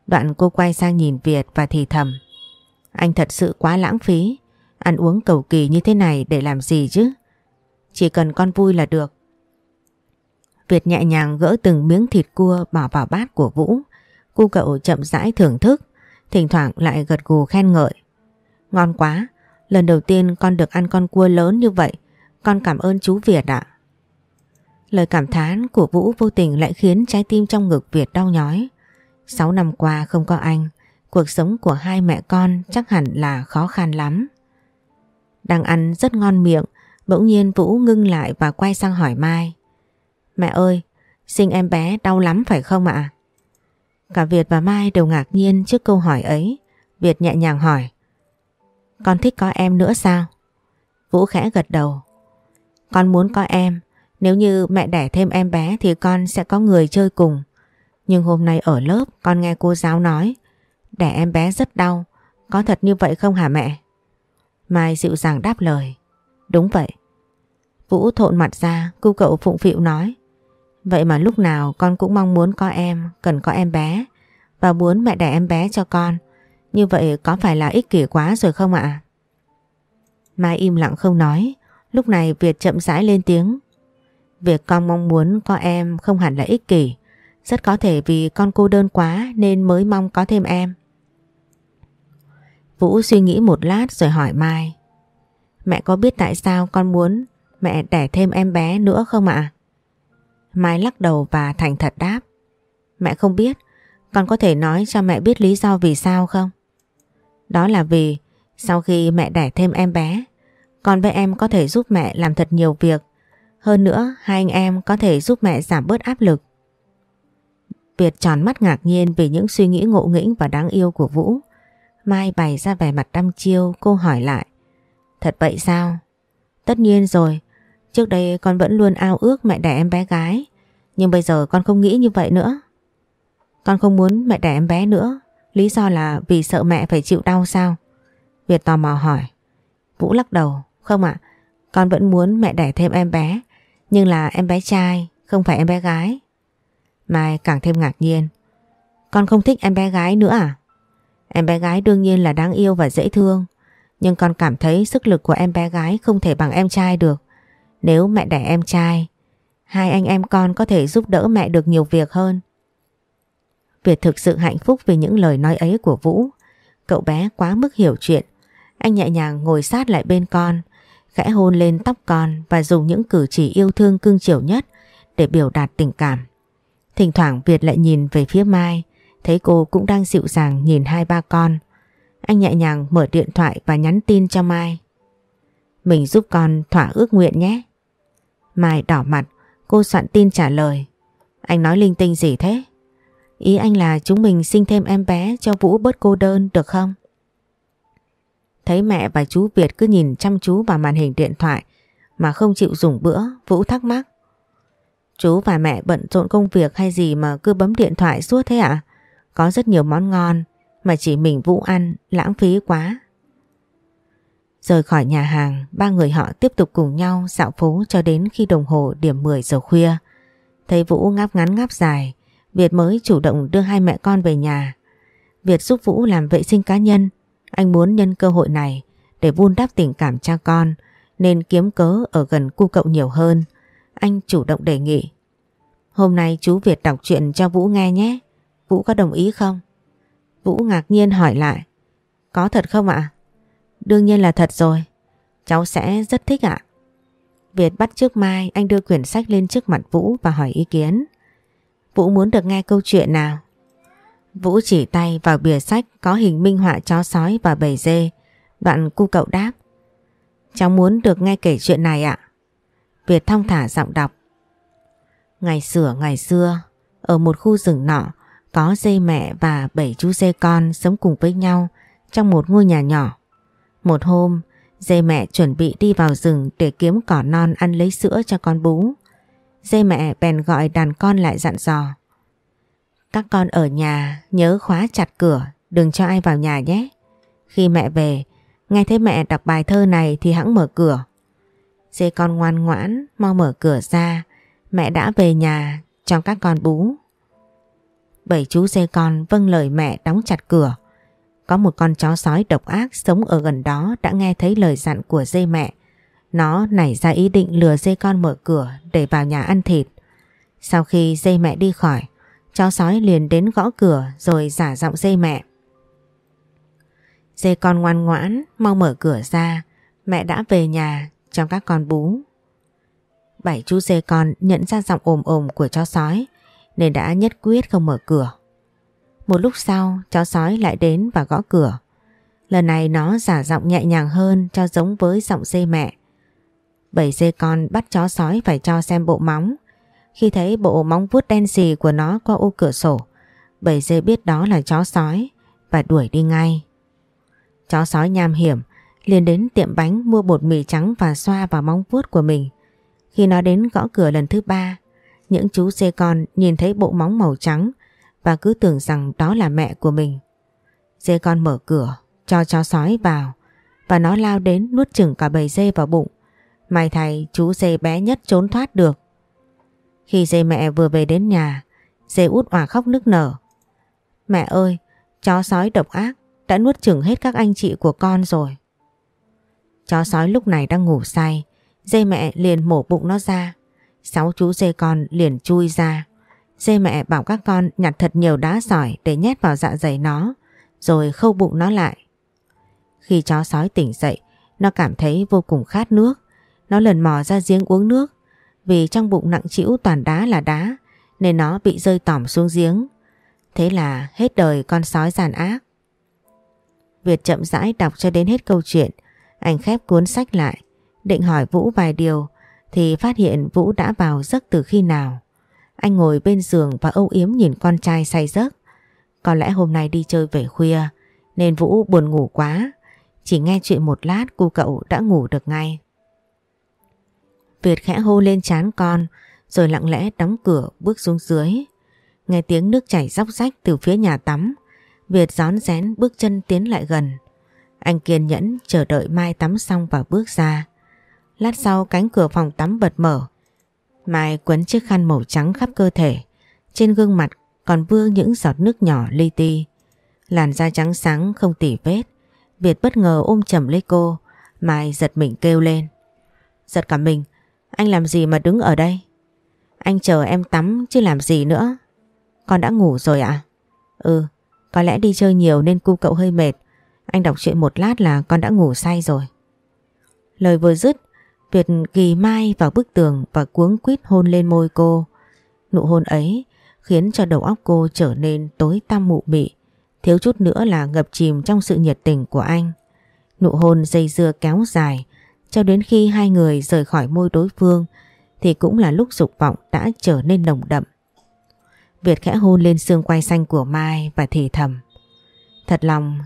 Đoạn cô quay sang nhìn Việt và thì thầm. Anh thật sự quá lãng phí. Ăn uống cầu kỳ như thế này để làm gì chứ? Chỉ cần con vui là được. Việt nhẹ nhàng gỡ từng miếng thịt cua bỏ vào bát của Vũ. cô cậu chậm rãi thưởng thức, thỉnh thoảng lại gật gù khen ngợi. Ngon quá, lần đầu tiên con được ăn con cua lớn như vậy, con cảm ơn chú Việt ạ. Lời cảm thán của Vũ vô tình lại khiến trái tim trong ngực Việt đau nhói. Sáu năm qua không có anh, cuộc sống của hai mẹ con chắc hẳn là khó khăn lắm. Đang ăn rất ngon miệng, bỗng nhiên Vũ ngưng lại và quay sang hỏi Mai. Mẹ ơi, sinh em bé đau lắm phải không ạ? Cả Việt và Mai đều ngạc nhiên trước câu hỏi ấy. Việt nhẹ nhàng hỏi. Con thích có em nữa sao? Vũ khẽ gật đầu. Con muốn có em, nếu như mẹ đẻ thêm em bé thì con sẽ có người chơi cùng. Nhưng hôm nay ở lớp con nghe cô giáo nói đẻ em bé rất đau. Có thật như vậy không hả mẹ? Mai dịu dàng đáp lời. Đúng vậy. Vũ thộn mặt ra, cu cậu phụng phịu nói. Vậy mà lúc nào con cũng mong muốn có em, cần có em bé và muốn mẹ đẻ em bé cho con. Như vậy có phải là ích kỷ quá rồi không ạ? Mai im lặng không nói, lúc này Việt chậm rãi lên tiếng. Việc con mong muốn có em không hẳn là ích kỷ, rất có thể vì con cô đơn quá nên mới mong có thêm em. Vũ suy nghĩ một lát rồi hỏi Mai. Mẹ có biết tại sao con muốn mẹ đẻ thêm em bé nữa không ạ? Mai lắc đầu và thành thật đáp. Mẹ không biết, con có thể nói cho mẹ biết lý do vì sao không? Đó là vì sau khi mẹ đẻ thêm em bé, con với em có thể giúp mẹ làm thật nhiều việc. Hơn nữa, hai anh em có thể giúp mẹ giảm bớt áp lực. Việt tròn mắt ngạc nhiên vì những suy nghĩ ngộ nghĩnh và đáng yêu của Vũ. Mai bày ra vẻ mặt đăm chiêu, cô hỏi lại. Thật vậy sao? Tất nhiên rồi, trước đây con vẫn luôn ao ước mẹ đẻ em bé gái, nhưng bây giờ con không nghĩ như vậy nữa. Con không muốn mẹ đẻ em bé nữa, lý do là vì sợ mẹ phải chịu đau sao? Việt tò mò hỏi. Vũ lắc đầu, không ạ, con vẫn muốn mẹ đẻ thêm em bé, nhưng là em bé trai, không phải em bé gái. Mai càng thêm ngạc nhiên. Con không thích em bé gái nữa à? Em bé gái đương nhiên là đáng yêu và dễ thương. Nhưng con cảm thấy sức lực của em bé gái không thể bằng em trai được. Nếu mẹ đẻ em trai, hai anh em con có thể giúp đỡ mẹ được nhiều việc hơn. Việt thực sự hạnh phúc vì những lời nói ấy của Vũ. Cậu bé quá mức hiểu chuyện. Anh nhẹ nhàng ngồi sát lại bên con, khẽ hôn lên tóc con và dùng những cử chỉ yêu thương cưng chiều nhất để biểu đạt tình cảm. Thỉnh thoảng Việt lại nhìn về phía Mai, thấy cô cũng đang dịu dàng nhìn hai ba con. Anh nhẹ nhàng mở điện thoại và nhắn tin cho Mai. Mình giúp con thỏa ước nguyện nhé. Mai đỏ mặt, cô soạn tin trả lời. Anh nói linh tinh gì thế? Ý anh là chúng mình sinh thêm em bé cho Vũ bớt cô đơn được không? Thấy mẹ và chú Việt cứ nhìn chăm chú vào màn hình điện thoại mà không chịu dùng bữa, Vũ thắc mắc. Chú và mẹ bận rộn công việc hay gì mà cứ bấm điện thoại suốt thế ạ? Có rất nhiều món ngon mà chỉ mình Vũ ăn lãng phí quá. Rời khỏi nhà hàng, ba người họ tiếp tục cùng nhau dạo phố cho đến khi đồng hồ điểm 10 giờ khuya. Thấy Vũ ngáp ngắn ngáp dài, Việt mới chủ động đưa hai mẹ con về nhà. Việt giúp Vũ làm vệ sinh cá nhân, anh muốn nhân cơ hội này để vun đắp tình cảm cha con, nên kiếm cớ ở gần cu cậu nhiều hơn. Anh chủ động đề nghị. Hôm nay chú Việt đọc chuyện cho Vũ nghe nhé. Vũ có đồng ý không? Vũ ngạc nhiên hỏi lại. Có thật không ạ? Đương nhiên là thật rồi. Cháu sẽ rất thích ạ. Việt bắt trước Mai anh đưa quyển sách lên trước mặt Vũ và hỏi ý kiến. Vũ muốn được nghe câu chuyện nào? Vũ chỉ tay vào bìa sách có hình minh họa chó sói và bầy dê. Đoạn cu cậu đáp. Cháu muốn được nghe kể chuyện này ạ. Việt thong thả giọng đọc. Ngày xưa ngày xưa, ở một khu rừng nọ, có dê mẹ và bảy chú dê con sống cùng với nhau trong một ngôi nhà nhỏ. Một hôm, dê mẹ chuẩn bị đi vào rừng để kiếm cỏ non ăn lấy sữa cho con bú. Dê mẹ bèn gọi đàn con lại dặn dò. Các con ở nhà nhớ khóa chặt cửa, đừng cho ai vào nhà nhé. Khi mẹ về, nghe thấy mẹ đọc bài thơ này thì hãng mở cửa. Dê con ngoan ngoãn, mau mở cửa ra, mẹ đã về nhà cho các con bú. Bảy chú dê con vâng lời mẹ đóng chặt cửa. Có một con chó sói độc ác sống ở gần đó đã nghe thấy lời dặn của dê mẹ. Nó nảy ra ý định lừa dê con mở cửa để vào nhà ăn thịt. Sau khi dây mẹ đi khỏi, chó sói liền đến gõ cửa rồi giả giọng dây mẹ. Dê con ngoan ngoãn, mau mở cửa ra, mẹ đã về nhà, cho các con bú. Bảy chú dê con nhận ra giọng ồm ồm của chó sói, nên đã nhất quyết không mở cửa. Một lúc sau, chó sói lại đến và gõ cửa. Lần này nó giả giọng nhẹ nhàng hơn cho giống với giọng dê mẹ. Bảy dê con bắt chó sói phải cho xem bộ móng. Khi thấy bộ móng vuốt đen xì của nó qua ô cửa sổ, bảy dê biết đó là chó sói và đuổi đi ngay. Chó sói nham hiểm liền đến tiệm bánh mua bột mì trắng và xoa vào móng vuốt của mình. Khi nó đến gõ cửa lần thứ ba, những chú dê con nhìn thấy bộ móng màu trắng và cứ tưởng rằng đó là mẹ của mình. Dê con mở cửa, cho chó sói vào và nó lao đến nuốt chừng cả bầy dê vào bụng. May thay chú dê bé nhất trốn thoát được. Khi dê mẹ vừa về đến nhà, dê út òa khóc nức nở. Mẹ ơi, chó sói độc ác đã nuốt chừng hết các anh chị của con rồi. Chó sói lúc này đang ngủ say, dê mẹ liền mổ bụng nó ra. Sáu chú dê con liền chui ra. Dê mẹ bảo các con nhặt thật nhiều đá sỏi để nhét vào dạ dày nó, rồi khâu bụng nó lại. Khi chó sói tỉnh dậy, nó cảm thấy vô cùng khát nước. Nó lần mò ra giếng uống nước. Vì trong bụng nặng trĩu toàn đá là đá, nên nó bị rơi tỏm xuống giếng. Thế là hết đời con sói giàn ác. Việt chậm rãi đọc cho đến hết câu chuyện. Anh khép cuốn sách lại, định hỏi Vũ vài điều thì phát hiện Vũ đã vào giấc từ khi nào. Anh ngồi bên giường và âu yếm nhìn con trai say giấc. Có lẽ hôm nay đi chơi về khuya nên Vũ buồn ngủ quá. Chỉ nghe chuyện một lát cô cậu đã ngủ được ngay. Việt khẽ hô lên chán con, rồi lặng lẽ đóng cửa, bước xuống dưới. Nghe tiếng nước chảy róc rách từ phía nhà tắm. Việt gión rén bước chân tiến lại gần. Anh kiên nhẫn chờ đợi Mai tắm xong và bước ra. Lát sau cánh cửa phòng tắm bật mở. Mai quấn chiếc khăn màu trắng khắp cơ thể. Trên gương mặt còn vương những giọt nước nhỏ li ti. Làn da trắng sáng không tỉ vết. Việt bất ngờ ôm chầm lấy cô. Mai giật mình kêu lên. Giật cả mình. Anh làm gì mà đứng ở đây? Anh chờ em tắm chứ làm gì nữa. Con đã ngủ rồi ạ? À? Ừ, có lẽ đi chơi nhiều nên cu cậu hơi mệt. Anh đọc chuyện một lát là con đã ngủ say rồi. Lời vừa dứt, Việt ghi Mai vào bức tường và cuống quýt hôn lên môi cô. Nụ hôn ấy khiến cho đầu óc cô trở nên tối tăm mụ mị, thiếu chút nữa là ngập chìm trong sự nhiệt tình của anh. Nụ hôn dây dưa kéo dài, cho đến khi hai người rời khỏi môi đối phương thì cũng là lúc dục vọng đã trở nên nồng đậm. Việt khẽ hôn lên xương quai xanh của Mai và thì thầm. Thật lòng,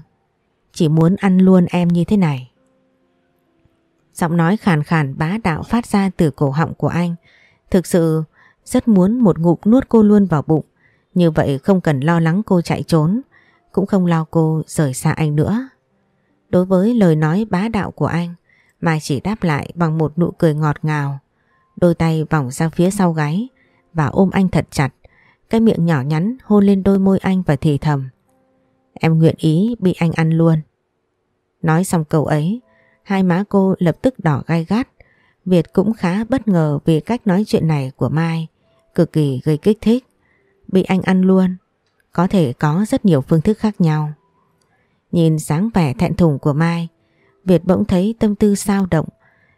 chỉ muốn ăn luôn em như thế này. Giọng nói khàn khàn bá đạo phát ra từ cổ họng của anh. Thực sự rất muốn một ngụm nuốt cô luôn vào bụng. Như vậy không cần lo lắng cô chạy trốn, cũng không lo cô rời xa anh nữa. Đối với lời nói bá đạo của anh, Mai chỉ đáp lại bằng một nụ cười ngọt ngào. Đôi tay vòng ra phía sau gáy và ôm anh thật chặt. Cái miệng nhỏ nhắn hôn lên đôi môi anh và thì thầm. Em nguyện ý bị anh ăn luôn. Nói xong câu ấy, hai má cô lập tức đỏ gai gắt. Việt cũng khá bất ngờ vì cách nói chuyện này của Mai, cực kỳ gây kích thích. Bị anh ăn luôn, có thể có rất nhiều phương thức khác nhau. Nhìn dáng vẻ thẹn thùng của Mai, Việt bỗng thấy tâm tư sao động.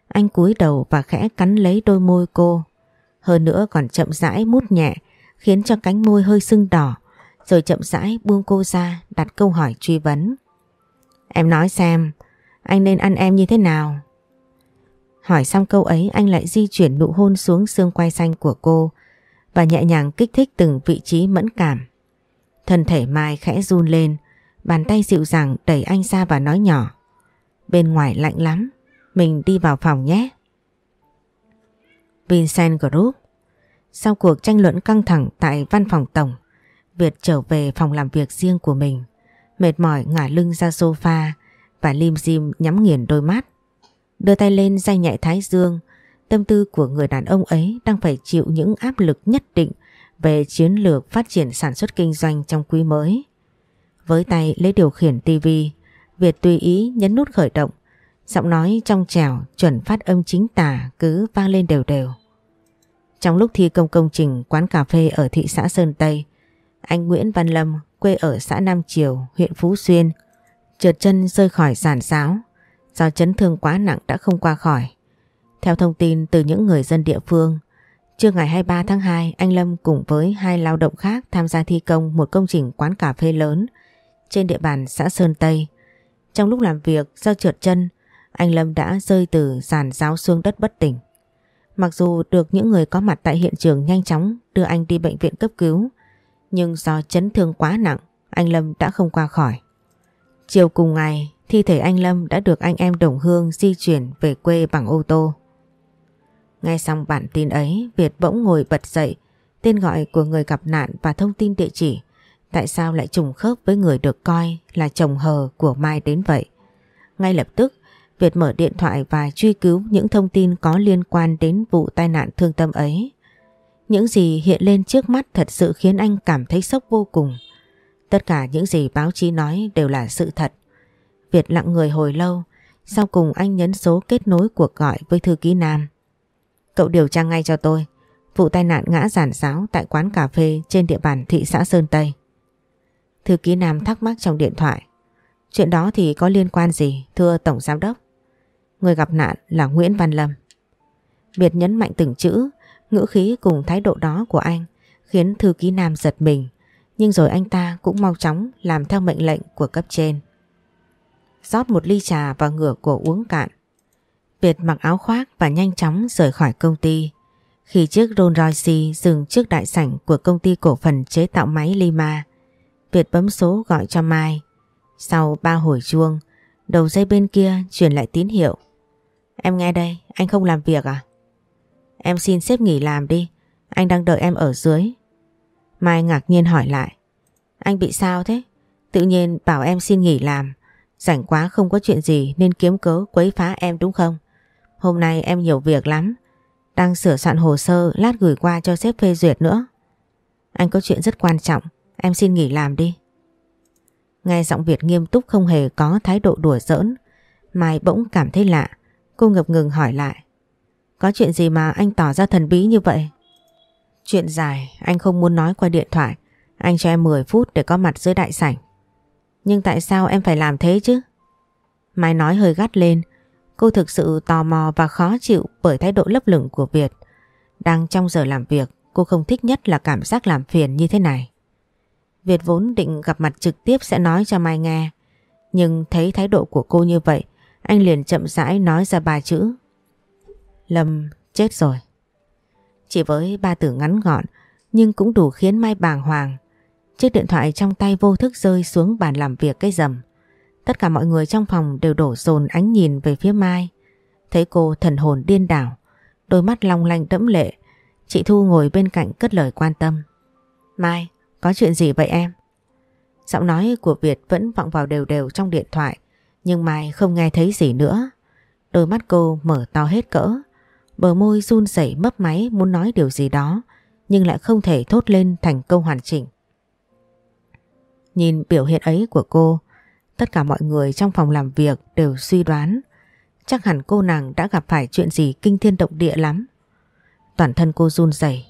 Anh cúi đầu và khẽ cắn lấy đôi môi cô. Hơn nữa còn chậm rãi mút nhẹ, khiến cho cánh môi hơi sưng đỏ, rồi chậm rãi buông cô ra đặt câu hỏi truy vấn. Em nói xem, anh nên ăn em như thế nào? Hỏi xong câu ấy anh lại di chuyển nụ hôn xuống xương quai xanh của cô và nhẹ nhàng kích thích từng vị trí mẫn cảm. Thân thể Mai khẽ run lên, bàn tay dịu dàng đẩy anh ra và nói nhỏ. Bên ngoài lạnh lắm, mình đi vào phòng nhé. Vincent Group Sau cuộc tranh luận căng thẳng tại văn phòng tổng, Việt trở về phòng làm việc riêng của mình. Mệt mỏi ngả lưng ra sofa và lim dim nhắm nghiền đôi mắt. Đưa tay lên day nhạy thái dương, tâm tư của người đàn ông ấy đang phải chịu những áp lực nhất định về chiến lược phát triển sản xuất kinh doanh trong quý mới. Với tay lấy điều khiển tivi, Việt tùy ý nhấn nút khởi động, giọng nói trong trẻo chuẩn phát âm chính tả cứ vang lên đều đều. Trong lúc thi công công trình quán cà phê ở thị xã Sơn Tây, anh Nguyễn Văn Lâm quê ở xã Nam Triều, huyện Phú Xuyên, trượt chân rơi khỏi giàn giáo do chấn thương quá nặng đã không qua khỏi. Theo thông tin từ những người dân địa phương, trưa ngày 23 tháng 2, anh Lâm cùng với hai lao động khác tham gia thi công một công trình quán cà phê lớn trên địa bàn xã Sơn Tây. Trong lúc làm việc do trượt chân, anh Lâm đã rơi từ giàn giáo xuống đất bất tỉnh. Mặc dù được những người có mặt tại hiện trường nhanh chóng đưa anh đi bệnh viện cấp cứu, nhưng do chấn thương quá nặng, anh Lâm đã không qua khỏi. Chiều cùng ngày, thi thể anh Lâm đã được anh em đồng hương di chuyển về quê bằng ô tô. Ngay xong bản tin ấy, Việt bỗng ngồi bật dậy, tên gọi của người gặp nạn và thông tin địa chỉ. Tại sao lại trùng khớp với người được coi là chồng hờ của Mai đến vậy? Ngay lập tức, Việt mở điện thoại và truy cứu những thông tin có liên quan đến vụ tai nạn thương tâm ấy. Những gì hiện lên trước mắt thật sự khiến anh cảm thấy sốc vô cùng. Tất cả những gì báo chí nói đều là sự thật. Việt lặng người hồi lâu, sau cùng anh nhấn số kết nối cuộc gọi với thư ký Nam. Cậu điều tra ngay cho tôi, vụ tai nạn ngã giản giáo tại quán cà phê trên địa bàn thị xã Sơn Tây. Thư ký Nam thắc mắc trong điện thoại. Chuyện đó thì có liên quan gì, thưa Tổng Giám Đốc? Người gặp nạn là Nguyễn Văn Lâm. Biệt nhấn mạnh từng chữ, ngữ khí cùng thái độ đó của anh khiến thư ký Nam giật mình. Nhưng rồi anh ta cũng mau chóng làm theo mệnh lệnh của cấp trên. rót một ly trà và ngửa cổ uống cạn. Việt mặc áo khoác và nhanh chóng rời khỏi công ty. Khi chiếc Rolls Royce dừng trước đại sảnh của công ty cổ phần chế tạo máy Lima, Việt bấm số gọi cho Mai. Sau ba hồi chuông, đầu dây bên kia truyền lại tín hiệu. Em nghe đây, anh không làm việc à? Em xin xếp nghỉ làm đi, anh đang đợi em ở dưới. Mai ngạc nhiên hỏi lại. Anh bị sao thế? Tự nhiên bảo em xin nghỉ làm. Rảnh quá không có chuyện gì nên kiếm cớ quấy phá em đúng không? Hôm nay em nhiều việc lắm. Đang sửa soạn hồ sơ lát gửi qua cho sếp phê duyệt nữa. Anh có chuyện rất quan trọng. Em xin nghỉ làm đi. Nghe giọng Việt nghiêm túc không hề có thái độ đùa giỡn. Mai bỗng cảm thấy lạ. Cô ngập ngừng hỏi lại. Có chuyện gì mà anh tỏ ra thần bí như vậy? Chuyện dài anh không muốn nói qua điện thoại. Anh cho em 10 phút để có mặt dưới đại sảnh. Nhưng tại sao em phải làm thế chứ? Mai nói hơi gắt lên. Cô thực sự tò mò và khó chịu bởi thái độ lấp lửng của Việt. Đang trong giờ làm việc, cô không thích nhất là cảm giác làm phiền như thế này. Việt vốn định gặp mặt trực tiếp sẽ nói cho Mai nghe. Nhưng thấy thái độ của cô như vậy, anh liền chậm rãi nói ra ba chữ. Lâm chết rồi. Chỉ với ba từ ngắn gọn, nhưng cũng đủ khiến Mai bàng hoàng. Chiếc điện thoại trong tay vô thức rơi xuống bàn làm việc cái rầm. Tất cả mọi người trong phòng đều đổ dồn ánh nhìn về phía Mai. Thấy cô thần hồn điên đảo, đôi mắt long lanh đẫm lệ. Chị Thu ngồi bên cạnh cất lời quan tâm. Mai, có chuyện gì vậy em? Giọng nói của Việt vẫn vọng vào đều đều trong điện thoại, nhưng Mai không nghe thấy gì nữa. Đôi mắt cô mở to hết cỡ, bờ môi run rẩy mấp máy muốn nói điều gì đó, nhưng lại không thể thốt lên thành câu hoàn chỉnh. Nhìn biểu hiện ấy của cô, tất cả mọi người trong phòng làm việc đều suy đoán chắc hẳn cô nàng đã gặp phải chuyện gì kinh thiên động địa lắm. Toàn thân cô run rẩy,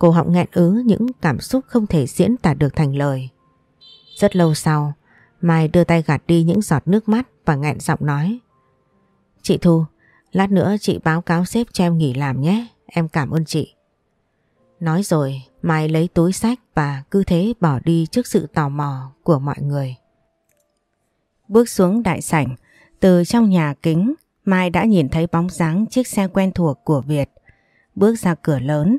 cô họng nghẹn ứ những cảm xúc không thể diễn tả được thành lời. Rất lâu sau, Mai đưa tay gạt đi những giọt nước mắt và nghẹn giọng nói. Chị Thu, lát nữa chị báo cáo sếp cho em nghỉ làm nhé, em cảm ơn chị. Nói rồi, Mai lấy túi sách và cứ thế bỏ đi trước sự tò mò của mọi người. Bước xuống đại sảnh, từ trong nhà kính, Mai đã nhìn thấy bóng dáng chiếc xe quen thuộc của Việt. Bước ra cửa lớn,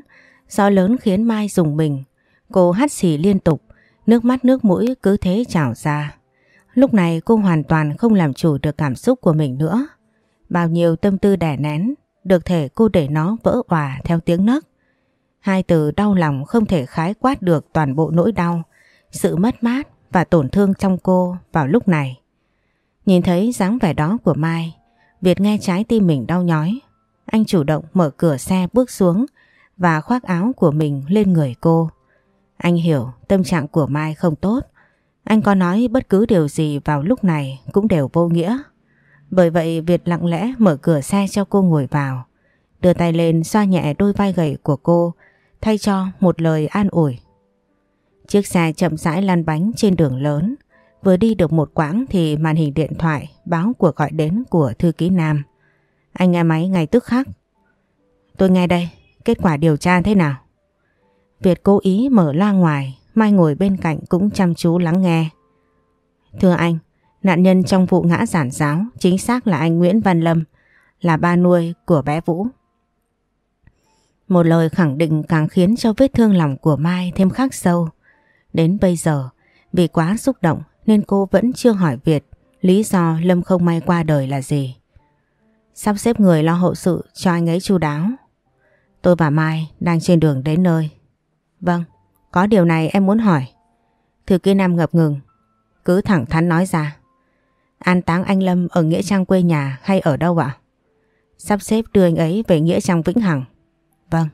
gió lớn khiến Mai dùng mình. Cô hắt xì liên tục, nước mắt nước mũi cứ thế trào ra. Lúc này cô hoàn toàn không làm chủ được cảm xúc của mình nữa. Bao nhiêu tâm tư đẻ nén, được thể cô để nó vỡ òa theo tiếng nấc. Hai từ đau lòng không thể khái quát được toàn bộ nỗi đau, sự mất mát và tổn thương trong cô vào lúc này. Nhìn thấy dáng vẻ đó của Mai, Việt nghe trái tim mình đau nhói. Anh chủ động mở cửa xe bước xuống và khoác áo của mình lên người cô. Anh hiểu tâm trạng của Mai không tốt. Anh có nói bất cứ điều gì vào lúc này cũng đều vô nghĩa. Bởi vậy Việt lặng lẽ mở cửa xe cho cô ngồi vào. đưa tay lên xoa nhẹ đôi vai gầy của cô, thay cho một lời an ủi. Chiếc xe chậm rãi lăn bánh trên đường lớn, vừa đi được một quãng thì màn hình điện thoại báo cuộc gọi đến của thư ký Nam. Anh nghe máy ngay tức khắc. Tôi nghe đây, kết quả điều tra thế nào? Việt cố ý mở loa ngoài, Mai ngồi bên cạnh cũng chăm chú lắng nghe. Thưa anh, nạn nhân trong vụ ngã giản giáo chính xác là anh Nguyễn Văn Lâm, là ba nuôi của bé Vũ. Một lời khẳng định càng khiến cho vết thương lòng của Mai thêm khắc sâu. Đến bây giờ, vì quá xúc động nên cô vẫn chưa hỏi Việt lý do Lâm không may qua đời là gì. Sắp xếp người lo hậu sự cho anh ấy chu đáo. Tôi và Mai đang trên đường đến nơi. Vâng, có điều này em muốn hỏi. Thư ký Nam ngập ngừng, cứ thẳng thắn nói ra. An táng anh Lâm ở Nghĩa Trang quê nhà hay ở đâu ạ? Sắp xếp đưa anh ấy về Nghĩa Trang Vĩnh Hằng. Vâng.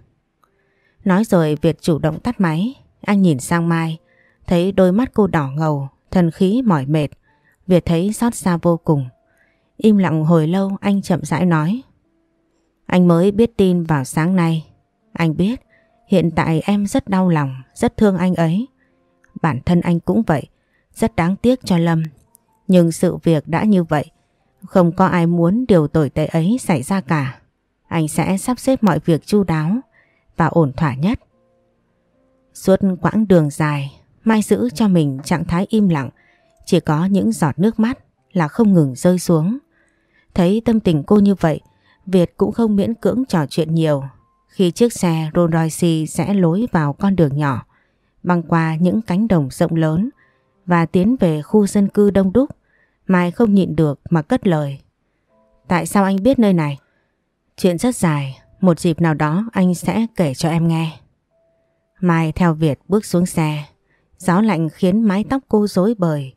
Nói rồi Việt chủ động tắt máy. Anh nhìn sang Mai, thấy đôi mắt cô đỏ ngầu, thần khí mỏi mệt. Việt thấy xót xa vô cùng. Im lặng hồi lâu anh chậm rãi nói. Anh mới biết tin vào sáng nay. Anh biết hiện tại em rất đau lòng, rất thương anh ấy. Bản thân anh cũng vậy, rất đáng tiếc cho Lâm. Nhưng sự việc đã như vậy, không có ai muốn điều tồi tệ ấy xảy ra cả. Anh sẽ sắp xếp mọi việc chu đáo và ổn thỏa nhất. Suốt quãng đường dài, Mai giữ cho mình trạng thái im lặng, chỉ có những giọt nước mắt là không ngừng rơi xuống. Thấy tâm tình cô như vậy, Việt cũng không miễn cưỡng trò chuyện nhiều. Khi chiếc xe Rolls Royce sẽ lối vào con đường nhỏ, băng qua những cánh đồng rộng lớn và tiến về khu dân cư đông đúc, Mai không nhịn được mà cất lời. Tại sao anh biết nơi này? Chuyện rất dài, một dịp nào đó anh sẽ kể cho em nghe. Mai theo Việt bước xuống xe, gió lạnh khiến mái tóc cô rối bời,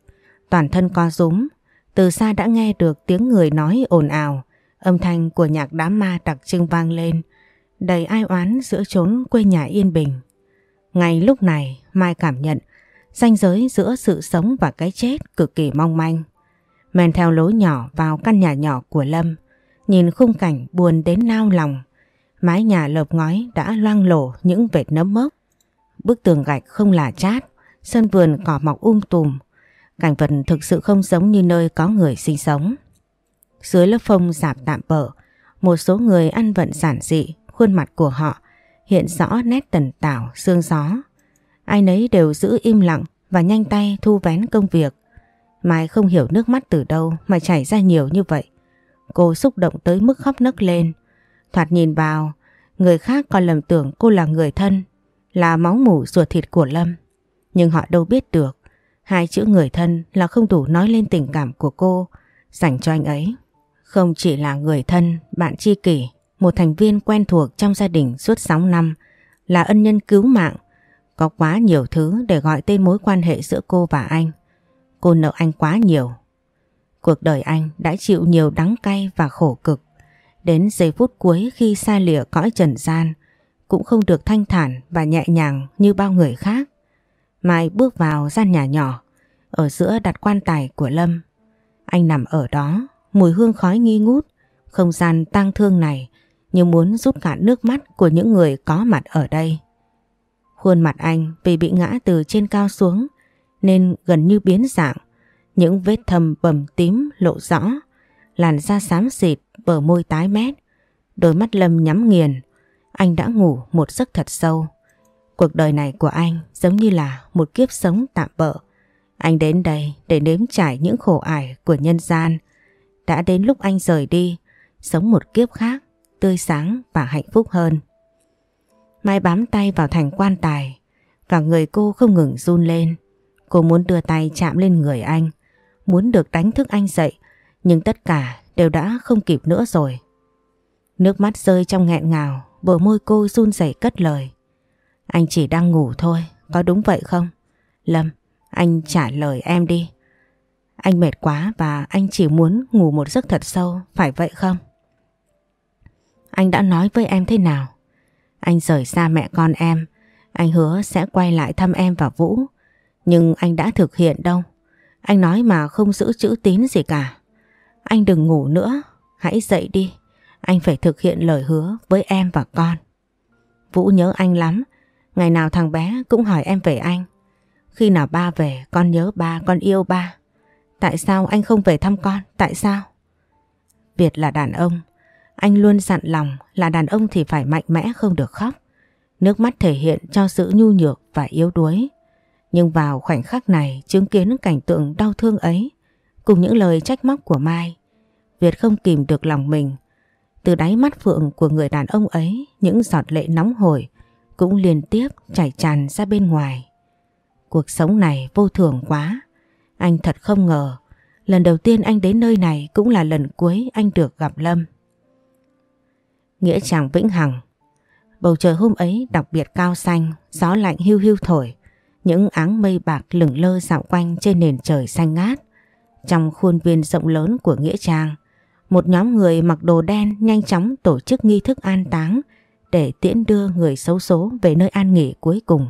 toàn thân co rúm, từ xa đã nghe được tiếng người nói ồn ào, âm thanh của nhạc đám ma đặc trưng vang lên, đầy ai oán giữa chốn quê nhà yên bình. Ngay lúc này Mai cảm nhận ranh giới giữa sự sống và cái chết cực kỳ mong manh. Men theo lối nhỏ vào căn nhà nhỏ của Lâm, nhìn khung cảnh buồn đến nao lòng. Mái nhà lợp ngói đã loang lổ những vệt nấm mốc. Bức tường gạch không là chát, sân vườn cỏ mọc um tùm. Cảnh vật thực sự không giống như nơi có người sinh sống. Dưới lớp phông rạp tạm bỡ, một số người ăn vận giản dị, khuôn mặt của họ hiện rõ nét tần tảo, xương gió. Ai nấy đều giữ im lặng và nhanh tay thu vén công việc. Mai không hiểu nước mắt từ đâu mà chảy ra nhiều như vậy. Cô xúc động tới mức khóc nấc lên. Thoạt nhìn vào, người khác còn lầm tưởng cô là người thân, là máu mủ ruột thịt của Lâm. Nhưng họ đâu biết được, hai chữ người thân là không đủ nói lên tình cảm của cô dành cho anh ấy. Không chỉ là người thân, bạn tri kỷ, một thành viên quen thuộc trong gia đình suốt 6 năm, là ân nhân cứu mạng, có quá nhiều thứ để gọi tên mối quan hệ giữa cô và anh. Cô nợ anh quá nhiều. Cuộc đời anh đã chịu nhiều đắng cay và khổ cực. Đến giây phút cuối khi xa lìa cõi trần gian, cũng không được thanh thản và nhẹ nhàng như bao người khác. Mai bước vào gian nhà nhỏ, ở giữa đặt quan tài của Lâm. Anh nằm ở đó, mùi hương khói nghi ngút, không gian tang thương này như muốn rút cạn nước mắt của những người có mặt ở đây. Khuôn mặt anh vì bị ngã từ trên cao xuống nên gần như biến dạng. Những vết thâm bầm tím lộ rõ, làn da xám xịt, bờ môi tái mét. Đôi mắt Lâm nhắm nghiền, anh đã ngủ một giấc thật sâu. Cuộc đời này của anh giống như là một kiếp sống tạm bỡ. Anh đến đây để nếm trải những khổ ải của nhân gian. Đã đến lúc anh rời đi, sống một kiếp khác, tươi sáng và hạnh phúc hơn. Mai bám tay vào thành quan tài, cả người cô không ngừng run lên. Cô muốn đưa tay chạm lên người anh, muốn được đánh thức anh dậy, nhưng tất cả đều đã không kịp nữa rồi. Nước mắt rơi trong nghẹn ngào, bờ môi cô run rẩy cất lời. Anh chỉ đang ngủ thôi, có đúng vậy không? Lâm, anh trả lời em đi. Anh mệt quá và anh chỉ muốn ngủ một giấc thật sâu, phải vậy không? Anh đã nói với em thế nào? Anh rời xa mẹ con em, anh hứa sẽ quay lại thăm em và Vũ. Nhưng anh đã thực hiện đâu. Anh nói mà không giữ chữ tín gì cả. Anh đừng ngủ nữa, hãy dậy đi. Anh phải thực hiện lời hứa với em và con. Vũ nhớ anh lắm. Ngày nào thằng bé cũng hỏi em về anh. Khi nào ba về con nhớ ba, con yêu ba. Tại sao anh không về thăm con? Tại sao? Việt là đàn ông. Anh luôn dặn lòng là đàn ông thì phải mạnh mẽ không được khóc. Nước mắt thể hiện cho sự nhu nhược và yếu đuối. Nhưng vào khoảnh khắc này, chứng kiến cảnh tượng đau thương ấy, cùng những lời trách móc của Mai, Việt không kìm được lòng mình. Từ đáy mắt phượng của người đàn ông ấy, những giọt lệ nóng hổi cũng liên tiếp chảy tràn ra bên ngoài. Cuộc sống này vô thường quá. Anh thật không ngờ lần đầu tiên anh đến nơi này cũng là lần cuối anh được gặp Lâm. Nghĩa chàng vĩnh hằng Bầu trời hôm ấy đặc biệt cao xanh, gió lạnh hưu hưu thổi. Những áng mây bạc lửng lơ dạo quanh trên nền trời xanh ngát. Trong khuôn viên rộng lớn của Nghĩa Trang, một nhóm người mặc đồ đen nhanh chóng tổ chức nghi thức an táng để tiễn đưa người xấu số về nơi an nghỉ cuối cùng.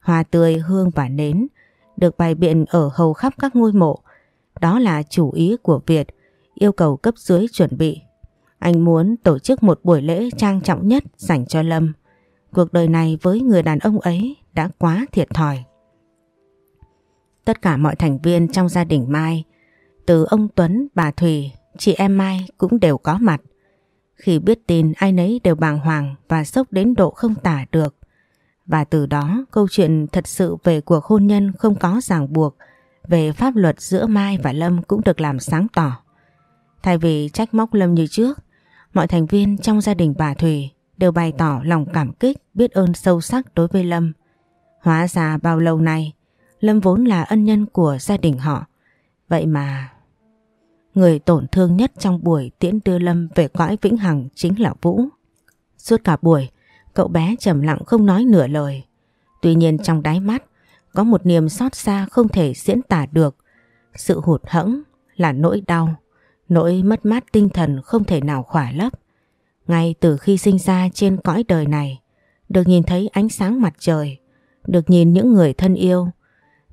Hoa tươi, hương và nến được bày biện ở hầu khắp các ngôi mộ. Đó là chủ ý của Việt, yêu cầu cấp dưới chuẩn bị. Anh muốn tổ chức một buổi lễ trang trọng nhất dành cho Lâm. Cuộc đời này với người đàn ông ấy đã quá thiệt thòi. Tất cả mọi thành viên trong gia đình Mai, từ ông Tuấn, bà Thùy, chị em Mai cũng đều có mặt. Khi biết tin ai nấy đều bàng hoàng và sốc đến độ không tả được. Và từ đó câu chuyện thật sự về cuộc hôn nhân không có ràng buộc về pháp luật giữa Mai và Lâm cũng được làm sáng tỏ. Thay vì trách móc Lâm như trước, mọi thành viên trong gia đình bà Thùy đều bày tỏ lòng cảm kích biết ơn sâu sắc đối với Lâm. Hóa ra bao lâu nay, Lâm vốn là ân nhân của gia đình họ. Vậy mà... Người tổn thương nhất trong buổi tiễn đưa Lâm về cõi vĩnh hằng chính là Vũ. Suốt cả buổi, cậu bé trầm lặng không nói nửa lời. Tuy nhiên trong đáy mắt có một niềm xót xa không thể diễn tả được. Sự hụt hẫng là nỗi đau, nỗi mất mát tinh thần không thể nào khỏa lấp. Ngay từ khi sinh ra trên cõi đời này, được nhìn thấy ánh sáng mặt trời, được nhìn những người thân yêu,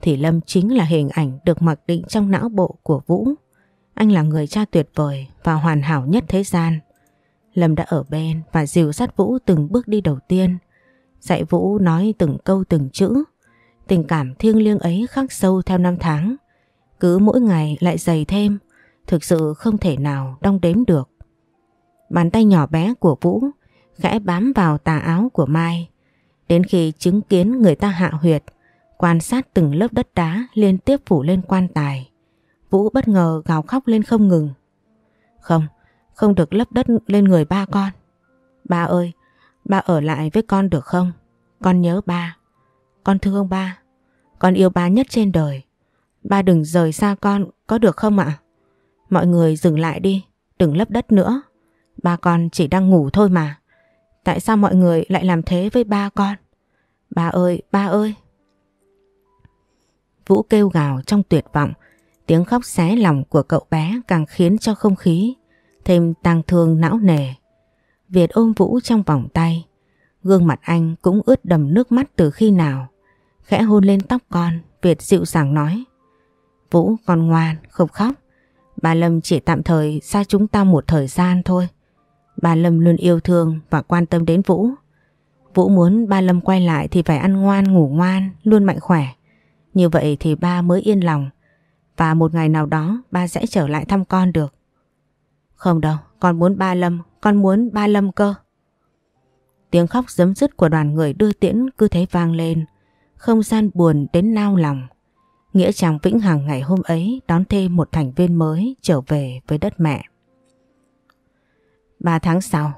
thì Lâm chính là hình ảnh được mặc định trong não bộ của Vũ. Anh là người cha tuyệt vời và hoàn hảo nhất thế gian. Lâm đã ở bên và dìu dắt Vũ từng bước đi đầu tiên. Dạy Vũ nói từng câu từng chữ. Tình cảm thiêng liêng ấy khắc sâu theo năm tháng. Cứ mỗi ngày lại dày thêm, thực sự không thể nào đong đếm được. Bàn tay nhỏ bé của Vũ khẽ bám vào tà áo của Mai. Đến khi chứng kiến người ta hạ huyệt, quan sát từng lớp đất đá liên tiếp phủ lên quan tài. Vũ bất ngờ gào khóc lên không ngừng. Không, không được lấp đất lên người ba con. Ba ơi, ba ở lại với con được không? Con nhớ ba. Con thương ba. Con yêu ba nhất trên đời. Ba đừng rời xa con, có được không ạ? Mọi người dừng lại đi, đừng lấp đất nữa. Ba con chỉ đang ngủ thôi mà. Tại sao mọi người lại làm thế với ba con? Ba ơi, ba ơi. Vũ kêu gào trong tuyệt vọng. Tiếng khóc xé lòng của cậu bé càng khiến cho không khí thêm tang thương não nề. Việt ôm Vũ trong vòng tay. Gương mặt anh cũng ướt đầm nước mắt từ khi nào. Khẽ hôn lên tóc con, Việt dịu dàng nói. Vũ con ngoan, không khóc. Bà Lâm chỉ tạm thời xa chúng ta một thời gian thôi. Bà Lâm luôn yêu thương và quan tâm đến Vũ. Vũ muốn ba Lâm quay lại thì phải ăn ngoan ngủ ngoan, luôn mạnh khỏe. Như vậy thì ba mới yên lòng. Và một ngày nào đó ba sẽ trở lại thăm con được. Không đâu, con muốn ba Lâm, con muốn ba Lâm cơ. Tiếng khóc giấm dứt của đoàn người đưa tiễn cứ thế vang lên. Không gian buồn đến nao lòng. Nghĩa chàng Vĩnh Hằng ngày hôm ấy đón thêm một thành viên mới trở về với đất mẹ. Ba tháng sau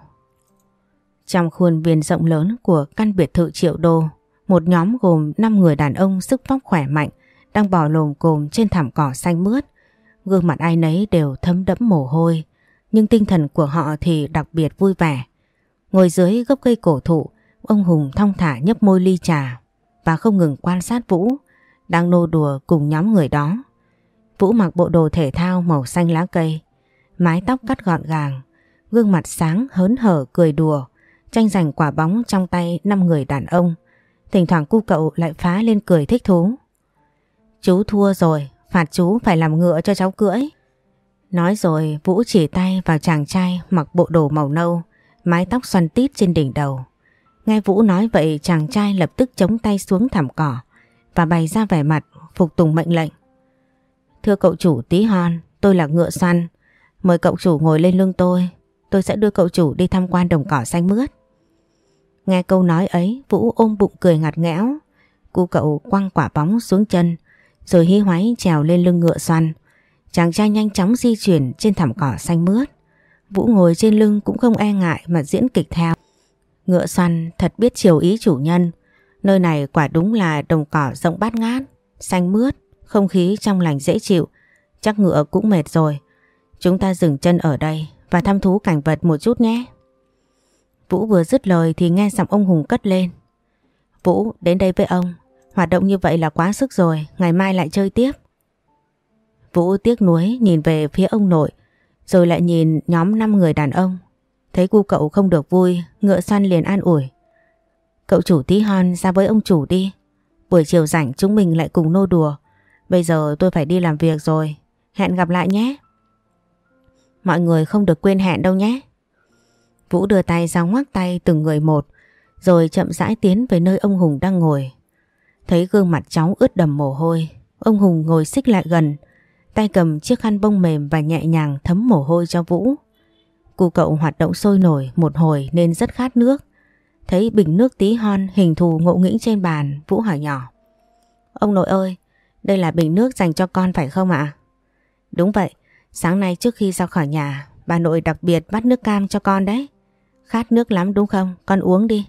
Trong khuôn viên rộng lớn của căn biệt thự triệu đô một nhóm gồm 5 người đàn ông sức vóc khỏe mạnh đang bò lồm cồm trên thảm cỏ xanh mướt. Gương mặt ai nấy đều thấm đẫm mồ hôi, nhưng tinh thần của họ thì đặc biệt vui vẻ. Ngồi dưới gốc cây cổ thụ, ông Hùng thong thả nhấp môi ly trà và không ngừng quan sát Vũ đang nô đùa cùng nhóm người đó. Vũ mặc bộ đồ thể thao màu xanh lá cây, mái tóc cắt gọn gàng, gương mặt sáng hớn hở cười đùa, tranh giành quả bóng trong tay năm người đàn ông. Thỉnh thoảng cu cậu lại phá lên cười thích thú. Chú thua rồi, phạt chú phải làm ngựa cho cháu cưỡi. Nói rồi Vũ chỉ tay vào chàng trai mặc bộ đồ màu nâu, mái tóc xoăn tít trên đỉnh đầu. Nghe Vũ nói vậy chàng trai lập tức chống tay xuống thảm cỏ và bày ra vẻ mặt phục tùng mệnh lệnh. Thưa cậu chủ tí hon, tôi là ngựa săn. Mời cậu chủ ngồi lên lưng tôi, tôi sẽ đưa cậu chủ đi tham quan đồng cỏ xanh mướt. Nghe câu nói ấy, Vũ ôm bụng cười ngặt nghẽo. Cô cậu quăng quả bóng xuống chân, rồi hí hoáy trèo lên lưng ngựa xoăn. Chàng trai nhanh chóng di chuyển trên thảm cỏ xanh mướt. Vũ ngồi trên lưng cũng không e ngại mà diễn kịch theo. Ngựa xoăn thật biết chiều ý chủ nhân. Nơi này quả đúng là đồng cỏ rộng bát ngát, xanh mướt, không khí trong lành dễ chịu. Chắc ngựa cũng mệt rồi. Chúng ta dừng chân ở đây và thăm thú cảnh vật một chút nhé. Vũ vừa dứt lời thì nghe giọng ông Hùng cất lên. Vũ, đến đây với ông. Hoạt động như vậy là quá sức rồi, ngày mai lại chơi tiếp. Vũ tiếc nuối nhìn về phía ông nội, rồi lại nhìn nhóm 5 người đàn ông. Thấy cu cậu không được vui, ngựa xoăn liền an ủi. Cậu chủ tí hon ra với ông chủ đi. Buổi chiều rảnh chúng mình lại cùng nô đùa. Bây giờ tôi phải đi làm việc rồi. Hẹn gặp lại nhé. Mọi người không được quên hẹn đâu nhé. Vũ đưa tay ra ngoắc tay từng người một, rồi chậm rãi tiến về nơi ông Hùng đang ngồi. Thấy gương mặt cháu ướt đầm mồ hôi, ông Hùng ngồi xích lại gần, tay cầm chiếc khăn bông mềm và nhẹ nhàng thấm mồ hôi cho Vũ. Cụ cậu hoạt động sôi nổi một hồi nên rất khát nước. Thấy bình nước tí hon hình thù ngộ nghĩnh trên bàn, Vũ hỏi nhỏ. Ông nội ơi, đây là bình nước dành cho con phải không ạ? Đúng vậy, sáng nay trước khi ra khỏi nhà, bà nội đặc biệt bắt nước cam cho con đấy. Khát nước lắm đúng không? Con uống đi.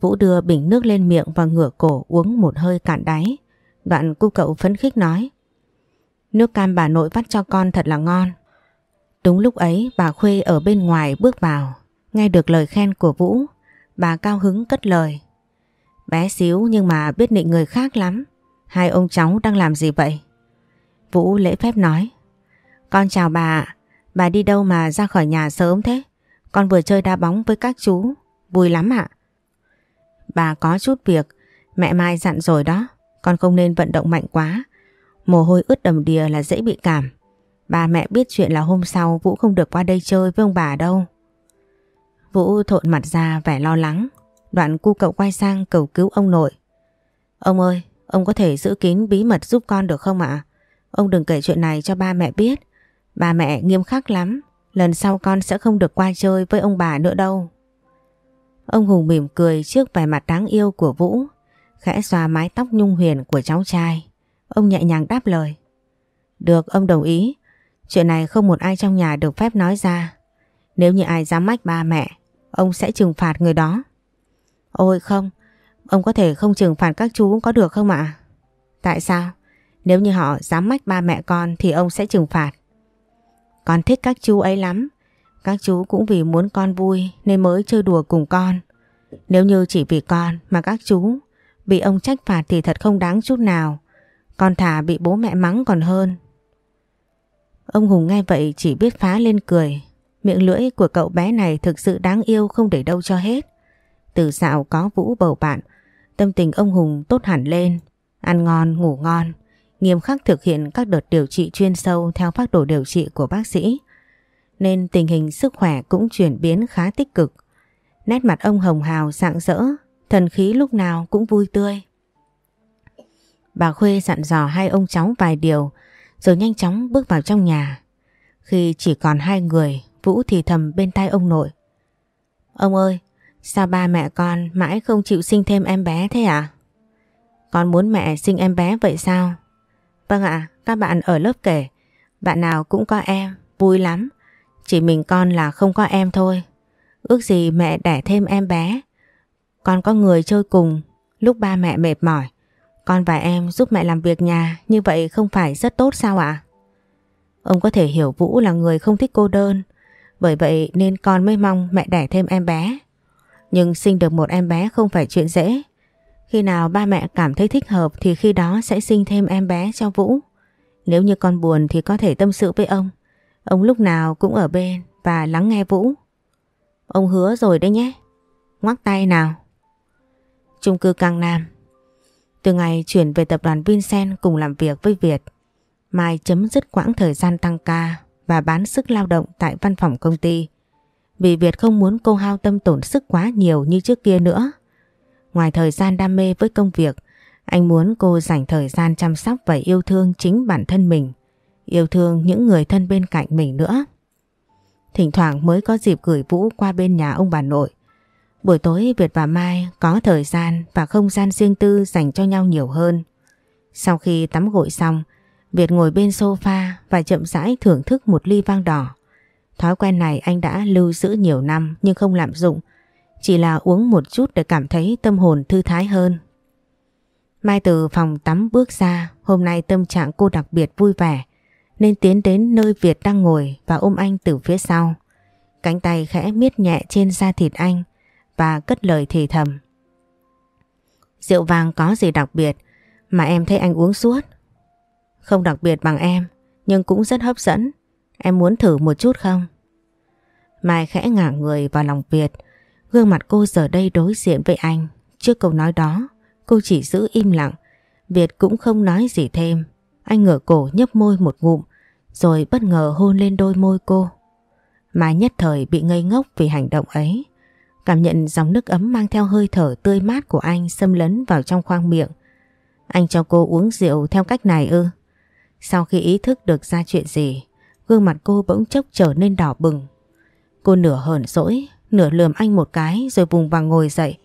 Vũ đưa bình nước lên miệng và ngửa cổ uống một hơi cạn đáy. Đoạn cu cậu phấn khích nói. Nước cam bà nội vắt cho con thật là ngon. Đúng lúc ấy bà Khuê ở bên ngoài bước vào. Nghe được lời khen của Vũ, bà cao hứng cất lời. Bé xíu nhưng mà biết nịnh người khác lắm. Hai ông cháu đang làm gì vậy? Vũ lễ phép nói. Con chào bà Bà đi đâu mà ra khỏi nhà sớm thế? Con vừa chơi đá bóng với các chú. Vui lắm ạ. Bà có chút việc. Mẹ Mai dặn rồi đó. Con không nên vận động mạnh quá. Mồ hôi ướt đầm đìa là dễ bị cảm. Bà mẹ biết chuyện là hôm sau Vũ không được qua đây chơi với ông bà đâu. Vũ thộn mặt ra vẻ lo lắng. Đoạn cu cậu quay sang cầu cứu ông nội. Ông ơi, ông có thể giữ kín bí mật giúp con được không ạ? Ông đừng kể chuyện này cho ba mẹ biết. Ba mẹ nghiêm khắc lắm. Lần sau con sẽ không được qua chơi với ông bà nữa đâu. Ông Hùng mỉm cười trước vẻ mặt đáng yêu của Vũ. Khẽ xoa mái tóc nhung huyền của cháu trai. Ông nhẹ nhàng đáp lời. Được ông đồng ý. Chuyện này không một ai trong nhà được phép nói ra. Nếu như ai dám mách ba mẹ, ông sẽ trừng phạt người đó. Ôi không, ông có thể không trừng phạt các chú có được không ạ? Tại sao? Nếu như họ dám mách ba mẹ con thì ông sẽ trừng phạt. Con thích các chú ấy lắm. Các chú cũng vì muốn con vui nên mới chơi đùa cùng con. Nếu như chỉ vì con mà các chú bị ông trách phạt thì thật không đáng chút nào. Con thả bị bố mẹ mắng còn hơn. Ông Hùng nghe vậy chỉ biết phá lên cười. Miệng lưỡi của cậu bé này thực sự đáng yêu không để đâu cho hết. Từ dạo có Vũ bầu bạn, tâm tình ông Hùng tốt hẳn lên. Ăn ngon, ngủ ngon, nghiêm khắc thực hiện các đợt điều trị chuyên sâu theo phác đồ điều trị của bác sĩ. Nên tình hình sức khỏe cũng chuyển biến khá tích cực. Nét mặt ông hồng hào rạng rỡ, thần khí lúc nào cũng vui tươi. Bà Khuê dặn dò hai ông cháu vài điều rồi nhanh chóng bước vào trong nhà. Khi chỉ còn hai người, Vũ thì thầm bên tai ông nội. Ông ơi, sao ba mẹ con mãi không chịu sinh thêm em bé thế à? Con muốn mẹ sinh em bé vậy sao? Vâng ạ, các bạn ở lớp kể, bạn nào cũng có em, vui lắm. Chỉ mình con là không có em thôi. Ước gì mẹ đẻ thêm em bé. Con có người chơi cùng, lúc ba mẹ mệt mỏi. Con và em giúp mẹ làm việc nhà, như vậy không phải rất tốt sao ạ? Ông có thể hiểu Vũ là người không thích cô đơn, bởi vậy nên con mới mong mẹ đẻ thêm em bé. Nhưng sinh được một em bé không phải chuyện dễ. Khi nào ba mẹ cảm thấy thích hợp thì khi đó sẽ sinh thêm em bé cho Vũ. Nếu như con buồn thì có thể tâm sự với ông. Ông lúc nào cũng ở bên và lắng nghe Vũ. Ông hứa rồi đấy nhé. Ngoắc tay nào. Trung cư Cang Nam từ ngày chuyển về tập đoàn Vincent cùng làm việc với Việt, Mai chấm dứt quãng thời gian tăng ca và bán sức lao động tại văn phòng công ty. Vì Việt không muốn cô hao tâm tổn sức quá nhiều như trước kia nữa. Ngoài thời gian đam mê với công việc, anh muốn cô dành thời gian chăm sóc và yêu thương chính bản thân mình, yêu thương những người thân bên cạnh mình nữa. Thỉnh thoảng mới có dịp gửi Vũ qua bên nhà ông bà nội. Buổi tối Việt và Mai có thời gian và không gian riêng tư dành cho nhau nhiều hơn. Sau khi tắm gội xong, Việt ngồi bên sofa và chậm rãi thưởng thức một ly vang đỏ. Thói quen này anh đã lưu giữ nhiều năm nhưng không lạm dụng, chỉ là uống một chút để cảm thấy tâm hồn thư thái hơn. Mai từ phòng tắm bước ra, hôm nay tâm trạng cô đặc biệt vui vẻ, nên tiến đến nơi Việt đang ngồi và ôm anh từ phía sau. Cánh tay khẽ miết nhẹ trên da thịt anh và cất lời thì thầm. Rượu vàng có gì đặc biệt mà em thấy anh uống suốt? Không đặc biệt bằng em, nhưng cũng rất hấp dẫn. Em muốn thử một chút không? Mai khẽ ngả người vào lòng Việt, gương mặt cô giờ đây đối diện với anh. Trước câu nói đó, cô chỉ giữ im lặng. Việt cũng không nói gì thêm. Anh ngửa cổ nhấp môi một ngụm, rồi bất ngờ hôn lên đôi môi cô. Mai nhất thời bị ngây ngốc vì hành động ấy. Cảm nhận dòng nước ấm mang theo hơi thở tươi mát của anh xâm lấn vào trong khoang miệng. Anh cho cô uống rượu theo cách này ư? Sau khi ý thức được ra chuyện gì, gương mặt cô bỗng chốc trở nên đỏ bừng. Cô nửa hờn dỗi, nửa lườm anh một cái rồi vùng vàng ngồi dậy.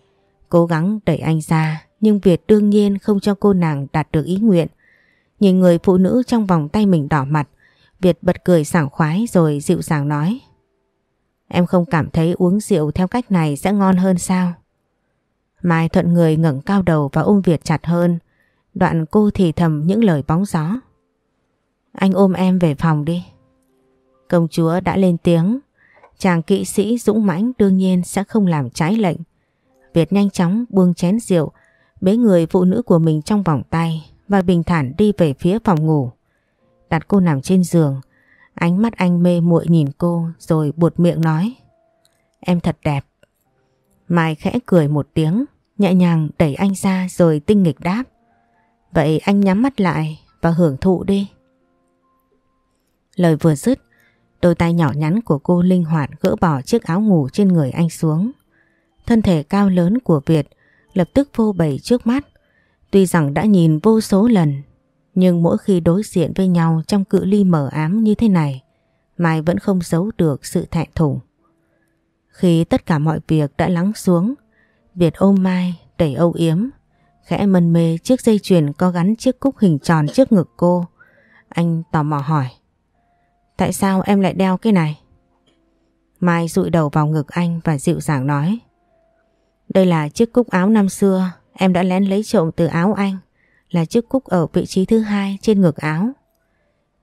Cố gắng đẩy anh ra, nhưng Việt đương nhiên không cho cô nàng đạt được ý nguyện. Nhìn người phụ nữ trong vòng tay mình đỏ mặt, Việt bật cười sảng khoái rồi dịu dàng nói. Em không cảm thấy uống rượu theo cách này sẽ ngon hơn sao? Mai thuận người ngẩng cao đầu và ôm Việt chặt hơn. Đoạn cô thì thầm những lời bóng gió. Anh ôm em về phòng đi. Công chúa đã lên tiếng. Chàng kỵ sĩ dũng mãnh đương nhiên sẽ không làm trái lệnh. Việt nhanh chóng buông chén rượu, bế người phụ nữ của mình trong vòng tay và bình thản đi về phía phòng ngủ. Đặt cô nằm trên giường, ánh mắt anh mê muội nhìn cô rồi buột miệng nói. Em thật đẹp. Mai khẽ cười một tiếng, nhẹ nhàng đẩy anh ra rồi tinh nghịch đáp. Vậy anh nhắm mắt lại và hưởng thụ đi. Lời vừa dứt, đôi tay nhỏ nhắn của cô linh hoạt gỡ bỏ chiếc áo ngủ trên người anh xuống. Thân thể cao lớn của Việt lập tức vô bầy trước mắt. Tuy rằng đã nhìn vô số lần, nhưng mỗi khi đối diện với nhau trong cự ly mờ ám như thế này, Mai vẫn không giấu được sự thẹn thùng. Khi tất cả mọi việc đã lắng xuống, Việt ôm Mai đẩy âu yếm, khẽ mân mê chiếc dây chuyền có gắn chiếc cúc hình tròn trước ngực cô. Anh tò mò hỏi. Tại sao em lại đeo cái này? Mai rụi đầu vào ngực anh và dịu dàng nói. Đây là chiếc cúc áo năm xưa em đã lén lấy trộm từ áo anh. Là chiếc cúc ở vị trí thứ hai trên ngực áo.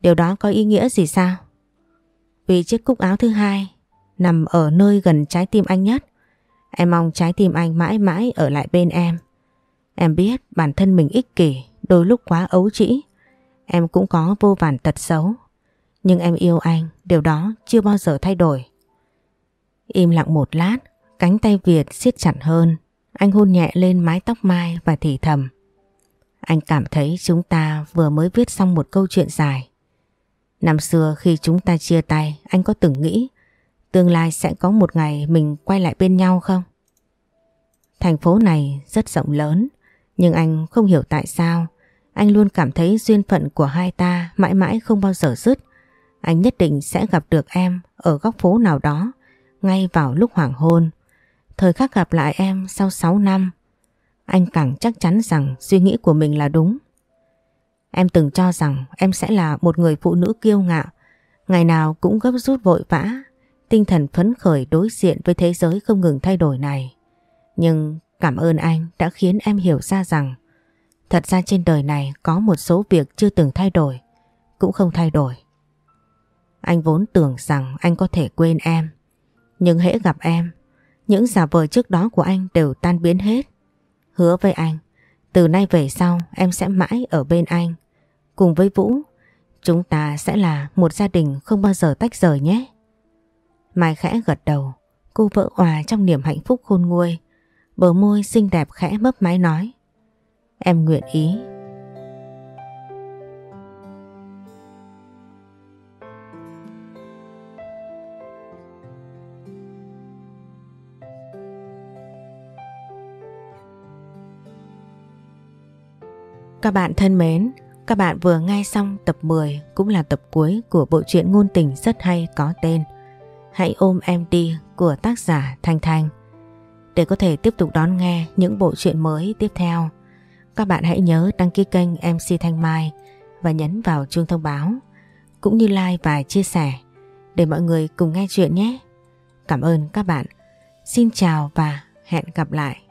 Điều đó có ý nghĩa gì sao? Vì chiếc cúc áo thứ hai nằm ở nơi gần trái tim anh nhất. Em mong trái tim anh mãi mãi ở lại bên em. Em biết bản thân mình ích kỷ, đôi lúc quá ấu trĩ. Em cũng có vô vàn tật xấu. Nhưng em yêu anh, điều đó chưa bao giờ thay đổi. Im lặng một lát, cánh tay Việt siết chặt hơn. Anh hôn nhẹ lên mái tóc Mai và thì thầm. Anh cảm thấy chúng ta vừa mới viết xong một câu chuyện dài. Năm xưa khi chúng ta chia tay, anh có từng nghĩ tương lai sẽ có một ngày mình quay lại bên nhau không? Thành phố này rất rộng lớn, nhưng anh không hiểu tại sao anh luôn cảm thấy duyên phận của hai ta mãi mãi không bao giờ dứt. Anh nhất định sẽ gặp được em ở góc phố nào đó, ngay vào lúc hoàng hôn. Thời khắc gặp lại em sau 6 năm, anh càng chắc chắn rằng suy nghĩ của mình là đúng. Em từng cho rằng em sẽ là một người phụ nữ kiêu ngạo, ngày nào cũng gấp rút vội vã, tinh thần phấn khởi đối diện với thế giới không ngừng thay đổi này. Nhưng cảm ơn anh đã khiến em hiểu ra rằng thật ra trên đời này có một số việc chưa từng thay đổi, cũng không thay đổi. Anh vốn tưởng rằng anh có thể quên em, nhưng hễ gặp em, những giả vờ trước đó của anh đều tan biến hết. Hứa với anh, từ nay về sau em sẽ mãi ở bên anh. Cùng với Vũ, chúng ta sẽ là một gia đình không bao giờ tách rời nhé. Mai khẽ gật đầu, cô vỡ hòa trong niềm hạnh phúc khôn nguôi. Bờ môi xinh đẹp khẽ mấp máy nói. Em nguyện ý. Các bạn thân mến, các bạn vừa nghe xong tập 10 cũng là tập cuối của bộ truyện ngôn tình rất hay có tên Hãy ôm em đi của tác giả Thanh Thanh. Để có thể tiếp tục đón nghe những bộ truyện mới tiếp theo, các bạn hãy nhớ đăng ký kênh MC Thanh Mai và nhấn vào chuông thông báo, cũng như like và chia sẻ để mọi người cùng nghe chuyện nhé. Cảm ơn các bạn. Xin chào và hẹn gặp lại.